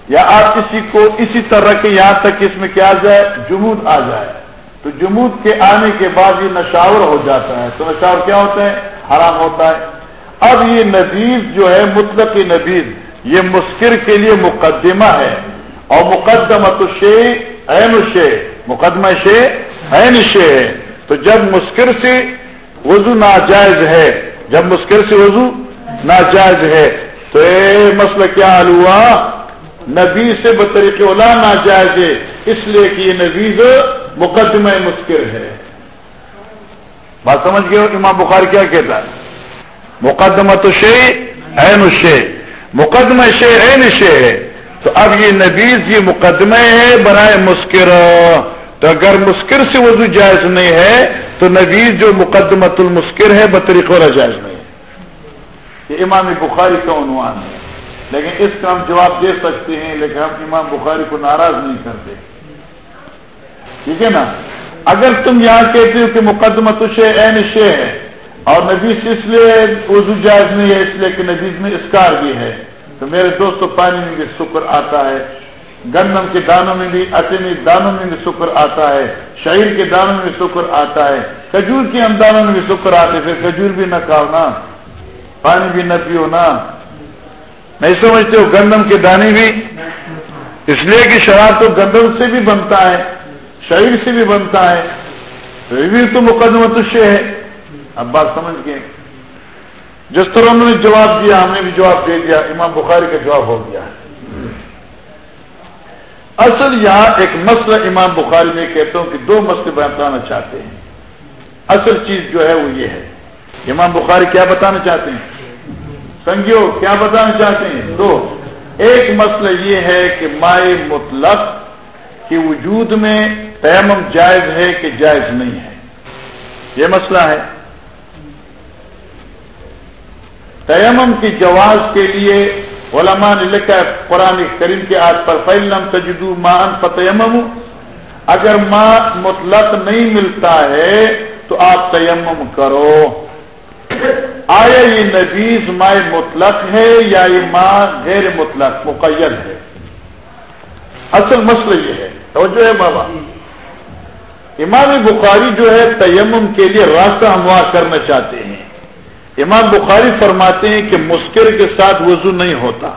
یا آپ کسی کو اسی طرح کے یہاں تک اس میں کیا آ جائے؟ جمود آ جائے۔ تو جمود کے آنے کے بعد یہ نشاور ہو جاتا ہے۔ تو نشاور کیا ہوتا ہے؟ حرام ہوتا ہے۔ اب یہ نبیز جو ہے، مطلق نبیز یہ مسکر کے لیے مقدمہ ہے۔ اور مقدمہ شے این شے مقدمہ شے این شے ہے تو جب مسکر سے وضو ناجائز ہے، جب مسکر سے وضو ناجائز ہے، تو یہ مسئلہ کیا حل ہوا؟ نبی سے بطریق اولا ناجائز ہے، اس لیے کہ یہ نبیز مقدمہ مسکر ہے۔ بات سمجھ گئے امام بخار کیا کہتا ہے؟ مقدمہ تو شے این شے مقدمہ شے این شے ہے۔ تو اب یہ نبیز یہ مقدمے ہے برائے مسکر۔ تو اگر مسکر سے وضو جائز نہیں ہے، تو نبیز جو مقدمت المسکر ہے، بطریق اور جائز نہیں ہے۔ یہ امام بخاری کا عنوان ہے۔ لیکن اس کا ہم جواب دے سکتے ہیں، لیکن ہم امام بخاری کو ناراض نہیں کرتے۔ ٹھیک ہے نا؟ اگر تم یہاں کہتے ہو کہ مقدمہ شے این شے ہے، اور نبیز اس لیے وضو جائز نہیں ہے، اس لیے کہ نبیز میں اسکار بھی ہے۔ تو میرے دوستوں پانی میں بھی شکر آتا ہے۔ گندم کے دانوں میں بھی اچمی دانوں میں بھی شکر آتا ہے۔ شہر کے دانوں میں بھی شکر آتا ہے۔ کھجور کے ہم دانوں میں بھی شکر آتے پھر کھجور بھی نہ کھاؤ نا۔ پانی بھی نہ پیو نا۔ نہیں سمجھتے ہو، گندم کے دانے بھی۔ اس لیے کہ شراب تو گندم سے بھی بنتا ہے شریر سے بھی بنتا ہے۔ یہ بھی تو مقدمہ تشے ہے۔ اب بات سمجھ گئے۔ جس طرح انہوں نے جواب دیا، ہم نے بھی جواب دے دیا، امام بخاری کا جواب ہو گیا۔ اصل یہاں ایک مسئلہ امام بخاری میں کہتا ہوں کہ دو مسئلے بتانا چاہتے ہیں۔ اصل چیز جو ہے وہ یہ ہے۔ امام بخاری کیا بتانا چاہتے ہیں؟ سنگیو، کیا بتانا چاہتے ہیں؟ دو۔ ایک مسئلہ یہ ہے کہ مائع مطلق کے وجود میں تیمم جائز ہے کہ جائز نہیں ہے۔ یہ مسئلہ ہے۔ تیمم کی جواز کے لیے علماء نے لکھا ہے قرآن کریم کے آج پر فیلم تجدو مان فتیم اگر ماں مطلق نہیں ملتا ہے تو آپ تیمم کرو۔ آیا یہ نبیز مائع مطلق ہے یا یہ ماں غیر مطلق مقید ہے؟ اصل مسئلہ یہ ہے۔ توجہ ہے بابا۔ امام بخاری جو ہے تیمم کے لیے راستہ ہموار کرنا چاہتے ہیں۔ امام بخاری فرماتے ہیں کہ مسکر کے ساتھ وضو نہیں ہوتا،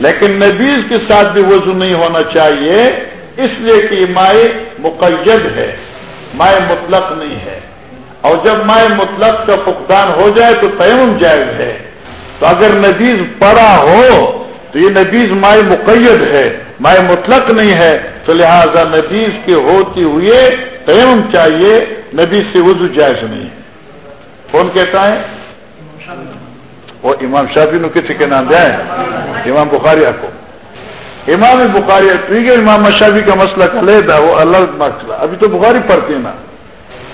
لیکن نبیز کے ساتھ بھی وضو نہیں ہونا چاہیے، اس لیے کہ یہ مائع مقید ہے، مائع مطلق نہیں ہے۔ اور جب مائع مطلق کا فقدان ہو جائے تو تیمم جائز ہے۔ تو اگر نبیز پڑا ہو تو یہ نبیز مائع مقید ہے، مائع مطلق نہیں ہے، تو لہذا نبیز کے ہوتی ہوئے تیمم چاہیے، نبیز سے وضو جائز نہیں ہے۔ کون کہتا ہے؟ وہ امام شافی نو کسی کے نام جائے امام بخاری کو امام بخاری ٹھیک ہے امام شافی کا مسئلہ کلے تھا وہ الگ مسئلہ۔ ابھی تو بخاری پڑھتے نا۔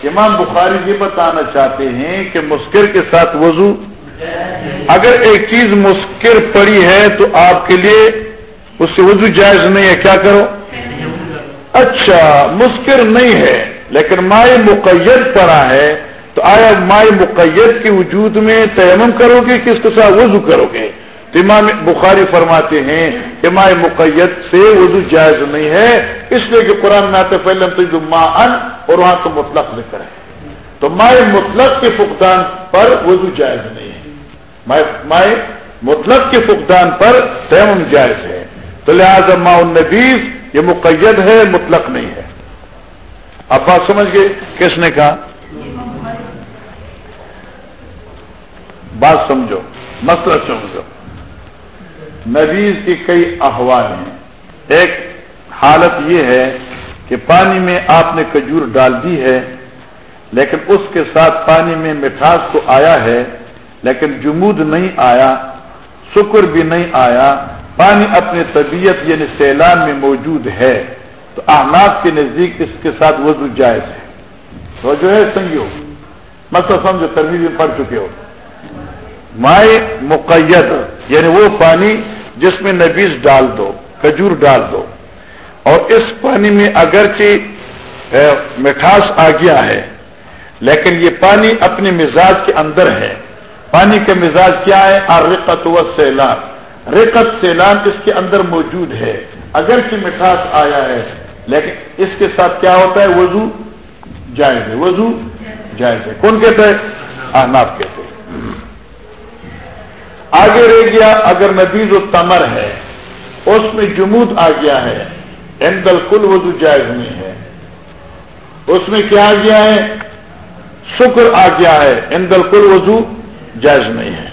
امام بخاری یہ بتانا چاہتے ہیں کہ مسکر کے ساتھ وضو۔ اگر ایک چیز مسکر پڑی ہے تو آپ کے لیے اس سے وضو جائز نہیں ہے، کیا کرو؟ اچھا مسکر نہیں ہے، لیکن مائع مقید پڑا ہے۔ تو آیا مائع مقید کے وجود میں تیمم کرو گے، کس کے ساتھ وضو کرو گے؟ تو امام بخاری فرماتے ہیں کہ مائع مقید سے وضو جائز نہیں ہے، اس لیے کہ قرآن میں آتے پہلے تو ماں ان اور وہاں تو مطلق ذکر ہے۔ تو مائع مطلق کے فقدان پر وضو جائز نہیں ہے۔ مائع مطلق کے فقدان پر تیمم جائز ہے۔ تو لہٰذا ماں النبیز یہ مقید ہے، مطلق نہیں ہے۔ اب بات سمجھ گئے؟ کس نے کہا؟ بات سمجھو، مسئلہ سمجھو۔ نبیز کی کئی احوال ہیں۔ ایک حالت یہ ہے کہ پانی میں آپ نے کجور ڈال دی ہے، لیکن اس کے ساتھ پانی میں مٹھاس تو آیا ہے، لیکن جمود نہیں آیا شکر بھی نہیں آیا، پانی اپنی طبیعت یعنی سیلان میں موجود ہے۔ تو احناف کے نزدیک اس کے ساتھ وضو جائز ہے۔ تو جو ہے سنگیو، مسئلہ سمجھو ترمیز میں پڑھ چکے ہو۔ مائع مقید یعنی وہ پانی جس میں نبیز ڈال دو کجور ڈال دو۔ اور اس پانی میں اگرچہ مٹھاس آ گیا ہے، لیکن یہ پانی اپنے مزاج کے اندر ہے۔ پانی کا مزاج کیا ہے؟ اور رقت و سیلان رقت، سیلان اس کے اندر موجود ہے۔ اگرچہ مٹھاس آیا ہے، لیکن اس کے ساتھ کیا ہوتا ہے؟ وضو جائز ہے۔ وضو جائز ہے۔ کون کہتا ہے؟ آناب کہتے ہیں۔ آگے رہ گیا، اگر نبیز و تمر ہے، اس میں جمود آ گیا ہے اندل کل وضو جائز نہیں ہے۔ اس میں کیا آ گیا ہے؟ شکر آ گیا ہے اندل کل وضو جائز نہیں ہے۔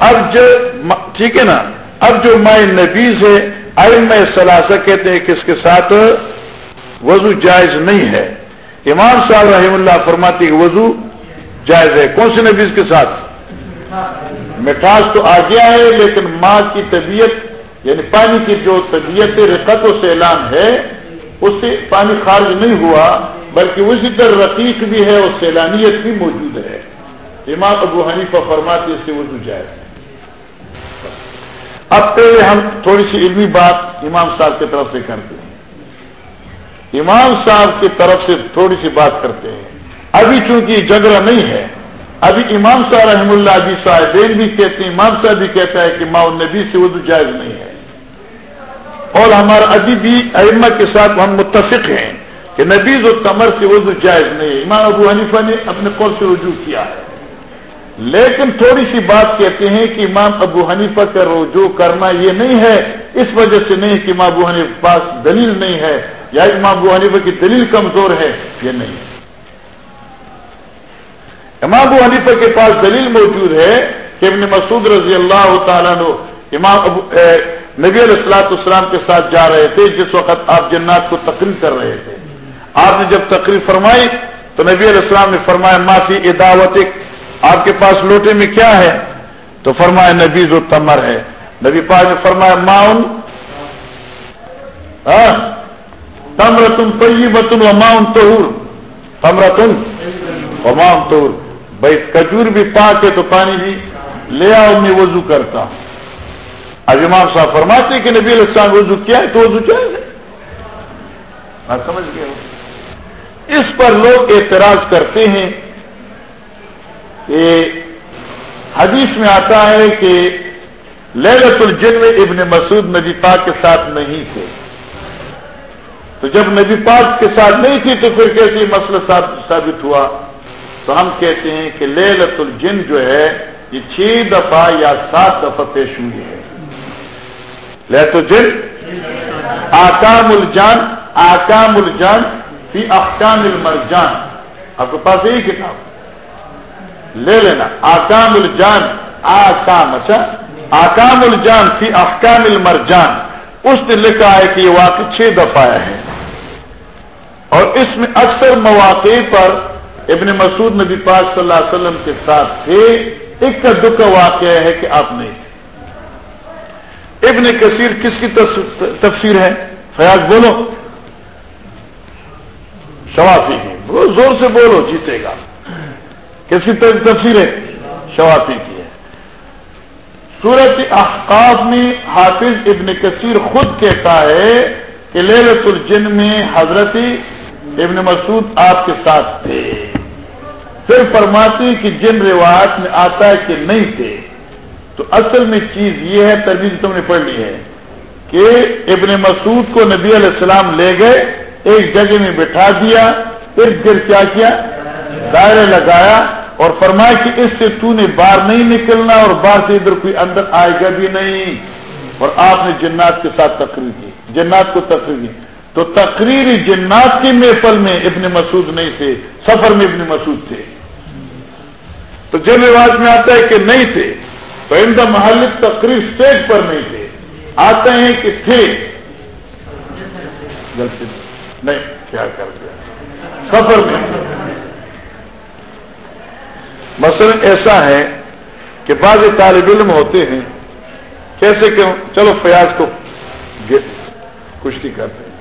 اب جو ٹھیک ہے نا؟ اب جو مائع نبیز ہے آئی میں کہتے ہیں کہ اس کے ساتھ وضو جائز نہیں ہے۔ امام صاحب رحم اللہ فرماتی کہ وضو جائز ہے۔ کون سے نبیز کے ساتھ؟ مٹھاس تو آ گیا ہے لیکن ماں کی طبیعت یعنی پانی کی جو طبیعت رقت و سیلان ہے، اس سے پانی خارج نہیں ہوا، بلکہ اسی طرح رقیق بھی ہے اور سیلانیت بھی موجود ہے۔ امام ابو حنیفہ فرماتی اس سے وضو جائز ہے۔ اب پہلے ہم تھوڑی سی علمی بات امام صاحب کی طرف سے کرتے ہیں۔ امام صاحب کی طرف سے تھوڑی سی بات کرتے ہیں۔ ابھی چونکہ جگرا نہیں ہے ابھی امام صاحب رحم اللہ ابھی صاحبین بھی کہتے ہیں، امام صاحب بھی کہتا ہے کہ ماں نبی سے اردو جائز نہیں ہے۔ اور ہمارا ابھی بھی ائمہ کے ساتھ ہم متفق ہیں کہ نبیز و تمر سے اردو جائز نہیں ہے۔ امام ابو حنیفہ نے اپنے قول سے رجوع کیا ہے۔ لیکن تھوڑی سی بات کہتے ہیں کہ امام ابو حنیفہ کا رجوع کرنا یہ نہیں ہے، اس وجہ سے نہیں کہ امام ابو حنیف پاس دلیل نہیں ہے یا امام ابو حنیفہ کی دلیل کمزور ہے، یہ نہیں۔ ہے امام ابو حنیفہ کے پاس دلیل موجود ہے کہ ابن مسعود رضی اللہ تعالیٰ نے امام ابو نبی علیہ السلاط اسلام کے ساتھ جا رہے تھے، جس وقت آپ جنات کو تقریر کر رہے تھے۔ آپ نے جب تقریر فرمائی تو نبی علیہ السلام نے فرمایا معافی اداوت آپ کے پاس لوٹے میں کیا ہے؟ تو فرمایا، نبی جو تمر ہے۔ نبی پاک نے فرمایا، ماؤن ہاں۔ تمر تم پی بتم ماؤن تہور تمر تم ماؤن تہور بھائی کجور بھی پاک ہے تو پانی بھی لے آؤ، میں وضو کرتا اب امام صاحب فرماتے کہ نبی علیہ السلام وضو کیا ہے تو وضو کیا ہے؟ سمجھ گیا اس پر لوگ اعتراض کرتے ہیں کہ حدیث میں آتا ہے کہ للت الجن میں ابن مسعود نبی پاک کے ساتھ نہیں تھے۔ تو جب نبی پاک کے ساتھ نہیں تھی تو پھر کیسے مسئلہ ثابت ہوا؟ تو ہم کہتے ہیں کہ للت الجن جو ہے، یہ چھ دفعہ یا سات دفعہ پیش ہوئی ہے۔ لہت الجن، آکام الجان آکام الجان فی احکام المرجان۔ آپ کے پاس یہی کتاب۔ لے لینا، آکام الجان، آکام اچھا؟ آکام الجان فی افکام المرجان۔ اس نے لکھا ہے کہ یہ واقع چھ دفعہ ہے۔ اور اس میں اکثر مواقع پر ابن مسعود نبی پاک صلی اللہ علیہ وسلم کے ساتھ تھے۔ ایک کا دکھ واقعہ ہے کہ آپ نہیں تھے ابن کثیر کس کی تفسیر ہے؟ فیاض بولو۔ شوافی کی۔ زور سے بولو، جیتے گا۔ کس کی تفصیل ہے؟ شوافی کی ہے۔ سورت احقاف میں حافظ ابن کثیر خود کہتا ہے کہ للت الجن میں حضرت ابن مسعود آپ کے ساتھ تھے۔ پھر فرماتی کہ جن روایت میں آتا ہے کہ نہیں تھے، تو اصل میں چیز یہ ہے تجویز تم نے پڑھ لی ہے کہ ابن مسعود کو نبی علیہ السلام لے گئے، ایک جگہ میں بٹھا دیا، پھر پھر کیا کیا؟ دائرے لگایا اور فرمایا کہ اس سے تو نے باہر نہیں نکلنا اور باہر سے ادھر کوئی اندر آئے گا بھی نہیں۔ اور آپ نے جنات کے ساتھ تقریر کی، جنات کو تقریر کی۔ تو تقریری جنات کی محفل میں ابن مسعود نہیں تھے، سفر میں ابن مسعود تھے۔ تو جن رواج میں آتا ہے کہ نہیں تھے، تو ان دا محل تقریر اسٹیج پر نہیں تھے۔ آتے ہیں کہ تھے۔ نہیں۔ کیا کر دیا۔ سفر میں۔ مثلا ایسا ہے کہ بعض طالب علم ہوتے ہیں، کیسے کہ چلو فیاض کو کشتی کرتے ہیں۔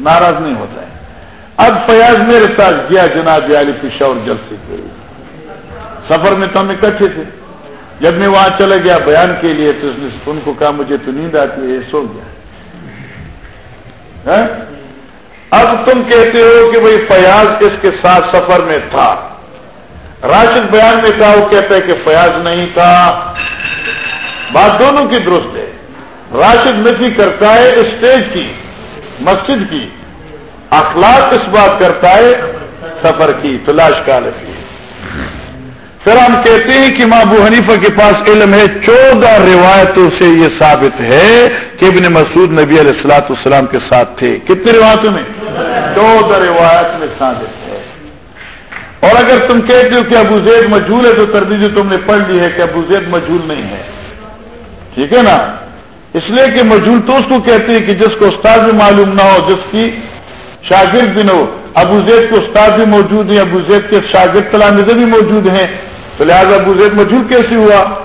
ناراض نہیں ہوتا ہے۔ اب فیاض میرے ساتھ گیا جناب علی پشاور جلسے کے سفر میں تو ہم اکٹھے تھے۔ جب میں وہاں چلا گیا بیان کے لیے تو اس نے ان کو کہا، مجھے تو نیند آتی ہے سو گیا۔ ہاں؟ اب تم کہتے ہو کہ بھائی فیاض اس کے ساتھ سفر میں تھا۔ راشد بیان میں کہا، وہ کہتا ہے کہ فیاض نہیں تھا۔ بات دونوں کی درست ہے۔ راشد نفی کرتا ہے اسٹیج کی، مسجد کی۔ اخلاق اس بات کرتا ہے، سفر کی، تلاش کا لفی پھر ہم کہتے ہیں کہ ماں ابو حنیفہ کے پاس علم ہے، چودہ روایتوں سے یہ ثابت ہے کہ ابن مسعود نبی علیہ السلاط السلام کے ساتھ تھے۔ کتنی روایتوں میں؟ چودہ روایت میں ثابت ہے۔ اور اگر تم کہتے ہو کہ ابو زید مجھول ہے تو تردیجی تم نے پڑھ لی ہے کہ ابو زید مجھول نہیں ہے۔ ٹھیک ہے نا؟ اس لیے کہ مجھول تو اس کو کہتے ہیں کہ جس کو استاد بھی معلوم نہ ہو، جس کی شاگرد بھی نہ ہو، ابو زید کے استاد بھی موجود ہیں، ابو زید کے شاگرد تلامزے بھی موجود ہیں۔ تو لہٰذا ابو زید مجھول کیسے ہوا؟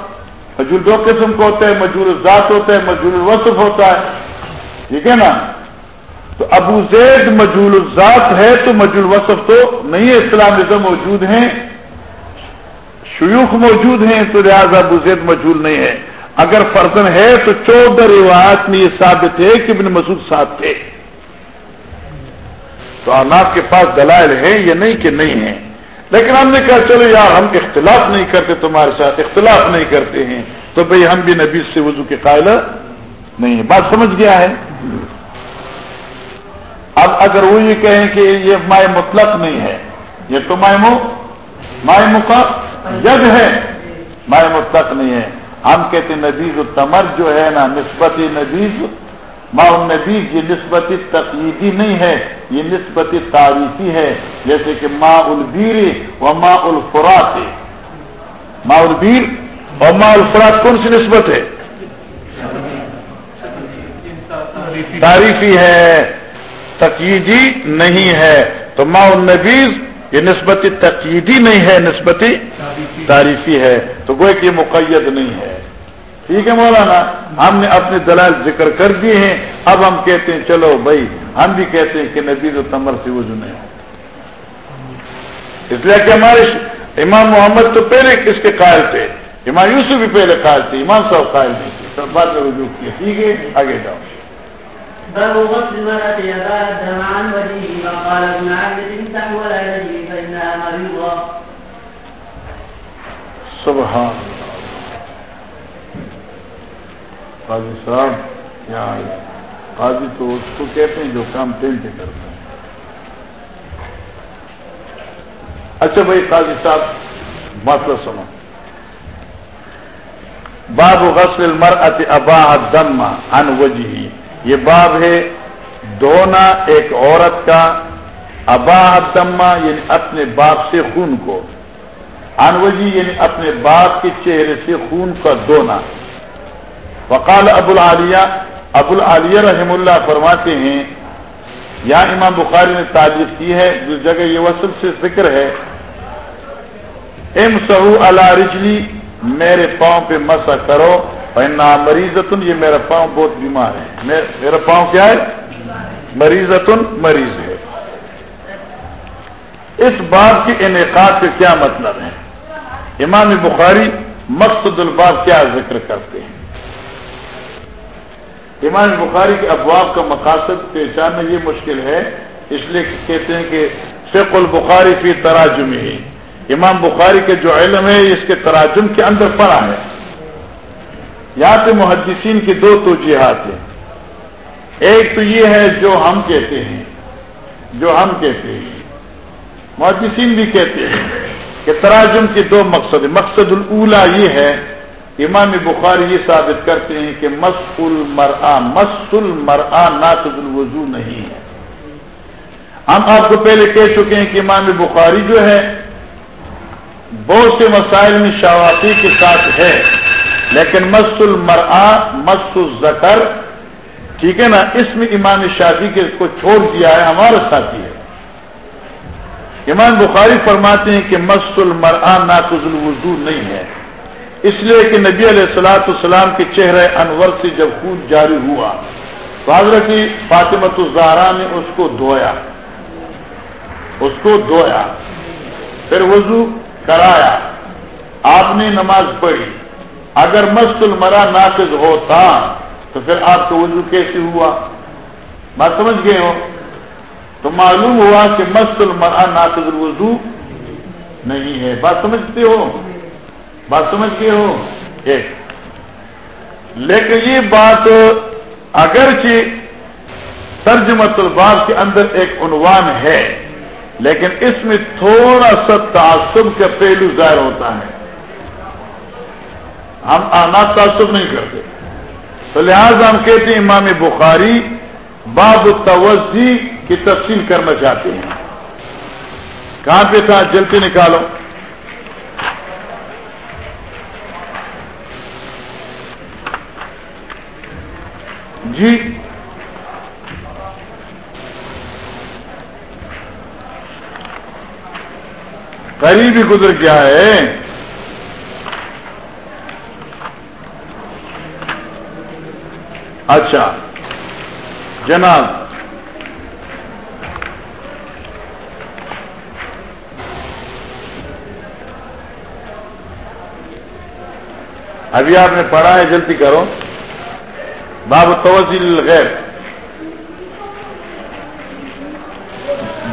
مجھول دو قسم کا ہوتا ہے مجھول ذات ہوتا ہے، مجھول وصف ہوتا ہے۔ ٹھیک ہے نا؟ تو ابو زید مجول الذات ہے تو مجول وصف تو نہیں ہے اسلام موجود ہیں۔ شیوخ موجود ہیں تو لہٰذا ابو زید مجول نہیں ہے۔ اگر فرزن ہے تو چودہ روایات میں یہ ثابت ہے کہ ابن مسعود ساتھ تھے۔ تو آپ کے پاس دلائل ہیں یا نہیں کہ نہیں ہیں؟ لیکن ہم نے کہا، چلو یار، ہم اختلاف نہیں کرتے تمہارے ساتھ، اختلاف نہیں کرتے ہیں. تو بھئی ہم بھی نبی سے وضو کے قائل نہیں ہے بات سمجھ گیا ہے؟ اب اگر وہ یہ کہیں کہ یہ مائع مطلق نہیں ہے، یہ تو مائمو مائمو کا جگ ہے۔ مائے متق نہیں ہے۔ ہم کہتے نبیز التمر جو ہے نا، نسبت نبیز ما النبیز یہ نسبت تقیدی نہیں ہے، یہ نسبت تعریفی ہے، جیسے کہ ما البیر و ما الفرات۔ ما البیر اور ما الفرات کون سی نسبت ہے؟ تعریفی ہے تقیدی نہیں ہے۔ تو ما النبیز یہ نسبت تقیدی نہیں ہے، نسبت تعریفی ہے۔ تو گوئے کہ یہ مقید نہیں ہے۔ ٹھیک ہے مولانا ہم نے اپنے دلال ذکر کر دیے ہیں اب ہم کہتے ہیں چلو بھائی ہم بھی کہتے ہیں کہ نبی و تمر سے وضو نہیں اس لیے کہ ہمارے امام محمد تو پہلے کس کے قائل تھے؟ امام یوسف بھی پہلے قائل تھے امام صاحب قائل نہیں تھے۔ سب بات میں رجوع کیا۔ ٹھیک ہے آگے جاؤ۔ سبحان قاضی صاحب، یا قاضی تو اس کو کہتے ہیں جو کام ٹین سے کرتا ہے۔ اچھا بھائی، قاضی صاحب مسئلہ سنو۔ باب غسل المرأت ابا دم ان وجہ یہ باب ہے دھونا ایک عورت کا ابا دما یعنی اپنے باپ سے خون کو۔ ان وجی یعنی اپنے باپ کے چہرے سے خون کا دھونا وقال ابو العالیہ ابو العالیہ رحم اللہ فرماتے ہیں یہاں امام بخاری نے تعریف کی ہے جس جگہ یہ وصل سے ذکر ہے ام سہو اللہ رجلی، میرے پاؤں پہ مسا کرو پہنا مریضتن یہ میرا پاؤں بہت بیمار ہے۔ میرا پاؤں کیا ہے؟ مریضتن مریض ہے۔ اس بات کے انعقاد سے کیا مطلب ہے؟ امام بخاری مقصد الباب کیا ذکر کرتے ہیں؟ امام بخاری کے ابواب کا مقاصد پہچاننا یہ مشکل ہے، اس لیے کہتے ہیں کہ فق البخاری فی تراجم ہی امام بخاری کے جو علم ہے، اس کے تراجم کے اندر پڑا ہے۔ یہاں پہ محدثین کی دو توجیحات ہیں۔ ایک تو یہ ہے، جو ہم کہتے ہیں۔ جو ہم کہتے ہیں۔ محدثین بھی کہتے ہیں کہ تراجم کے دو مقصد مقصد الا یہ ہے امام بخاری یہ ثابت کرتے ہیں کہ مس المرآ مس المرآ ناقد الوضو نہیں ہے۔ ہم آپ کو پہلے کہہ چکے ہیں کہ امام بخاری جو ہے، بہت سے مسائل میں شاواتی کے ساتھ ہے، لیکن مس المرآ، مس الزکر ٹھیک ہے نا، اس میں امام شادی کے کو چھوڑ دیا ہے، ہمارا ساتھی ہے۔ امام بخاری فرماتے ہیں کہ مس المرآ ناقد الوضو نہیں ہے۔ اس لیے کہ نبی علیہ السلاۃ السلام کے چہرے انور سے جب خون جاری ہوا، تو حضرت فاطمت الزہرا نے اس کو دھویا، اس کو دھویا، پھر وضو کرایا، آپ نے نماز پڑھی، اگر مست المرا ناقد ہوتا تو پھر آپ کو وضو کیسے ہوا؟ بات سمجھ گئے ہو؟ تو معلوم ہوا کہ مست المرا ناقد الوضو نہیں ہے، بات سمجھتے ہو؟ بات سمجھ گئے ہو؟ ایک لیکن یہ بات اگرچہ ترجمت الباب کے اندر ایک عنوان ہے، لیکن اس میں تھوڑا سا تعصب کا پہلو ظاہر ہوتا ہے۔ ہم آنا تعصب نہیں کرتے۔ تو لہذا ہم کہتے ہیں امام بخاری باب توجہ کی تفصیل کرنا چاہتے ہیں۔ کہاں پہ تھا؟ جلدی نکالو۔ جی۔ قریب ہی گزر گیا ہے۔ اچھا۔ جناب۔ ابھی آپ نے پڑھا ہے، جلدی کرو۔ باب توجیل غیر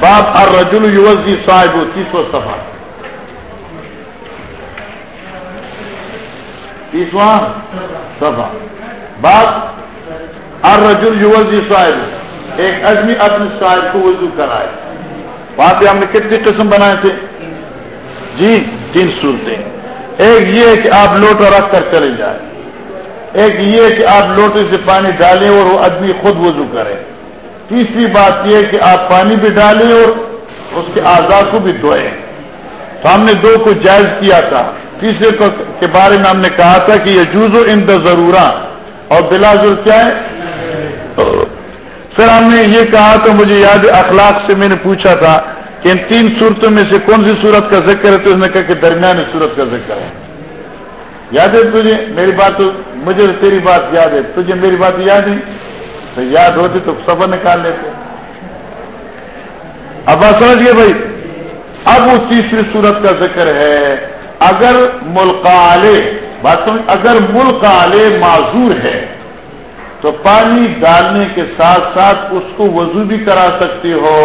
باب الرجل یوزی صاحب تیسو صفحہ. تیسواں صفحہ. باب الرجل یوزی صاحب ایک آدمی اپنے صاحب کو وضو کرائے. وہاں پہ ہم نے کتنے قسم بنائے تھے؟ جی تین صورتیں. ایک یہ کہ آپ لوٹا رکھ کر چلے جائیں. ایک یہ کہ آپ لوٹے سے پانی ڈالیں اور وہ آدمی خود وضو کرے۔ تیسری بات یہ کہ آپ پانی بھی ڈالیں اور اس کے آزاد کو بھی دھوئیں۔ تو ہم نے دو کو جائز کیا تھا۔ تیسرے کو کے بارے میں ہم نے کہا تھا کہ یہ جوزو ان ضرورہ۔ اور بلا کیا ہے؟ پھر ہم نے یہ کہا تو مجھے یاد اخلاق سے میں نے پوچھا تھا کہ ان تین صورتوں میں سے کون سی صورت کا ذکر ہے؟ تو اس نے کہا کہ درمیانی صورت کا ذکر ہے۔ یاد ہے تجھے؟ میری بات مجھے تیری بات یاد ہے. تجھے میری بات یاد نہیں تو یاد ہوتی تو سفر نکال لیتے. اب بات سمجھ گئے بھائی؟ اب وہ تیسری صورت کا ذکر ہے. اگر ملک بات سمجھ اگر ملک معذور ہے، تو پانی ڈالنے کے ساتھ ساتھ اس کو وضو بھی کرا سکتی ہو.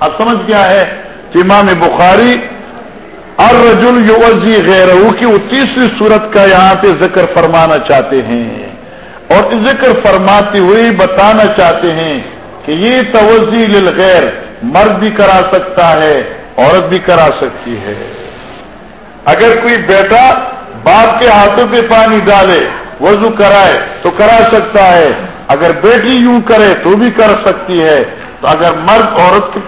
اب سمجھ گیا ہے امام بخاری اور یوزی غیر کی وہ تیسری صورت کا یہاں پہ ذکر فرمانا چاہتے ہیں۔ اور ذکر فرماتی ہوئی بتانا چاہتے ہیں کہ یہ توجہ للغیر مرد بھی کرا سکتا ہے، عورت بھی کرا سکتی ہے۔ اگر کوئی بیٹا باپ کے ہاتھوں پہ پانی ڈالے، وضو کرائے تو کرا سکتا ہے۔ اگر بیٹی یوں کرے تو بھی کر سکتی ہے۔ تو اگر مرد عورت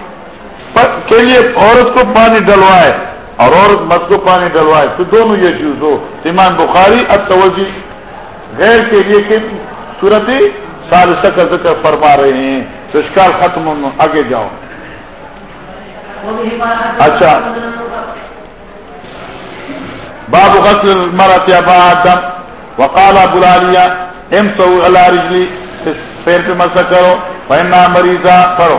کے لیے عورت کو پانی ڈلوائے اور عورت مرد کو پانی ڈلوائے، تو دونوں یہ چیز ہو ایمان بخاری اب توجہ غیر کے لیے کن صورتی سال سکر ذکر فرما رہے ہیں، تو اس کا ختم آگے جاؤ۔ اچھا۔ باب غسل مرت یا بادم وقالا بلا لیا ایم سو اللہ رجلی پیر پہ مسا کرو پہنا مریضا کرو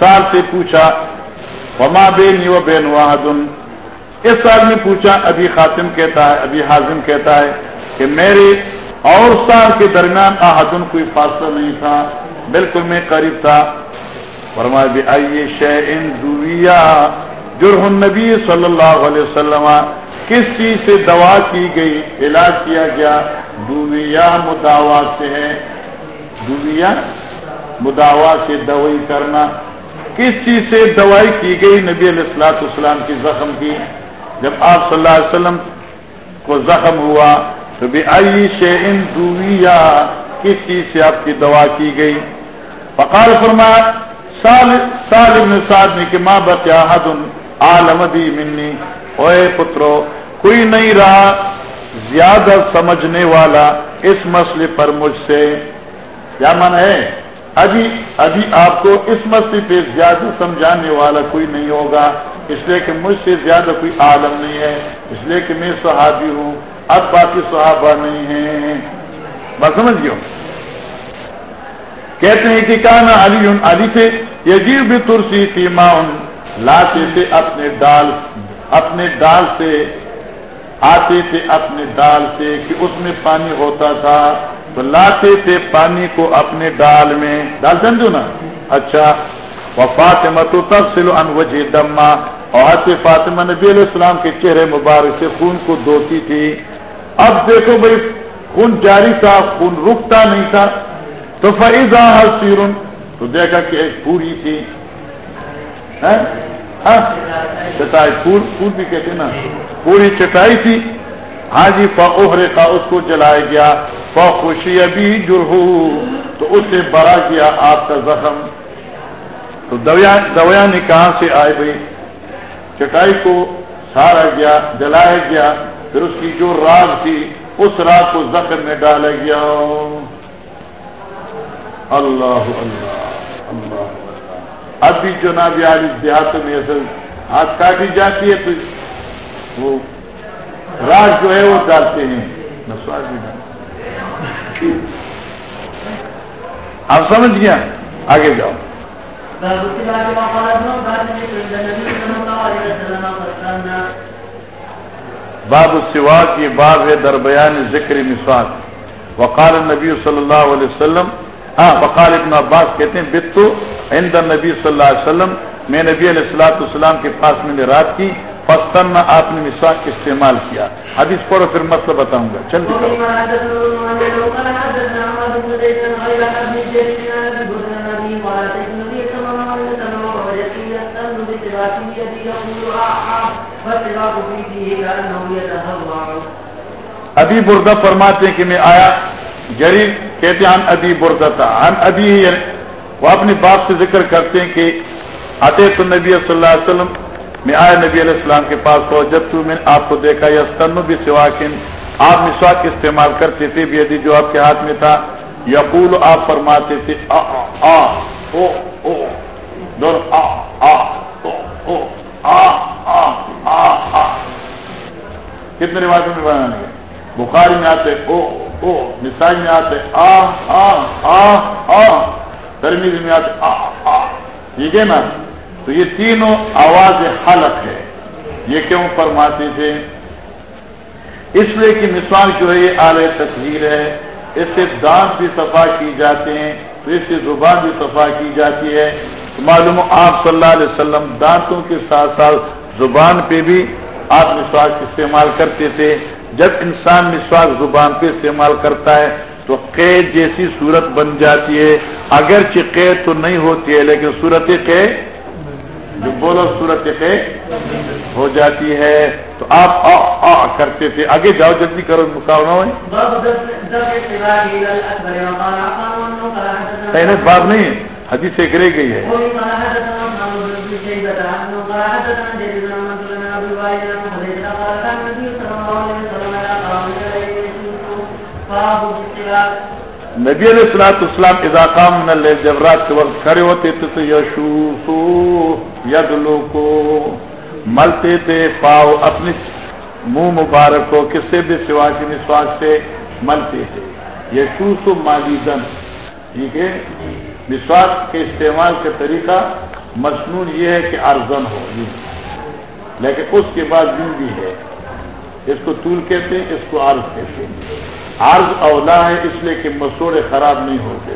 سال سے پوچھا، وما بین و بین واحدن؟ اس سال میں پوچھا، ابھی خاتم کہتا ہے، ابھی حاضم کہتا ہے کہ میرے اور سال کے درمیان احدن کوئی فاصلہ نہیں تھا، بالکل میں قریب تھا۔ فرمایا بھی آئیے شہ ان جرح النبی صلی اللہ علیہ وسلم، کس چیز سے دوا کی گئی؟ علاج کیا گیا؟ دنیا مداوا سے ہے۔ دنیا مداوا سے دوائی کرنا۔ کس چیز سے دوائی کی گئی نبی علیہ السلاط اسلام کی زخم کی؟ جب آپ صلی اللہ علیہ وسلم کو زخم ہوا تو بھی آئی شین کس چیز سے آپ کی دوا کی گئی؟ فقال فرمایا، سال سال ابن سعد نے کہ ماں بتیا حد منی۔ اوے پترو، کوئی نہیں رہا زیادہ سمجھنے والا اس مسئلے پر مجھ سے۔ کیا من ہے؟ ابھی ابھی آپ کو اس مسئلے پہ زیادہ سمجھانے والا کوئی نہیں ہوگا، اس لیے کہ مجھ سے زیادہ کوئی عالم نہیں ہے، اس لیے کہ میں صحابی ہوں، اب باقی صحابہ نہیں ہیں۔ بس سمجھ گیا کہتے ہیں کہ کہنا علی علی پہ یہ بھی ترسی تھی ماں لاتے تھے اپنے ڈال اپنے ڈال سے، آتے تھے اپنے ڈال سے کہ اس میں پانی ہوتا تھا۔ تو لاتے تھے پانی کو اپنے ڈال میں۔ ڈال سمجھو نا۔ اچھا۔ وہ فاطمہ تو تفصیل ان وجہ دما اور فاطمہ نبی علیہ السلام کے چہرے مبارک سے خون کو دھوتی تھی۔ اب دیکھو بھائی، خون جاری تھا، خون رکتا نہیں تھا۔ تو فریضا سیرن تو دیکھا کہ ایک پوری تھی۔ ہاں؟ ہاں؟ چٹائی، پھول پھول بھی کہتے نا۔ پوری چٹائی تھی۔ ہاں جی فوہرے کا اس کو جلایا گیا۔ فو خوشی ابھی جرہو تو اسے بڑا کیا آپ کا زخم۔ تو دویا نے کہاں سے آئے بھائی چٹائی کو سارا گیا، جلایا گیا۔ پھر اس کی جو راگ تھی، اس راگ کو زخم میں ڈالا گیا۔ اللہ اللہ اللہ اب بھی جو نہ بھی آج دیہاتوں میں اصل ہاتھ کاٹی جاتی ہے تو وہ راج جو ہے وہ ڈالتے ہیں۔ نسواج بھی ڈالتے آپ سمجھ گیا؟ آگے جاؤ۔ باب السوا کی باب ہے دربیان ذکر مسواک۔ وقال نبی صلی اللہ علیہ وسلم۔ ہاں وقال ابن عباس کہتے ہیں بتو عند نبی صلی اللہ علیہ وسلم۔ میں نبی علیہ السلاۃ السلام کے پاس میں نے رات کی۔ فستن میں آپ نے مسواک استعمال کیا۔ حدیث پڑھو پھر مسئلہ بتاؤں گا۔ چل۔ ابھی بردہ فرماتے ہیں کہ میں آیا، جری کہتے ہیں ابھی بردہ تھا ہم ابھی وہ اپنے باپ سے ذکر کرتے ہیں کہ آتے تو نبی صلی اللہ علیہ وسلم میں آیا نبی علیہ السلام کے پاس ہو جب تو میں آپ کو دیکھا، یا استن بھی سواکن، آپ مسواک استعمال کرتے تھے بھی جو آپ کے ہاتھ میں تھا، یقول، آپ فرماتے تھے، آ آ او او آ آ، او آ آ آ آ۔ کتنے روایتوں میں بنانے گے بخاری میں آتے، او او، نسائی میں آتے، آ آ آ آ۔ ترمیز میں آتے، آ آ۔ ٹھیک ہے نا؟ تو یہ تینوں آواز حلق ہے۔ یہ کیوں فرماتے تھے؟ اس لیے کہ نسوان جو ہے یہ اعلی تصویر ہے۔ اس سے دانت بھی صفا کی جاتے ہیں، تو اس سے زبان بھی صفا کی جاتی ہے۔ معلوم آپ صلی اللہ علیہ وسلم دانتوں کے ساتھ ساتھ زبان پہ بھی آپ مسواک استعمال کرتے تھے۔ جب انسان مسواک زبان پہ استعمال کرتا ہے، تو قید جیسی صورت بن جاتی ہے۔ اگرچہ قید تو نہیں ہوتی ہے، لیکن صورت قید جو بولو صورت پہ ہو جاتی ہے۔ تو آپ آ آ کرتے تھے۔ آگے جاؤ، جلدی کرو مقابلہ پہلے بات نہیں، حدیث سے گرے گئی ہے۔ نبی علیہ السلاط اسلام اضاقام جب رات کے وقت کھڑے ہوتے تھے، تو یشو ید کو ملتے تھے پاؤ اپنے منہ مبارک کو کس سے بھی سوا کے نسواس سے ملتے تھے۔ یشو سو مالیدن ٹھیک ہے؟ نسواس کے استعمال کا طریقہ مصنون یہ ہے کہ ارزن ہو لیکن اس کے بعد یوں بھی ہے اس کو طول کہتے ہیں اس کو عرض کہتے ہیں۔ عرض اولا ہے اس لیے کہ مسوڑے خراب نہیں ہوتے۔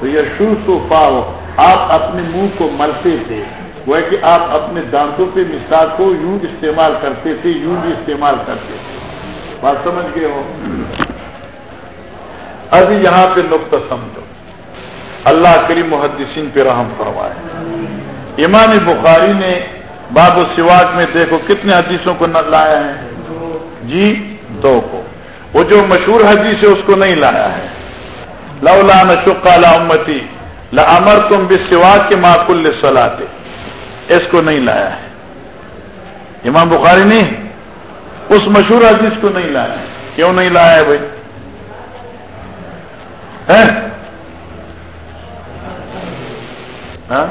تو یہ شو سو پاؤ آپ اپنے منہ کو ملتے تھے۔ وہ ہے کہ آپ اپنے دانتوں پہ مثال کو یوں استعمال کرتے تھے، یوں بھی استعمال کرتے تھے۔ بات سمجھ گئے ہو؟ ابھی یہاں پہ نقطہ سمجھو۔ اللہ کریم محدثین پہ رحم فرمائے۔ امام بخاری نے باب و سواج میں دیکھو کتنے حدیثوں کو لایا ہے۔ جی دو کو۔ وہ جو مشہور حدیث ہے اس کو نہیں لایا ہے۔ لولا نشقا لا امتی لمر تم بسوا کے معقل سلاتے اس کو نہیں لایا ہے۔ امام بخاری نہیں اس مشہور حدیث کو نہیں لایا ہے، کیوں نہیں لایا ہے بھائی؟ ہاں؟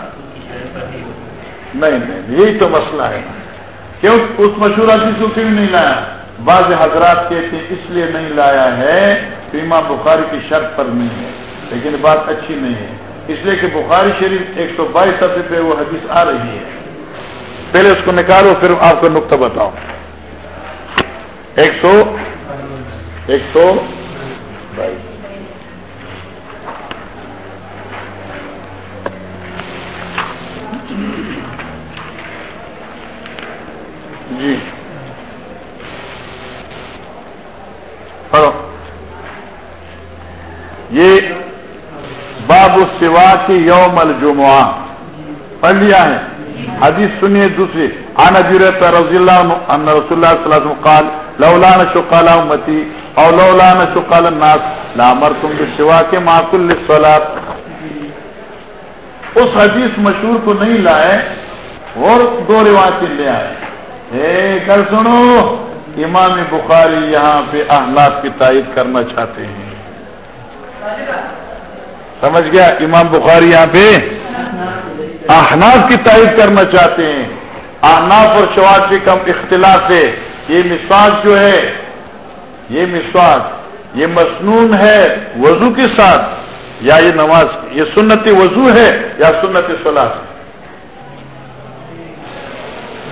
نہیں نہیں یہی تو مسئلہ ہے۔ کیوں؟ اس مشہور حدیث کو کیوں نہیں لایا؟ بعض حضرات کہتے ہیں اس لیے نہیں لایا ہے تو امام بخاری کی شرط پر نہیں ہے، لیکن بات اچھی نہیں ہے۔ اس لیے کہ بخاری شریف ایک سو بائیس سطح پہ وہ حدیث آ رہی ہے۔ پہلے اس کو نکالو، پھر آپ کو نقطہ بتاؤ ایک سو ایک سو بائیس۔ جی۔ پڑھو یہ باب سوا کی یوم الجمعہ۔ پڑھ لیا ہے۔ حدیث سنیے دوسری۔ آنا جرت رضی اللہ ان رسول اللہ صلی اللہ علیہ وسلم قال لولان شقال امتی او لولان شقال الناس لامر تم سوا کے معقل للصلاة اس حدیث مشہور کو نہیں لائے اور دو روایتیں لے آئے۔ اے کل سنو، امام بخاری یہاں پہ احناف کی تائید کرنا چاہتے ہیں۔ سمجھ گیا؟ امام بخاری یہاں پہ احناف کی تائید کرنا چاہتے ہیں۔ احناف اور شواز کے کم اختلاف ہے۔ یہ مسواس جو ہے، یہ مسواس یہ مصنون ہے وضو کے ساتھ، یا یہ نماز، یہ سنت وضو ہے یا سنت صلاح؟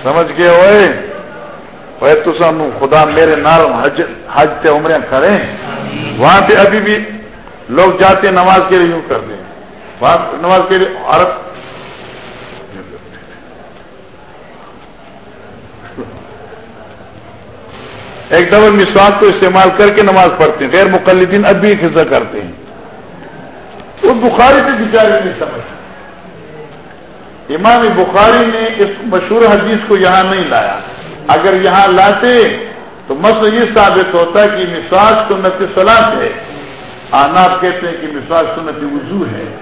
سمجھ گئے ہوئے وہ تو سم خدا میرے نال حج حج تے عمریں کریں۔ وہاں پہ ابھی بھی لوگ جاتے ہیں نماز کے لیے یوں کر دیں۔ وہاں نماز کے لیے عورت ایک دفعہ مسواک کو استعمال کر کے نماز پڑھتے ہیں۔ غیر مقلدین اب بھی حصہ کرتے ہیں۔ وہ بخاری سے بچارے نہیں سمجھ امام بخاری نے اس مشہور حدیث کو یہاں نہیں لایا۔ اگر یہاں لاتے تو مسئلہ یہ ثابت ہوتا کہ مسواس سنت سلاد ہے۔ آناب کہتے ہیں کہ مسواس سنت وضو ہے۔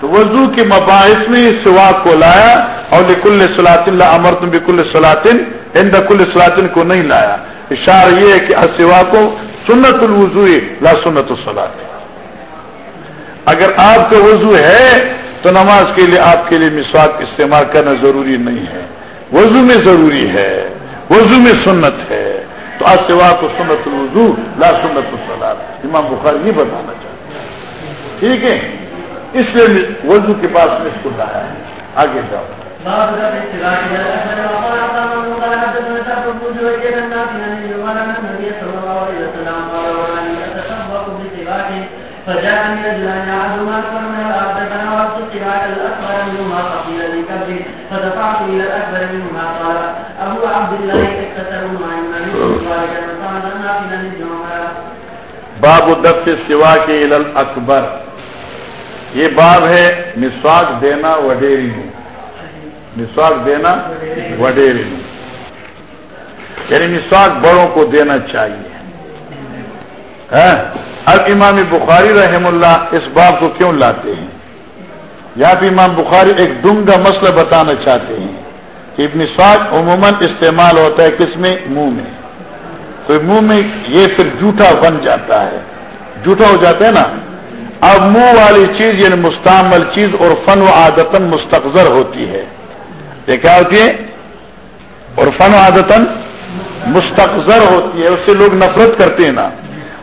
تو وضو کے مباحث میں اس سواق کو لایا اور لکل سلاطن اللہ امر تم بکل سلاطن ہند کل سلاطن کو نہیں لایا۔ اشار یہ ہے کہ اسوا کو سنت الوضو لا سنت السلاط اگر آپ کا وضو ہے تو نماز کے لیے آپ کے لیے مسواک استعمال کرنا ضروری نہیں ہے۔ وضو میں ضروری ہے۔ وضو میں سنت ہے۔ تو آج سوا کو سنت الوضو لا سنت السلاد امام بخار یہ بتانا چاہتے ٹھیک ہے اس لیے وضو کے پاس میں اس کو لایا ہے آگے جاؤ فجاء من الجلان عهدما أكبر من الأرض فنورت اتباع الأكبر منهما فقيل لي كبر فدفعت إلى الأكبر منهما قال أبو عبد الله باب دف سوا کے الل اکبر یہ باب ہے مسواک دینا وڈیری میں. مسواک دینا وڈیری میں. یعنی مسواک بڑوں کو دینا چاہیے. ہاں؟ اب امام بخاری رحم اللہ اس باب کو کیوں لاتے ہیں؟ یا بھی امام بخاری ایک دنگا مسئلہ بتانا چاہتے ہیں کہ ابن عموماً استعمال ہوتا ہے کس میں؟ منہ میں. تو منہ میں یہ پھر جھوٹا بن جاتا ہے۔ جھوٹا ہو جاتا ہے نا۔ اب منہ والی چیز یعنی مستعمل چیز اور فن و عادتن مستقزر ہوتی ہے۔ یہ کیا ہوتی ہے؟ اور فن و عادتن مستقزر ہوتی ہے۔ اس سے لوگ نفرت کرتے ہیں نا۔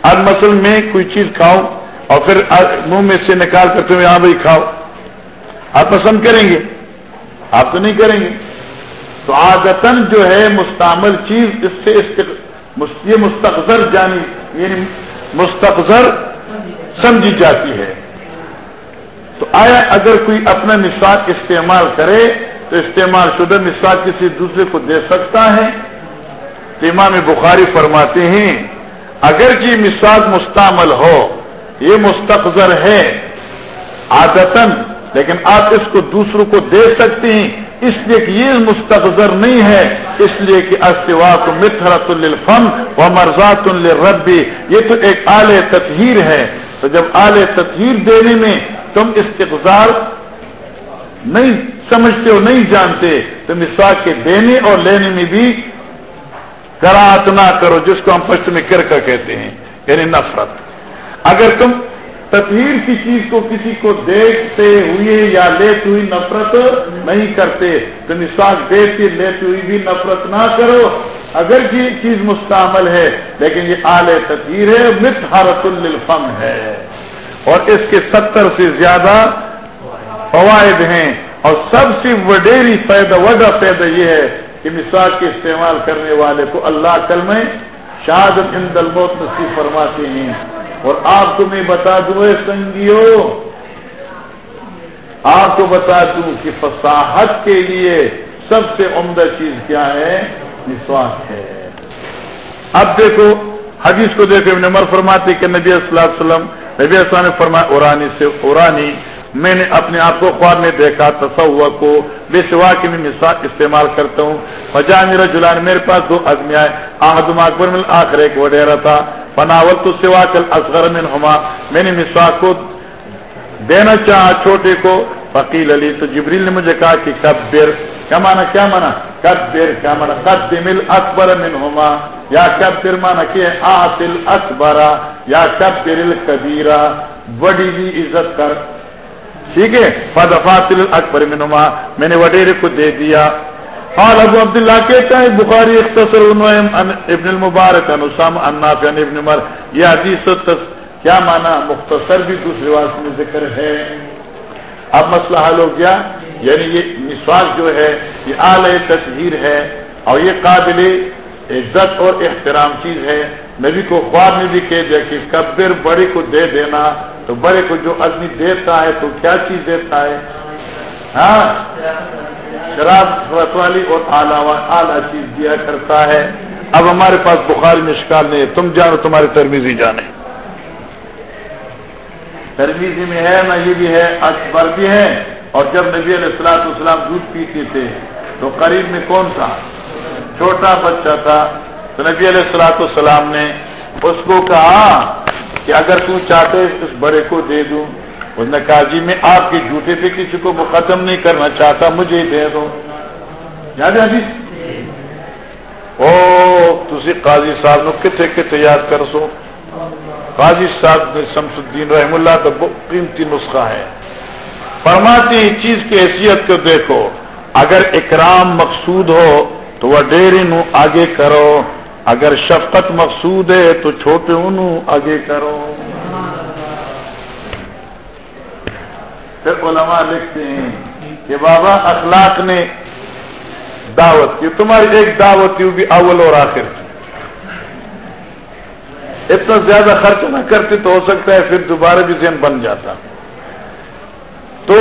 اب مسل میں کوئی چیز کھاؤ اور پھر منہ میں سے نکال کر تمہیں یہاں بھائی کھاؤ۔ آپ پسند کریں گے؟ آپ تو نہیں کریں گے۔ تو آدتن جو ہے مستعمل چیز اس سے یہ مستقزر جانی یعنی مستقزر سمجھی جاتی ہے۔ تو آیا اگر کوئی اپنا مساق استعمال کرے، تو استعمال شدہ مساق کسی دوسرے کو دے سکتا ہے؟ امام بخاری فرماتے ہیں، اگر جی مساج مستعمل ہو، یہ مستقزر ہے عادتن لیکن آپ اس کو دوسروں کو دے سکتے ہیں۔ اس لیے کہ یہ مستقزر نہیں ہے، اس لیے کہ استواق متحرت الفم و مرزات الربی یہ تو ایک آل تطہیر ہے۔ تو جب آل تطہیر دینے میں تم استقزار نہیں سمجھتے ہو نہیں جانتے، تو مساق کے دینے اور لینے میں بھی کراہت نہ کرو، جس کو ہم پشت میں کرکا کہتے ہیں یعنی نفرت۔ اگر تم تطہیر کی چیز کو کسی کو دیکھتے ہوئے یا لیتے ہوئی نفرت نہیں کرتے۔ تو نساک دیکھتے لیتے ہوئی بھی نفرت نہ کرو۔ اگر یہ چیز مستعمل ہے، لیکن یہ آل تطہیر ہے مت حرت الفم ہے۔ اور اس کے ستر سے زیادہ فوائد ہیں۔ اور سب سے وڈیری فائدہ، وڈا فائدہ یہ ہے کہ مثال کے استعمال کرنے والے کو اللہ کل میں شہادت ان نصیب فرماتے ہیں۔ اور آپ کو میں بتا دوں سنگیو، آپ کو بتا دوں کہ فصاحت کے لیے سب سے عمدہ چیز کیا ہے؟ مسواک ہے۔ اب دیکھو، حدیث کو دیکھو، ابن عمر فرماتے کہ نبی صلی اللہ علیہ وسلم، نبی السلام نے فرمایا، اورانی سے اورانی، میں نے اپنے آپ کو خواب میں دیکھا، تصور کو بے سوا کے میں مثال استعمال کرتا ہوں۔ فجا میرا جلان میرے پاس دو آدمی آئے آدم اکبر میں آخر ایک وڈیرا تھا بناول تو سوا چل اصغر من ہما میں نے مسواک کو دینا چاہا چھوٹے کو۔ فقیل علی، تو جبریل نے مجھے کہا کہ کبر۔ کیا مانا کیا مانا کبر، کیا مانا قدم اکبر من ہما یا کبر مانا کہ آتل اکبرا یا کبر الکبیرا بڑی بھی عزت کر۔ ٹھیک ہے؟ فدفات اکبر منما میں نے وڈیرے کو دے دیا۔ اور ابو عبداللہ کہتا ہے، بخاری اختصر ابن المبارک انسام اناف یعنی ابن عمر، یہ حدیث کیا مانا مختصر بھی دوسرے واس میں ذکر ہے۔ اب مسئلہ حل ہو گیا۔ یعنی یہ نسواس جو ہے، یہ اعلی تصویر ہے اور یہ قابل عزت اور احترام چیز ہے۔ نبی کو خواب میں بھی کہہ دیا کہ کبر بڑے کو دے دینا، تو بڑے کو جو آدمی دیتا ہے تو کیا چیز دیتا ہے؟ ہاں؟ شراب والی اور اعلیٰ چیز دیا کرتا ہے۔ اب ہمارے پاس بخاری میں شکار نہیں ہے۔ تم جانو تمہاری ترمیزی جانے۔ ترمیزی میں ہے نہ یہ بھی ہے، اکبر بھی ہے۔ اور جب نبی علیہ السلاط اسلام دودھ پیتے تھے، تو قریب میں کون تھا؟ چھوٹا بچہ تھا۔ تو نبی علیہ السلاط السلام نے اس کو کہا کہ اگر تم چاہتے اس بڑے کو دے دوں۔ اس نے کہا جی میں آپ کے جھوٹے پہ کسی کو ختم نہیں کرنا چاہتا، مجھے دے دو۔ یاد ہے جی او تھی قاضی صاحب نو کتنے کتنے یاد کر سو قاضی صاحب نے شمس الدین رحم اللہ تو قیمتی نسخہ ہے۔ فرماتی چیز کی حیثیت کو دیکھو، اگر اکرام مقصود ہو تو وہ ڈیری نو آگے کرو، اگر شفقت مقصود ہے تو چھوٹے انو آگے کرو۔ پھر علماء لکھتے ہیں کہ بابا اخلاق نے دعوت کی، تمہاری ایک دعوت کی بھی اول اور آخر کی۔ اتنا زیادہ خرچ نہ کرتے تو ہو سکتا ہے پھر دوبارہ بھی ذہن بن جاتا۔ تو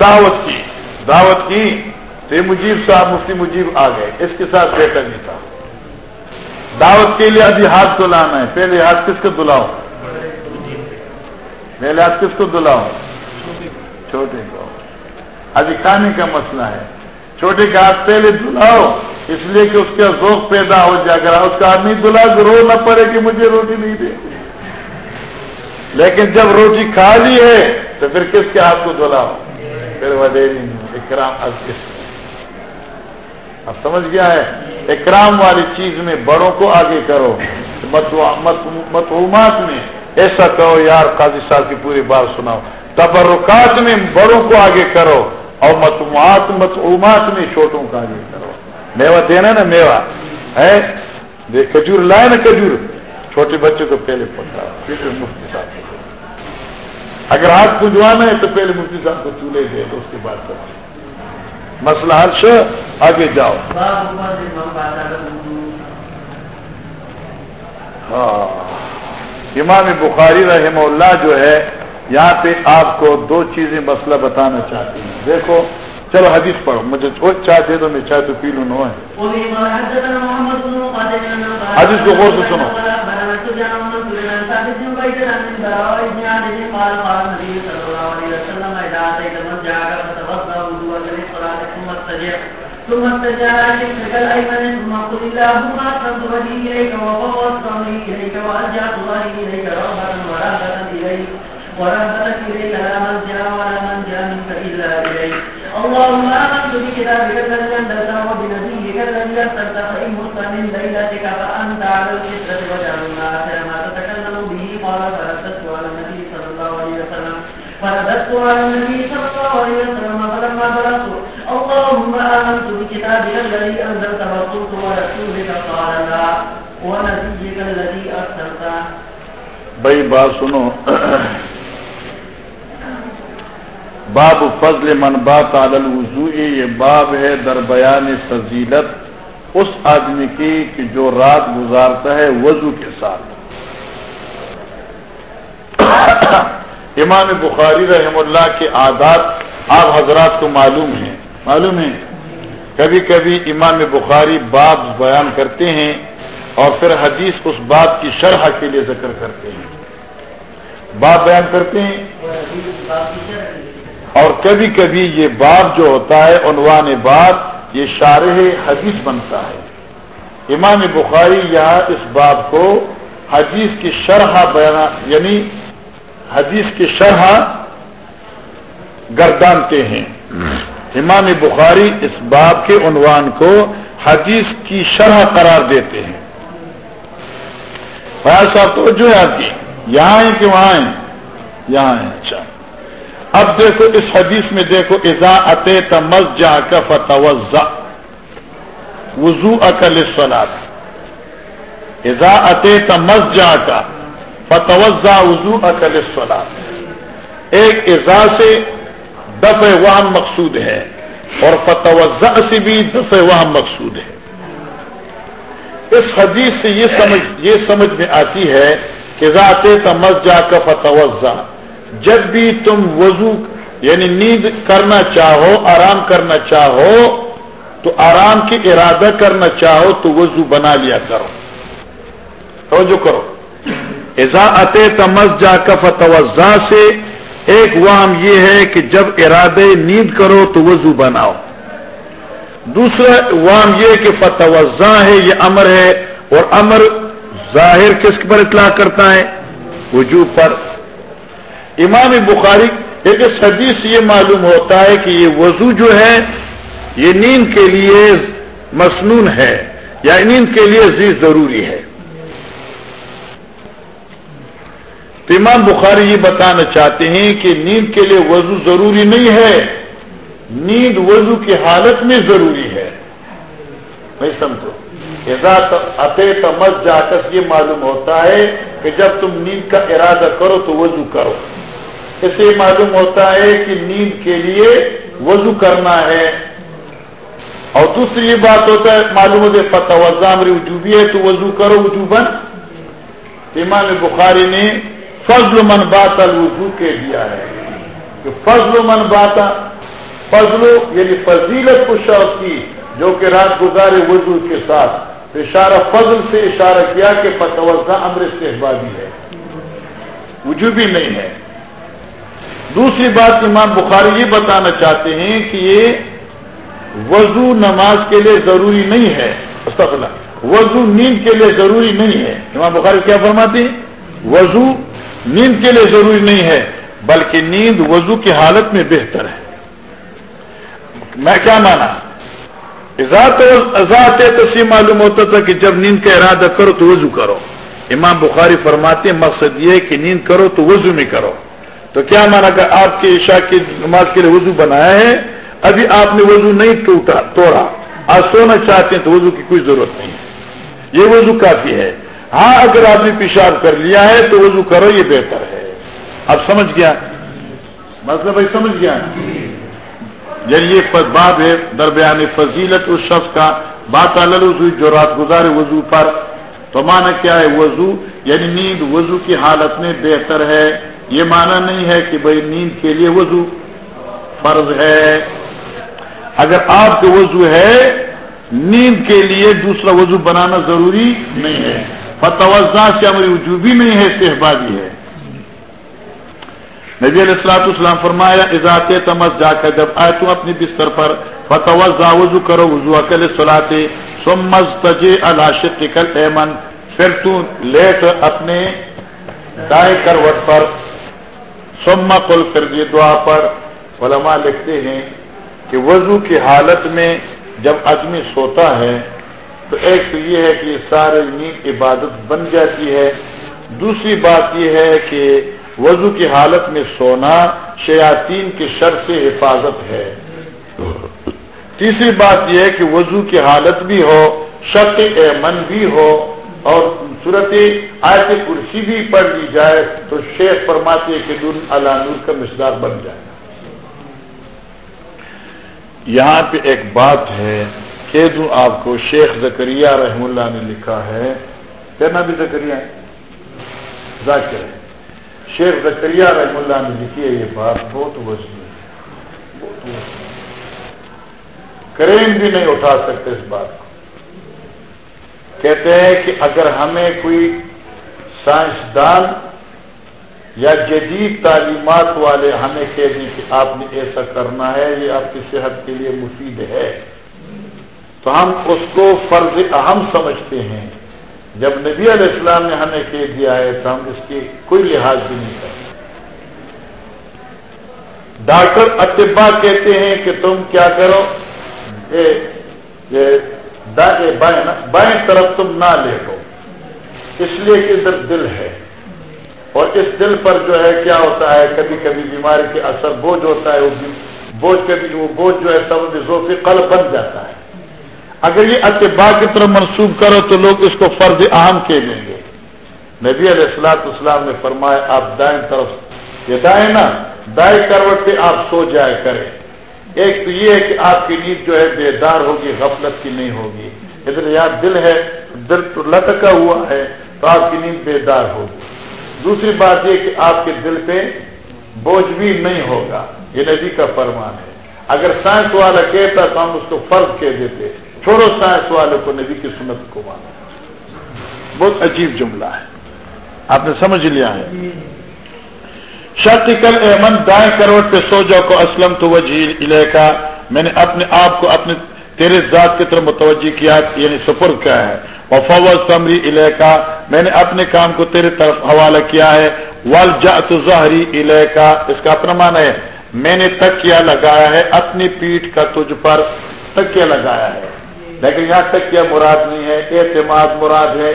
دعوت کی دعوت کی تو مجیب صاحب، مفتی مجیب آ گئے۔ اس کے ساتھ بیٹا نہیں تھا۔ دعوت کے لیے ابھی ہاتھ دلانا ہے۔ پہلے ہاتھ کس کو دلاؤ پہلے ہاتھ کس کو دلاؤ چھوٹے کو۔ ابھی کھانے کا مسئلہ ہے۔ چھوٹے کا ہاتھ پہلے دلاؤ اس لیے کہ اس کا ذوق پیدا ہو جائے۔ اگر اس کا آدمی دلا تو رو نہ پڑے کہ مجھے روٹی نہیں دے۔ لیکن جب روٹی کھا لی ہے، تو پھر کس کے ہاتھ کو دلاؤ پھر وہ اکرام، اب سمجھ گیا ہے؟ اکرام والی چیز میں بڑوں کو آگے کرو۔ متعومات میں ایسا کہو، یار قاضی صاحب کی پوری بات سناؤ۔ تبرکات میں بڑوں کو آگے کرو اور متمات متعومات میں چھوٹوں کو آگے کرو۔ میوا دینا نا میوا ہے؟ کھجور لائے نا کھجور۔ چھوٹے بچے کو پہلے پکڑا پھر مفتی صاحب کو۔ اگر ہاتھ پجوانا ہے تو پہلے مفتی صاحب کو چولہے دے تو اس کے بعد سب مسئلہ ہرش آگے جاؤ۔ ہاں۔ امام بخاری رحمہ اللہ جو ہے یہاں پہ آپ کو دو چیزیں مسئلہ بتانا چاہتی ہوں دیکھو، چلو حدیث پڑھو۔ مجھے چائے دے دو، میں چائے تو پی لوں، نو ہے۔ حدیث کو غور سے سنو۔ ثم استجار شكرك الأيمن ثم قل اللهم أسلمت وجهي إليك وفوضت أمري إليك وألجأت ظهري إليك رغبة ورهبة إليك ورهبتك إليك لا من جاء ولا من جاء منك إلا إليك. اللهم آمنت بكتابك الذي أنزلته وبنبيك الذي أرسلت فإن مت من ليلتك فأنت على الفطرة وجعلنا آخر ما تتكلم به. قال، فرددت على النبي صلى الله عليه وسلم. فرددت على النبي صلى الله عليه وسلم. فلما بلغت، اللهم آمنت بكتابك الذي أنزلت وقلت ورسولك. قال، لا. ونبيك الذي أرسلته. بھائی، بات سنو. باب فضل من بات عدل وضو یہ باب ہے در بیان فضیلت اس آدمی کی کہ جو رات گزارتا ہے وضو کے ساتھ۔ امام بخاری رحم اللہ کے عادات آپ حضرات کو معلوم ہیں۔ معلوم ہے کبھی کبھی امام بخاری باب بیان کرتے ہیں اور پھر حدیث اس بات کی شرح کے لیے ذکر کرتے ہیں۔ باب بیان کرتے ہیں؟ اور کبھی کبھی یہ باب جو ہوتا ہے، عنوان باب یہ شارح حدیث بنتا ہے۔ امام بخاری یہاں اس باب کو حدیث کی شرح بیان یعنی حدیث کی شرح گردانتے ہیں۔ امام بخاری اس باب کے عنوان کو حدیث کی شرح قرار دیتے ہیں۔ فیاض صاحب تو جو ہے آپ کی۔ یہاں ہیں کہ وہاں ہیں؟ یہاں ہیں اچھا۔ اب دیکھو اس حدیث میں دیکھو ازا اتے تمز جا کا فتوزا وضو اکل سلاد ازا اتے تمز جا کا فتوزا وضو اکل سلاد ایک ازا سے دفع وہم مقصود ہے اور فتوزا سے بھی دفع وہم مقصود ہے۔ اس حدیث سے یہ سمجھ یہ سمجھ میں آتی ہے کہ ذات تمز جا کا فتوزہ جب بھی تم وضو یعنی نیند کرنا چاہو، آرام کرنا چاہو، تو آرام کی ارادہ کرنا چاہو، تو وضو بنا لیا کرو۔ توجہ کرو۔ ایزا اتے تمز جا کا فتوزہ سے، ایک وام یہ ہے کہ جب ارادے نیند کرو، تو وضو بناؤ۔ دوسرا وام یہ کہ فتوزہ ہے، یہ امر ہے، اور امر ظاہر کس پر اطلاع کرتا ہے؟ وجوب پر۔ امام بخاری ایک حدیث یہ معلوم ہوتا ہے کہ یہ وضو جو ہے، یہ نیند کے لیے مصنون ہے یا نیند کے لیے عزیز ضروری ہے۔ تو امام بخاری یہ بتانا چاہتے ہیں کہ نیند کے لیے وضو ضروری نہیں ہے، نیند وضو کی حالت میں ضروری ہے۔ میں سمجھو عطے تمز جا کر یہ معلوم ہوتا ہے کہ جب تم نیند کا ارادہ کرو تو وضو کرو۔ اسے معلوم ہوتا ہے کہ نیند کے لیے وضو کرنا ہے۔ اور دوسری یہ بات ہوتا ہے، معلوم ہوتا ہے فتح وزام وجوبی ہے، تو وضو کرو وجو بن امام بخاری نے فضل من بات الوضو کے دیا ہے۔ کہ فضل من بات فضل یعنی فضیلت کو شوق کی، جو کہ رات گزارے وضو کے ساتھ۔ اشارہ فضل سے اشارہ کیا کہ فتوزہ امر استحبابی ہے۔ وجوبی نہیں ہے۔ دوسری بات امام بخاری یہ بتانا چاہتے ہیں کہ یہ وضو نماز کے لیے ضروری نہیں ہے۔ وضو نیند کے لیے ضروری نہیں ہے۔ امام بخاری کیا فرماتے ہیں؟ وضو نیند کے لیے ضروری نہیں ہے، بلکہ نیند وضو کی حالت میں بہتر ہے۔ میں کیا مانا؟ ذات تسلیم معلوم ہوتا تھا کہ جب نیند کا ارادہ کرو تو وضو کرو۔ امام بخاری فرماتے ہیں، مقصد یہ کہ نیند کرو تو وضو میں کرو۔ تو کیا مانا کہ آپ کے عشاء کی نماز کے لیے وضو بنایا ہے ابھی آپ نے وضو نہیں ٹوٹا، توڑا۔ آج سونا چاہتے ہیں تو وضو کی کوئی ضرورت نہیں۔ ہے یہ وضو کافی ہے۔ ہاں اگر آپ نے پیشاب کر لیا ہے تو وضو کرو، یہ بہتر ہے۔ اب سمجھ گیا؟ مطلب بھائی، سمجھ گیا؟ یعنی یہ باب ہے درمیان فضیلت اس شخص کا۔ بات الوضو جو رات گزارے وضو پر۔ تو مانا کیا ہے وضو؟ یعنی نیند وضو کی حالت میں بہتر ہے۔ یہ مانا نہیں ہے کہ بھائی نیند کے لیے وضو فرض ہے۔ اگر آپ کو وضو ہے، نیند کے لیے دوسرا وضو بنانا ضروری نہیں ہے۔ فتوزہ سے ہماری وجوبی نہیں ہے صحبازی ہے۔ نبی علیہ السلاط اسلام فرمایا اضاط تمس جا کر جب آئے تم اپنی بستر پر فتوزہ وضو کرو، وضو اکل سلاتے سمز تجے الاشق کل ایمن۔ پھر تو لیٹ اپنے دائیں کروٹ پر سما کل کر دیے دعا پر علماء لکھتے ہیں کہ وضو کی حالت میں جب آدمی سوتا ہے تو ایک تو یہ ہے کہ سارے نیند عبادت بن جاتی ہے، دوسری بات یہ ہے کہ وضو کی حالت میں سونا شیاطین کے شر سے حفاظت ہے۔ تیسری بات یہ ہے کہ وضو کی حالت بھی ہو شک امن بھی ہو اور صورت آیت کرسی بھی پڑھ لی جائے تو شیخ فرماتے کہ دن اللہ نور کا مشدار بن جائے۔ یہاں پہ ایک بات ہے کہ دوں آپ کو شیخ زکریہ رحم اللہ نے لکھا ہے کہنا بھی زکریہ ذاکر ہے۔ شیخ زکریہ رحم اللہ نے لکھی ہے یہ بات، بہت وزن ہے۔ بہت وزن کریم بھی نہیں اٹھا سکتے اس بات کو۔ کہتے ہیں کہ اگر ہمیں کوئی سائنسدان یا جدید تعلیمات والے ہمیں کہہ دیں کہ آپ نے ایسا کرنا ہے، یہ آپ کی صحت کے لیے مفید ہے، تو ہم اس کو فرض اہم سمجھتے ہیں۔ جب نبی علیہ السلام نے ہمیں کہہ دیا ہے تو ہم اس کی کوئی لحاظ بھی نہیں کرتے۔ ڈاکٹر اتبا کہتے ہیں کہ تم کیا کرو؟ بائیں بائیں طرف تم نہ لے لو اس لیے کہ ادھر دل ہے۔ اور اس دل پر جو ہے کیا ہوتا ہے؟ کبھی کبھی بیماری کے اثر بوجھ ہوتا ہے، وہ بوجھ کبھی وہ بوجھ جو ہے سب قلب بن جاتا ہے۔ اگر یہ اتباع کی طرف منسوخ کرو تو لوگ اس کو فرض عام کے لیں گے۔ نبی علیہ السلاط اسلام نے فرمایا، آپ دائیں طرف یہ دائیں نا دائیں کروٹ پہ آپ سو جائے کریں۔ ایک تو یہ ہے کہ آپ کی نیند جو ہے بیدار ہوگی، غفلت کی نہیں ہوگی۔ ادھر یاد دل ہے، دل تو لٹکا ہوا ہے، تو آپ کی نیند بیدار ہوگی۔ دوسری بات یہ کہ آپ کے دل پہ بوجھ بھی نہیں ہوگا۔ یہ نبی کا فرمان ہے۔ اگر سائنس والا کہتا تو ہم اس کو فرض کہہ دیتے۔ چھوڑو سائنس والے کو، نبی کی سنت کو مانا بہت عجیب جملہ ہے۔ آپ نے سمجھ لیا ہے؟ شکل احمد دائیں کروڑ پہ سو جاؤ کو اسلم تو وجہ کا میں نے اپنے آپ کو اپنے تیرے ذات کی طرف متوجہ کیا یعنی سفر کیا ہے۔ وفو سمری علیہ کا میں نے اپنے کام کو تیرے طرف حوالہ کیا ہے۔ ول جات ظہری علیہ کا اس کا اپنا مان ہے۔ میں نے تکیا لگایا ہے اپنی پیٹھ کا تجھ پر۔ تکیا لگایا ہے۔ لیکن یہاں تکیا مراد نہیں ہے، اعتماد مراد ہے۔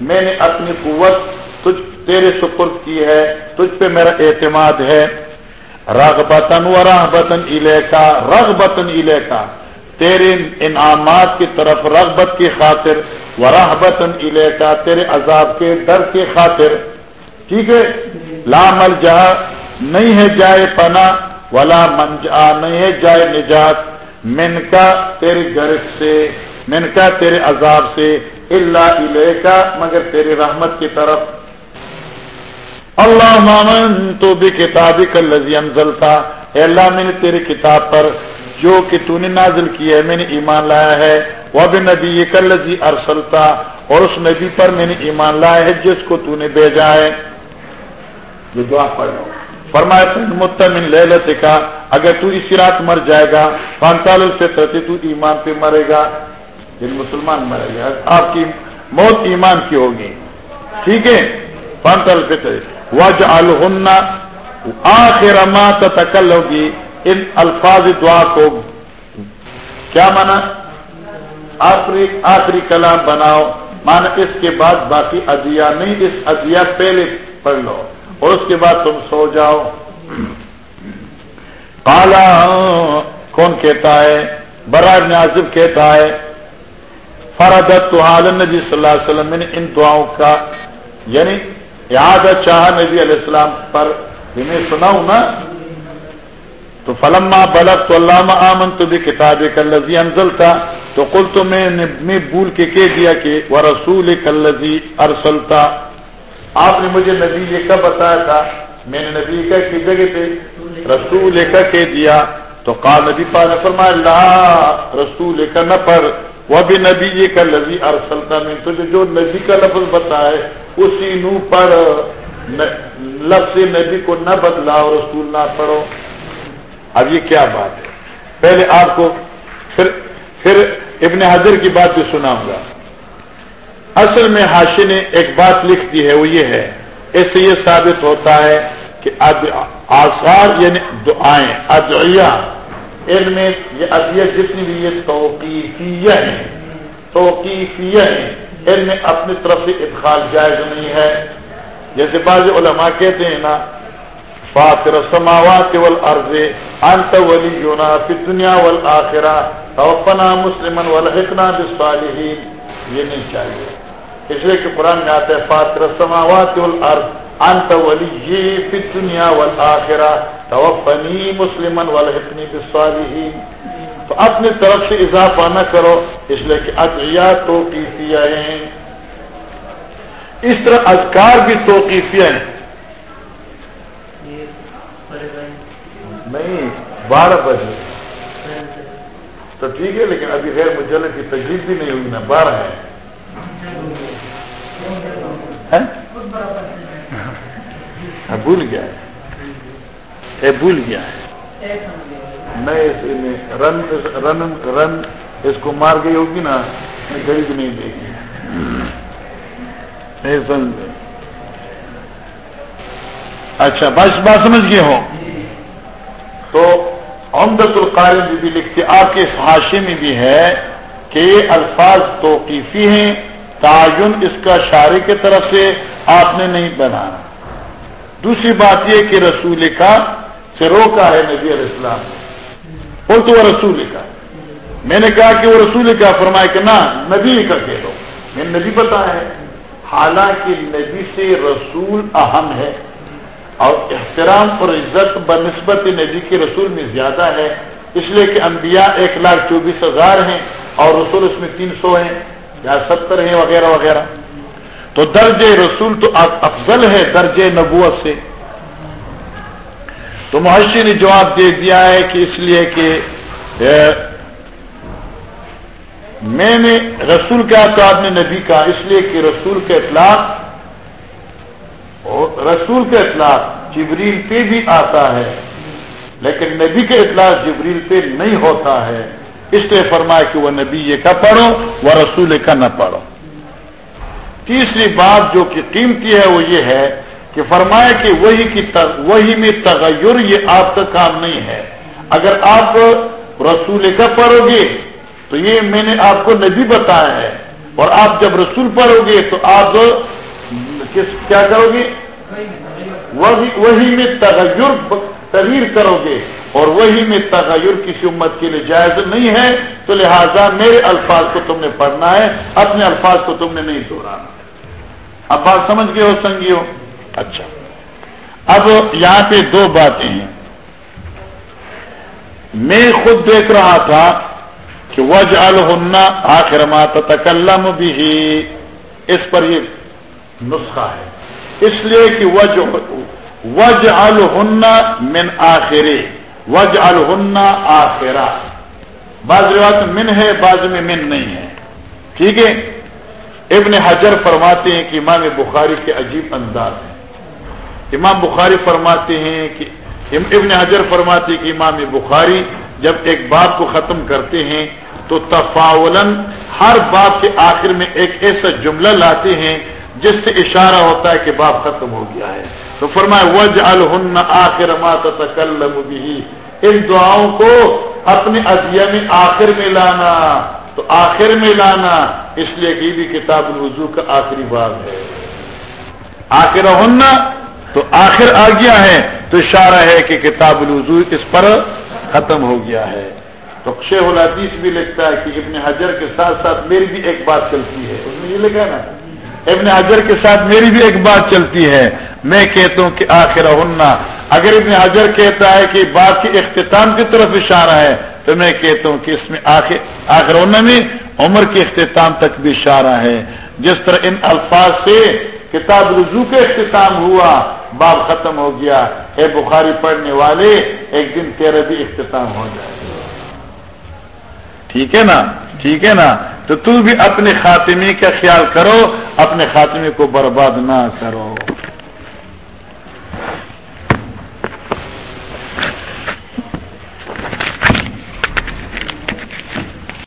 میں نے اپنی قوت تجھ تیرے سپرد کی ہے، تجھ پہ میرا اعتماد ہے۔ رغ بتن و راہ بتن علیہ رغ تیرے انعامات کی طرف رغبت کی خاطر، و راہ بتن تیرے عذاب کے ڈر کی خاطر۔ ٹھیک ہے؟ لامل جہاں نہیں ہے جائے پنا ولا منجا نہیں ہے جائے نجات۔ من کا تیرے گرج سے من کا تیرے عذاب سے اللہ علیہ کا مگر تیری رحمت کی طرف۔ اللہ مامن تو بھی کتابی کا لذی انزلتا۔ اے اللہ، میں نے تیری کتاب پر جو کہ تو نے نازل کی ہے، میں نے ایمان لایا ہے۔ وہ بھی نبی یہ کل لذی ارسلتا۔ اور اس نبی پر میں نے ایمان لایا ہے، جس کو تو نے بھیجا ہے۔ جو دعا پڑھ فرمایا متمن لے لے کا اگر تو اسی رات مر جائے گا پانتال سے ترتی تو ایمان پہ مرے گا۔ دن مسلمان مرے گا۔ آپ کی موت ایمان کی ہوگی۔ ٹھیک ہے؟ پانتال سے۔ وج النا آخر ما تکل ہوگی ان الفاظ دعا کو کیا مانا؟ آخری آخری کلام بناؤ۔ مانا اس کے بعد باقی ادیا نہیں، اس ادیا پہلے پڑھ لو اور اس کے بعد تم سو جاؤ۔ کالا کون کہتا ہے؟ برائے نازب کہتا ہے فردت تو عالم نبی صلی اللہ علیہ وسلم نے ان دعاؤں کا یعنی یاد چاہ نبی علیہ السلام پر انہیں سناؤں نا؟ تو فلما بلک تو علامہ آمن تو بھی کتاب کلزی انزل تھا تو کل تو میں بھول کے کہہ دیا کہ وہ رسول کلزی ارسلتا۔ آپ نے مجھے نبی یہ کب بتایا تھا؟ میں نے نبی کا کی جگہ پہ؟ رسول کا کہہ دیا۔ تو کال نبی پا نے فرمایا، لا رسول کا نہ پڑھ۔ وہ بھی نبی یہ کا لذی ارسلتا، میں تجھے جو نبی کا لفظ بتایا اسی نو پڑھ لفظ نبی کو نہ بدلا اور رسول نہ پڑھو۔ اب یہ کیا بات ہے؟ پہلے آپ کو پھر پھر ابن حضر کی بات بھی سناؤں گا۔ اصل میں حاشی نے ایک بات لکھ دی ہے، وہ یہ ہے۔ اس سے یہ ثابت ہوتا ہے کہ آثار یعنی دعائیں، ادعیہ۔ ان میں یہ ادیہ جتنی بھی یہ توقیفیہ ہیں توقیفیہ ہیں۔ ان میں اپنی طرف سے ادخال جائز نہیں ہے۔ جیسے بعض علماء کہتے ہیں نا، فاطر السماوات والارض، انت ولینا فی الدنیا والآخرہ، توفنا مسلما والحقنا بالصالحین۔ یہ نہیں چاہیے۔ اس لیے کہ قرآن میں آتا ہے، فاطر السماوات والارض، انت ولی فی الدنیا والآخرہ، توفنی مسلما والحقنی بالصالحین۔ تو اپنی طرف سے اضافہ نہ کرو، اس لیے کہ ادعیا توقیفیہ ہیں۔ اس طرح اذکار بھی توقیفیہ ہیں۔ نہیں، بارہ بجے۔ تو ٹھیک ہے، لیکن ابھی غیر مجلے کی تجدید بھی نہیں ہوئی نا بارہ ہے۔ ہاں، بھول گیا۔ ہے بھول گیا۔ ہے نہیں میں رن رن رن اس کو مار گئی ہوگی نا، میں گھڑی بھی نہیں دے گی نہیں سمجھ اچھا بس، بات سمجھ گئے ہو؟ تو عمدت القارن بھی لکھتے آپ کے حاشے میں بھی ہے کہ یہ الفاظ توقیفی ہیں، تعین اس کا شاعری کی طرف سے آپ نے نہیں بنانا۔ دوسری بات یہ کہ رسول کا سے روکا ہے نبی علیہ السلام۔ بول تو وہ رسول کا میں نے کہا کہ وہ رسول کا فرمایا کہ نہ، نبی کا کہہ دو۔ میں نے نبی بتایا ہے۔ حالانکہ نبی سے رسول اہم ہے اور احترام اور عزت بنسبت نبی کے رسول میں زیادہ ہے۔ اس لیے کہ انبیاء ایک لاکھ چوبیس ہزار ہیں اور رسول اس میں تین سو ہیں یا ستر ہیں وغیرہ وغیرہ۔ تو درج رسول تو افضل ہے درج نبوت سے۔ تو محشی نے جواب دے دیا ہے کہ اس لیے کہ میں نے رسول کیا تو آدمی نبی کا اس لیے کہ رسول کے اطلاق رسول کے اطلاق جبریل پہ بھی آتا ہے، لیکن نبی کے اطلاق جبریل پہ نہیں ہوتا ہے۔ اس لیے فرمایا کہ وہ نبی یہ کا پڑھو، وہ رسول کا نہ پڑھو۔ تیسری بات جو کہ قیمتی ہے وہ یہ ہے کہ فرمایا کہ وہی کی وہی میں تغیر یہ آپ کا کام نہیں ہے۔ اگر آپ رسول کا پڑھو گے تو یہ میں نے آپ کو نبی بتایا ہے۔ اور آپ جب رسول پڑھو گے تو آپ کس کیا کرو گے؟ وہی میں تغیر تغیر کرو گے۔ اور وہی میں تغیر کسی امت کے لیے جائز نہیں ہے۔ تو لہذا میرے الفاظ کو تم نے پڑھنا ہے۔ اپنے الفاظ کو تم نے نہیں دوہرانا۔ اب بات سمجھ گئے ہو سنگیو اچھا۔ اب یہاں پہ دو باتیں ہیں۔ میں خود دیکھ رہا تھا کہ وج النا آخر مات تکلم بھی اس پر یہ نسخہ ہے۔ اس لیے کہ وج وج النا من آخرے وج النا آخرا بعض روایت من ہے، بعض میں من نہیں ہے۔ ٹھیک ہے؟ ابن حجر فرماتے ہیں کہ امام بخاری کے عجیب انداز ہیں۔ امام بخاری فرماتے ہیں کہ ابن حجر فرماتے کہ امام بخاری جب ایک بات کو ختم کرتے ہیں تو تفاولن ہر بات کے آخر میں ایک ایسا جملہ لاتے ہیں جس سے اشارہ ہوتا ہے کہ باپ ختم ہو گیا ہے۔ تو فرمائے وج الحن آخر مات تکلم بھی ان دعاؤں کو اپنے ادیا میں آخر میں لانا۔ تو آخر میں لانا، اس لیے کہ بھی کتاب الوضو کا آخری باب ہے۔ آخر ہننا تو آخر آ گیا ہے تو اشارہ ہے کہ کتاب الوضو اس پر ختم ہو گیا ہے۔ تو شیخ الحدیث بھی لکھتا ہے کہ ابن حجر کے ساتھ ساتھ میری بھی ایک بات چلتی ہے۔ اس میں یہ لکھا نا؟ ابن حجر کے ساتھ میری بھی ایک بات چلتی ہے۔ میں کہتا ہوں کہ آخر ہننا اگر ابن حجر کہتا ہے کہ بات کے اختتام کی طرف اشارہ ہے، تو میں کہتا ہوں کہ اس میں آخر آخر ہونا میں عمر کے اختتام تک بھی اشارہ ہے۔ جس طرح ان الفاظ سے کتاب رجوع کا اختتام ہوا باب ختم ہو گیا اے بخاری پڑھنے والے، ایک دن تیرا بھی اختتام ہو جائے۔ ٹھیک ہے نا؟ ٹھیک ہے نا؟ تو تو بھی اپنے خاتمے کا خیال کرو، اپنے خاتمے کو برباد نہ کرو۔